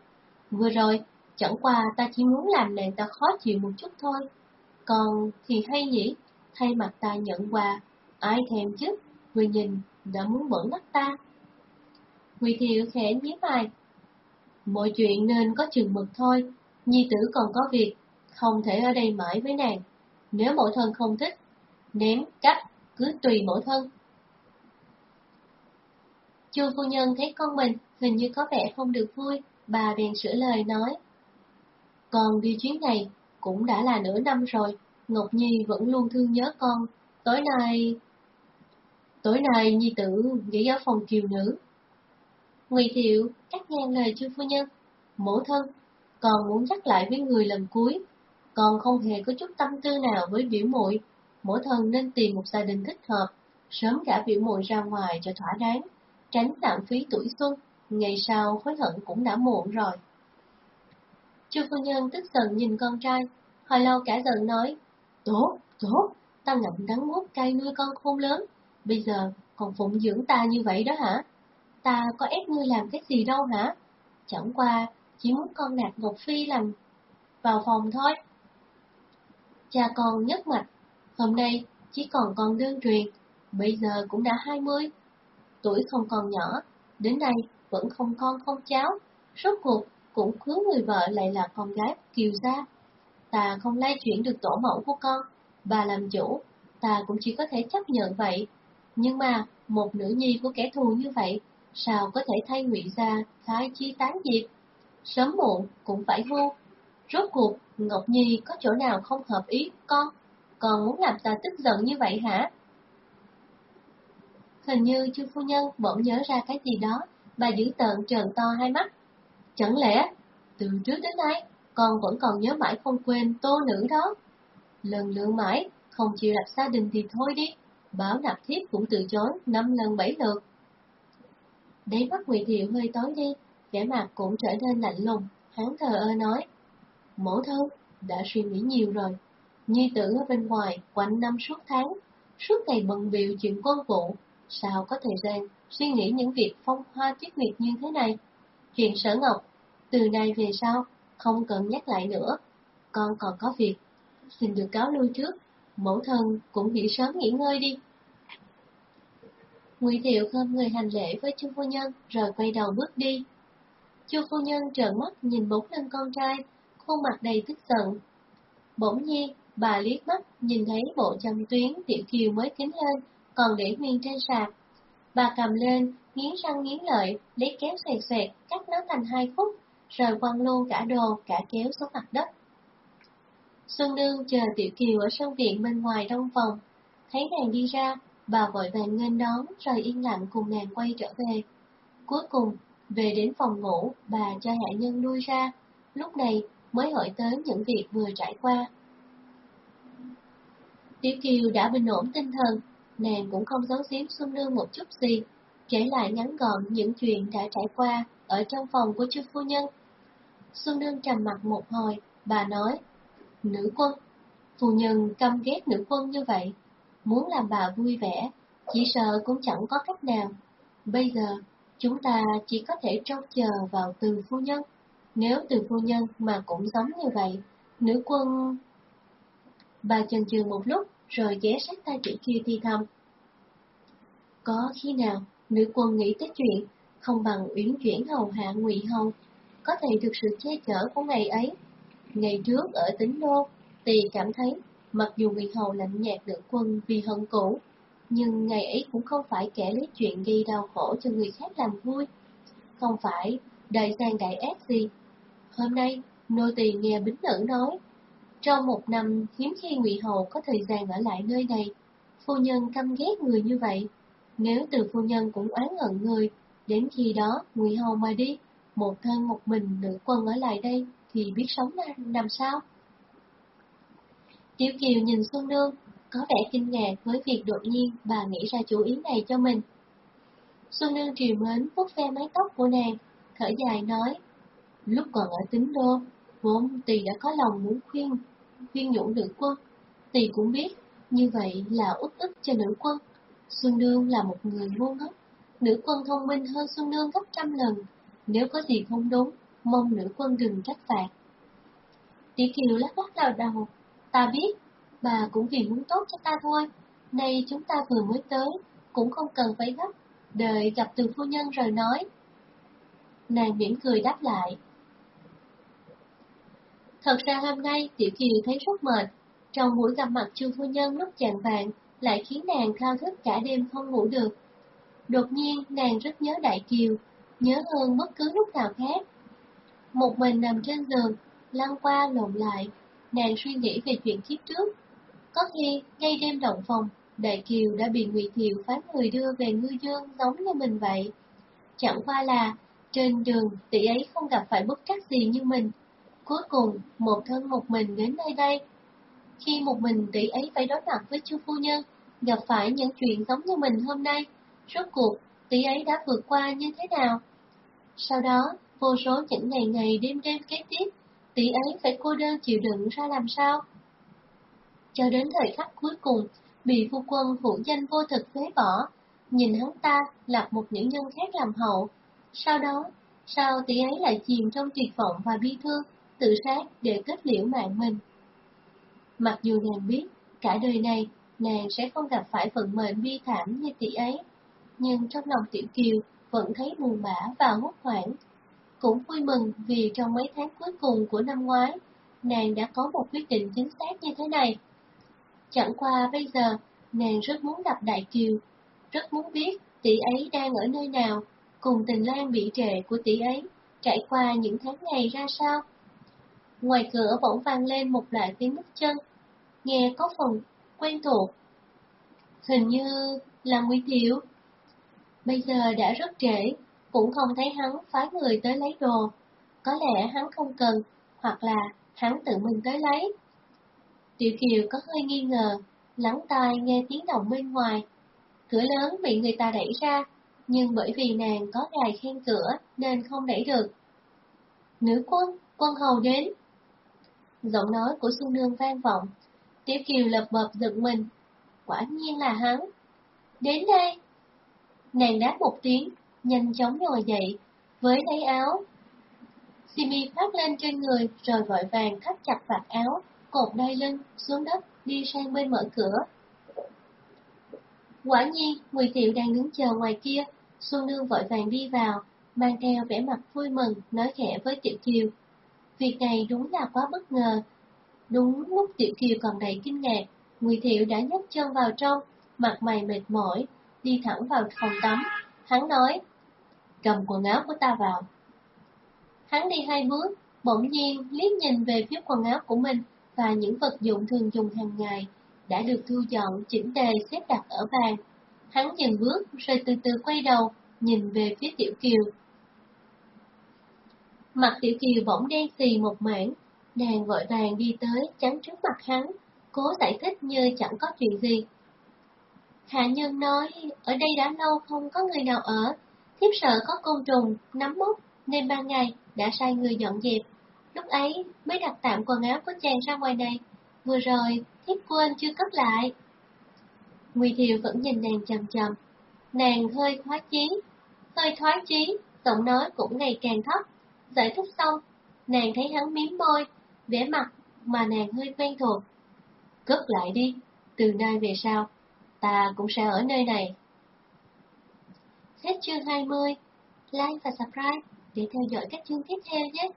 Vừa rồi, chẳng qua ta chỉ muốn làm nàng ta khó chịu một chút thôi. Còn thì hay nhỉ, thay mặt ta nhận quà, ai thèm chứ, vừa nhìn đã muốn bẩn mắt ta. Quỳ thiệu khẽ nhíu mày. Mọi chuyện nên có chừng mực thôi, nhi tử còn có việc, không thể ở đây mãi với nàng. Nếu mẫu thân không thích, ném, cắt, cứ tùy mẫu thân. Chu phu nhân thấy con mình hình như có vẻ không được vui, bà bèn sửa lời nói. Con đi chuyến này cũng đã là nửa năm rồi, Ngọc Nhi vẫn luôn thương nhớ con. Tối nay... Tối nay Nhi tử nghỉ ở phòng kiều nữ. Ngụy Thiệu cắt ngang lời chu phu nhân. Mẫu thân, còn muốn nhắc lại với người lần cuối, còn không hề có chút tâm tư nào với biểu muội mẫu thân nên tìm một gia đình thích hợp, sớm gả biểu muội ra ngoài cho thỏa đáng, tránh lãng phí tuổi xuân, ngày sau hối hận cũng đã muộn rồi. Chu phu nhân tức giận nhìn con trai, hồi lâu cả giận nói, tốt, tốt, ta ngậm đắng nuốt cay nuôi con khôn lớn, bây giờ còn phụng dưỡng ta như vậy đó hả? Ta có ép ngươi làm cái gì đâu hả? Chẳng qua, chỉ muốn con nạt Ngọc Phi làm vào phòng thôi. Cha con nhất mạch, hôm nay chỉ còn con đơn truyền, bây giờ cũng đã hai mươi. Tuổi không còn nhỏ, đến nay vẫn không con không cháu, rốt cuộc cũng cứu người vợ lại là con gái kiều gia. Ta không lay chuyển được tổ mẫu của con, bà làm chủ, ta cũng chỉ có thể chấp nhận vậy. Nhưng mà, một nữ nhi của kẻ thù như vậy, sao có thể thay ngụy gia khai chi tán diệt, sớm muộn cũng phải hưu. Rốt cuộc, Ngọc Nhi có chỗ nào không hợp ý con, còn muốn làm ta tức giận như vậy hả? Hình như chư phu nhân bỗng nhớ ra cái gì đó, bà giữ tợn trợn to hai mắt. Chẳng lẽ, từ trước đến nay, con vẫn còn nhớ mãi không quên tô nữ đó. Lần lượng mãi, không chịu lập gia đình thì thôi đi, bảo nạp thiếp cũng từ chối năm lần bảy lượt. Đấy mắt Ngụy Thiệu hơi tối đi, vẻ mặt cũng trở nên lạnh lùng, hắn thờ ơ nói. Mẫu thân, đã suy nghĩ nhiều rồi. Nhi tử ở bên ngoài, quanh năm suốt tháng, suốt ngày bận biệu chuyện quân vụ, sao có thời gian suy nghĩ những việc phong hoa tuyết nguyệt như thế này. Chuyện sở ngọc, từ nay về sau, không cần nhắc lại nữa, con còn có việc, xin được cáo lui trước, mẫu thân cũng nghỉ sớm nghỉ ngơi đi. Ngụy Thiệu khom người hành lễ với Chu phu nhân rồi quay đầu bước đi. Chu phu nhân trợn mắt nhìn bốn lưng con trai, khuôn mặt đầy tức giận. Bỗng nhiên, bà liếc mắt nhìn thấy bộ châm tuyến tiểu kiều mới kính lên, còn để nguyên trên sạp. Bà cầm lên, nghiến răng nghiến lợi, lấy kéo xoẹt xoẹt, cắt nó thành hai khúc, rồi quăng luôn cả đồ, cả kéo xuống mặt đất. Xuân Nương chờ Tiểu Kiều ở sân viện bên ngoài đông phòng, thấy nàng đi ra, bà vội vàng nghênh đón rồi yên lặng cùng nàng quay trở về. Cuối cùng, về đến phòng ngủ, bà cho hạ nhân lui ra, lúc này mới hỏi tới những việc vừa trải qua. Tiểu Kiều đã bình ổn tinh thần, nàng cũng không giấu giếm Xuân Nương một chút gì, kể lại ngắn gọn những chuyện đã trải qua ở trong phòng của chư phu nhân. Xuân Nương trầm mặt một hồi, bà nói, Nữ quân, phu nhân căm ghét nữ quân như vậy, muốn làm bà vui vẻ, chỉ sợ cũng chẳng có cách nào. Bây giờ, chúng ta chỉ có thể trông chờ vào từ phu nhân. Nếu từ phu nhân mà cũng giống như vậy, nữ quân... Bà chần chừ một lúc, rồi ghé sát tay chị kia thi thầm. Có khi nào nữ quân nghĩ tới chuyện không bằng uyển chuyển hầu hạ ngụy hầu, có thể được sự che chở của ngày ấy. Ngày trước ở tính đô, tỳ cảm thấy mặc dù ngụy hầu lạnh nhạt nữ quân vì hận cũ, nhưng ngày ấy cũng không phải kẻ lấy chuyện gây đau khổ cho người khác làm vui. Không phải đại gian đại ác gì. Hôm nay, nô tỳ nghe Bính Nữ nói, trong một năm hiếm khi ngụy hầu có thời gian ở lại nơi này, phu nhân căm ghét người như vậy. Nếu từ phu nhân cũng oán hận người, đến khi đó ngụy hầu mà đi, một thân một mình nữ quân ở lại đây thì biết sống làm sao? Tiểu Kiều nhìn Xuân Nương, có vẻ kinh ngạc với việc đột nhiên bà nghĩ ra chủ ý này cho mình. Xuân Nương trìu mến vuốt ve mái tóc của nàng, thở dài nói, lúc còn ở tín đô, vốn tỳ đã có lòng muốn khuyên, khuyên nhủ nữ quân, tỳ cũng biết như vậy là út ức cho nữ quân. Xuân Nương là một người ngu ngốc, nữ quân thông minh hơn Xuân Nương gấp trăm lần, nếu có gì không đúng, mong nữ quân đừng trách phạt. Tỷ Kiều lắc lắc đầu đầu, ta biết, bà cũng vì muốn tốt cho ta thôi, nay chúng ta vừa mới tới, cũng không cần phải gấp, đợi gặp từ phu nhân rồi nói. Nàng mỉm cười đáp lại. Thật ra hôm nay Tiểu Kiều thấy rất mệt, trong buổi gặp mặt chu phu nhân lúc chạng vàng lại khiến nàng thao thức cả đêm không ngủ được. Đột nhiên nàng rất nhớ Đại Kiều, nhớ hơn bất cứ lúc nào khác. Một mình nằm trên giường, lăn qua lộn lại, nàng suy nghĩ về chuyện kiếp trước. Có khi, ngay đêm động phòng, Đại Kiều đã bị Ngụy Thiệu phái người đưa về ngư dương giống như mình vậy. Chẳng qua là, trên đường tỷ ấy không gặp phải bất trắc gì như mình. Cuối cùng, một thân một mình đến nơi đây. Khi một mình tỷ ấy phải đối mặt với chu phu nhân, gặp phải những chuyện giống như mình hôm nay, rốt cuộc tỷ ấy đã vượt qua như thế nào? Sau đó, vô số những ngày ngày đêm đêm kế tiếp, tỷ ấy phải cô đơn chịu đựng ra làm sao? Cho đến thời khắc cuối cùng, bị phu quân phụ danh vô thực phế bỏ, nhìn hắn ta lập một nữ nhân khác làm hậu. Sau đó, sao tỷ ấy lại chìm trong tuyệt vọng và bi thương, tự sát để kết liễu mạng mình? Mặc dù nàng biết, cả đời này, nàng sẽ không gặp phải vận mệnh bi thảm như tỷ ấy, nhưng trong lòng tiểu kiều vẫn thấy buồn bã và hốt hoảng. Cũng vui mừng vì trong mấy tháng cuối cùng của năm ngoái, nàng đã có một quyết định chính xác như thế này. Chẳng qua bây giờ, nàng rất muốn gặp Đại Kiều, rất muốn biết tỷ ấy đang ở nơi nào, cùng tình lang bị trệ của tỷ ấy trải qua những tháng ngày ra sao. Ngoài cửa bỗng vang lên một loại tiếng bước chân, nghe có phần quen thuộc. Hình như là Nguyễn Thiệu. Bây giờ đã rất trễ, cũng không thấy hắn phái người tới lấy đồ. Có lẽ hắn không cần, hoặc là hắn tự mình tới lấy. Tiểu Kiều có hơi nghi ngờ, lắng tai nghe tiếng động bên ngoài. Cửa lớn bị người ta đẩy ra, nhưng bởi vì nàng có gài khen cửa nên không đẩy được. Nữ quân, quân hầu đến. Giọng nói của Xuân Nương vang vọng, Tiểu Kiều lập bập giật mình. Quả nhiên là hắn. Đến đây. Nàng đáp một tiếng, nhanh chóng ngồi dậy, với lấy áo. Simi phát lên trên người rồi vội vàng thắt chặt vạt áo, cột đai lưng xuống đất, đi sang bên mở cửa. Quả nhiên, Mùi Thiệu đang đứng chờ ngoài kia, Xuân Nương vội vàng đi vào, mang theo vẻ mặt vui mừng, nói khẽ với Tiểu Kiều. Việc này đúng là quá bất ngờ. Đúng lúc Tiểu Kiều còn đầy kinh ngạc, Ngụy Thiệu đã nhấc chân vào trong, mặt mày mệt mỏi, đi thẳng vào phòng tắm. Hắn nói, cầm quần áo của ta vào. Hắn đi hai bước, bỗng nhiên liếc nhìn về phía quần áo của mình và những vật dụng thường dùng hàng ngày đã được thu dọn chỉnh tề xếp đặt ở bàn. Hắn dừng bước rồi từ từ quay đầu, nhìn về phía Tiểu Kiều. Mặt Tiểu Kiều bỗng đen xì một mảng, nàng vội vàng đi tới chắn trước mặt hắn, cố giải thích như chẳng có chuyện gì. Hạ nhân nói, ở đây đã lâu không có người nào ở, thiếp sợ có côn trùng, nắm mốc, nên ban ngày đã sai người dọn dẹp. Lúc ấy mới đặt tạm quần áo của chàng ra ngoài này, vừa rồi thiếp quên chưa cất lại. Nguy Thiều vẫn nhìn nàng chầm chầm, nàng hơi khoái chí, hơi thoái chí, giọng nói cũng ngày càng thấp. Giải thích xong, nàng thấy hắn miếm môi, vẻ mặt mà nàng hơi quen thuộc. Cất lại đi, từ nay về sau, ta cũng sẽ ở nơi này. Hết chương 20, like và subscribe để theo dõi các chương tiếp theo nhé.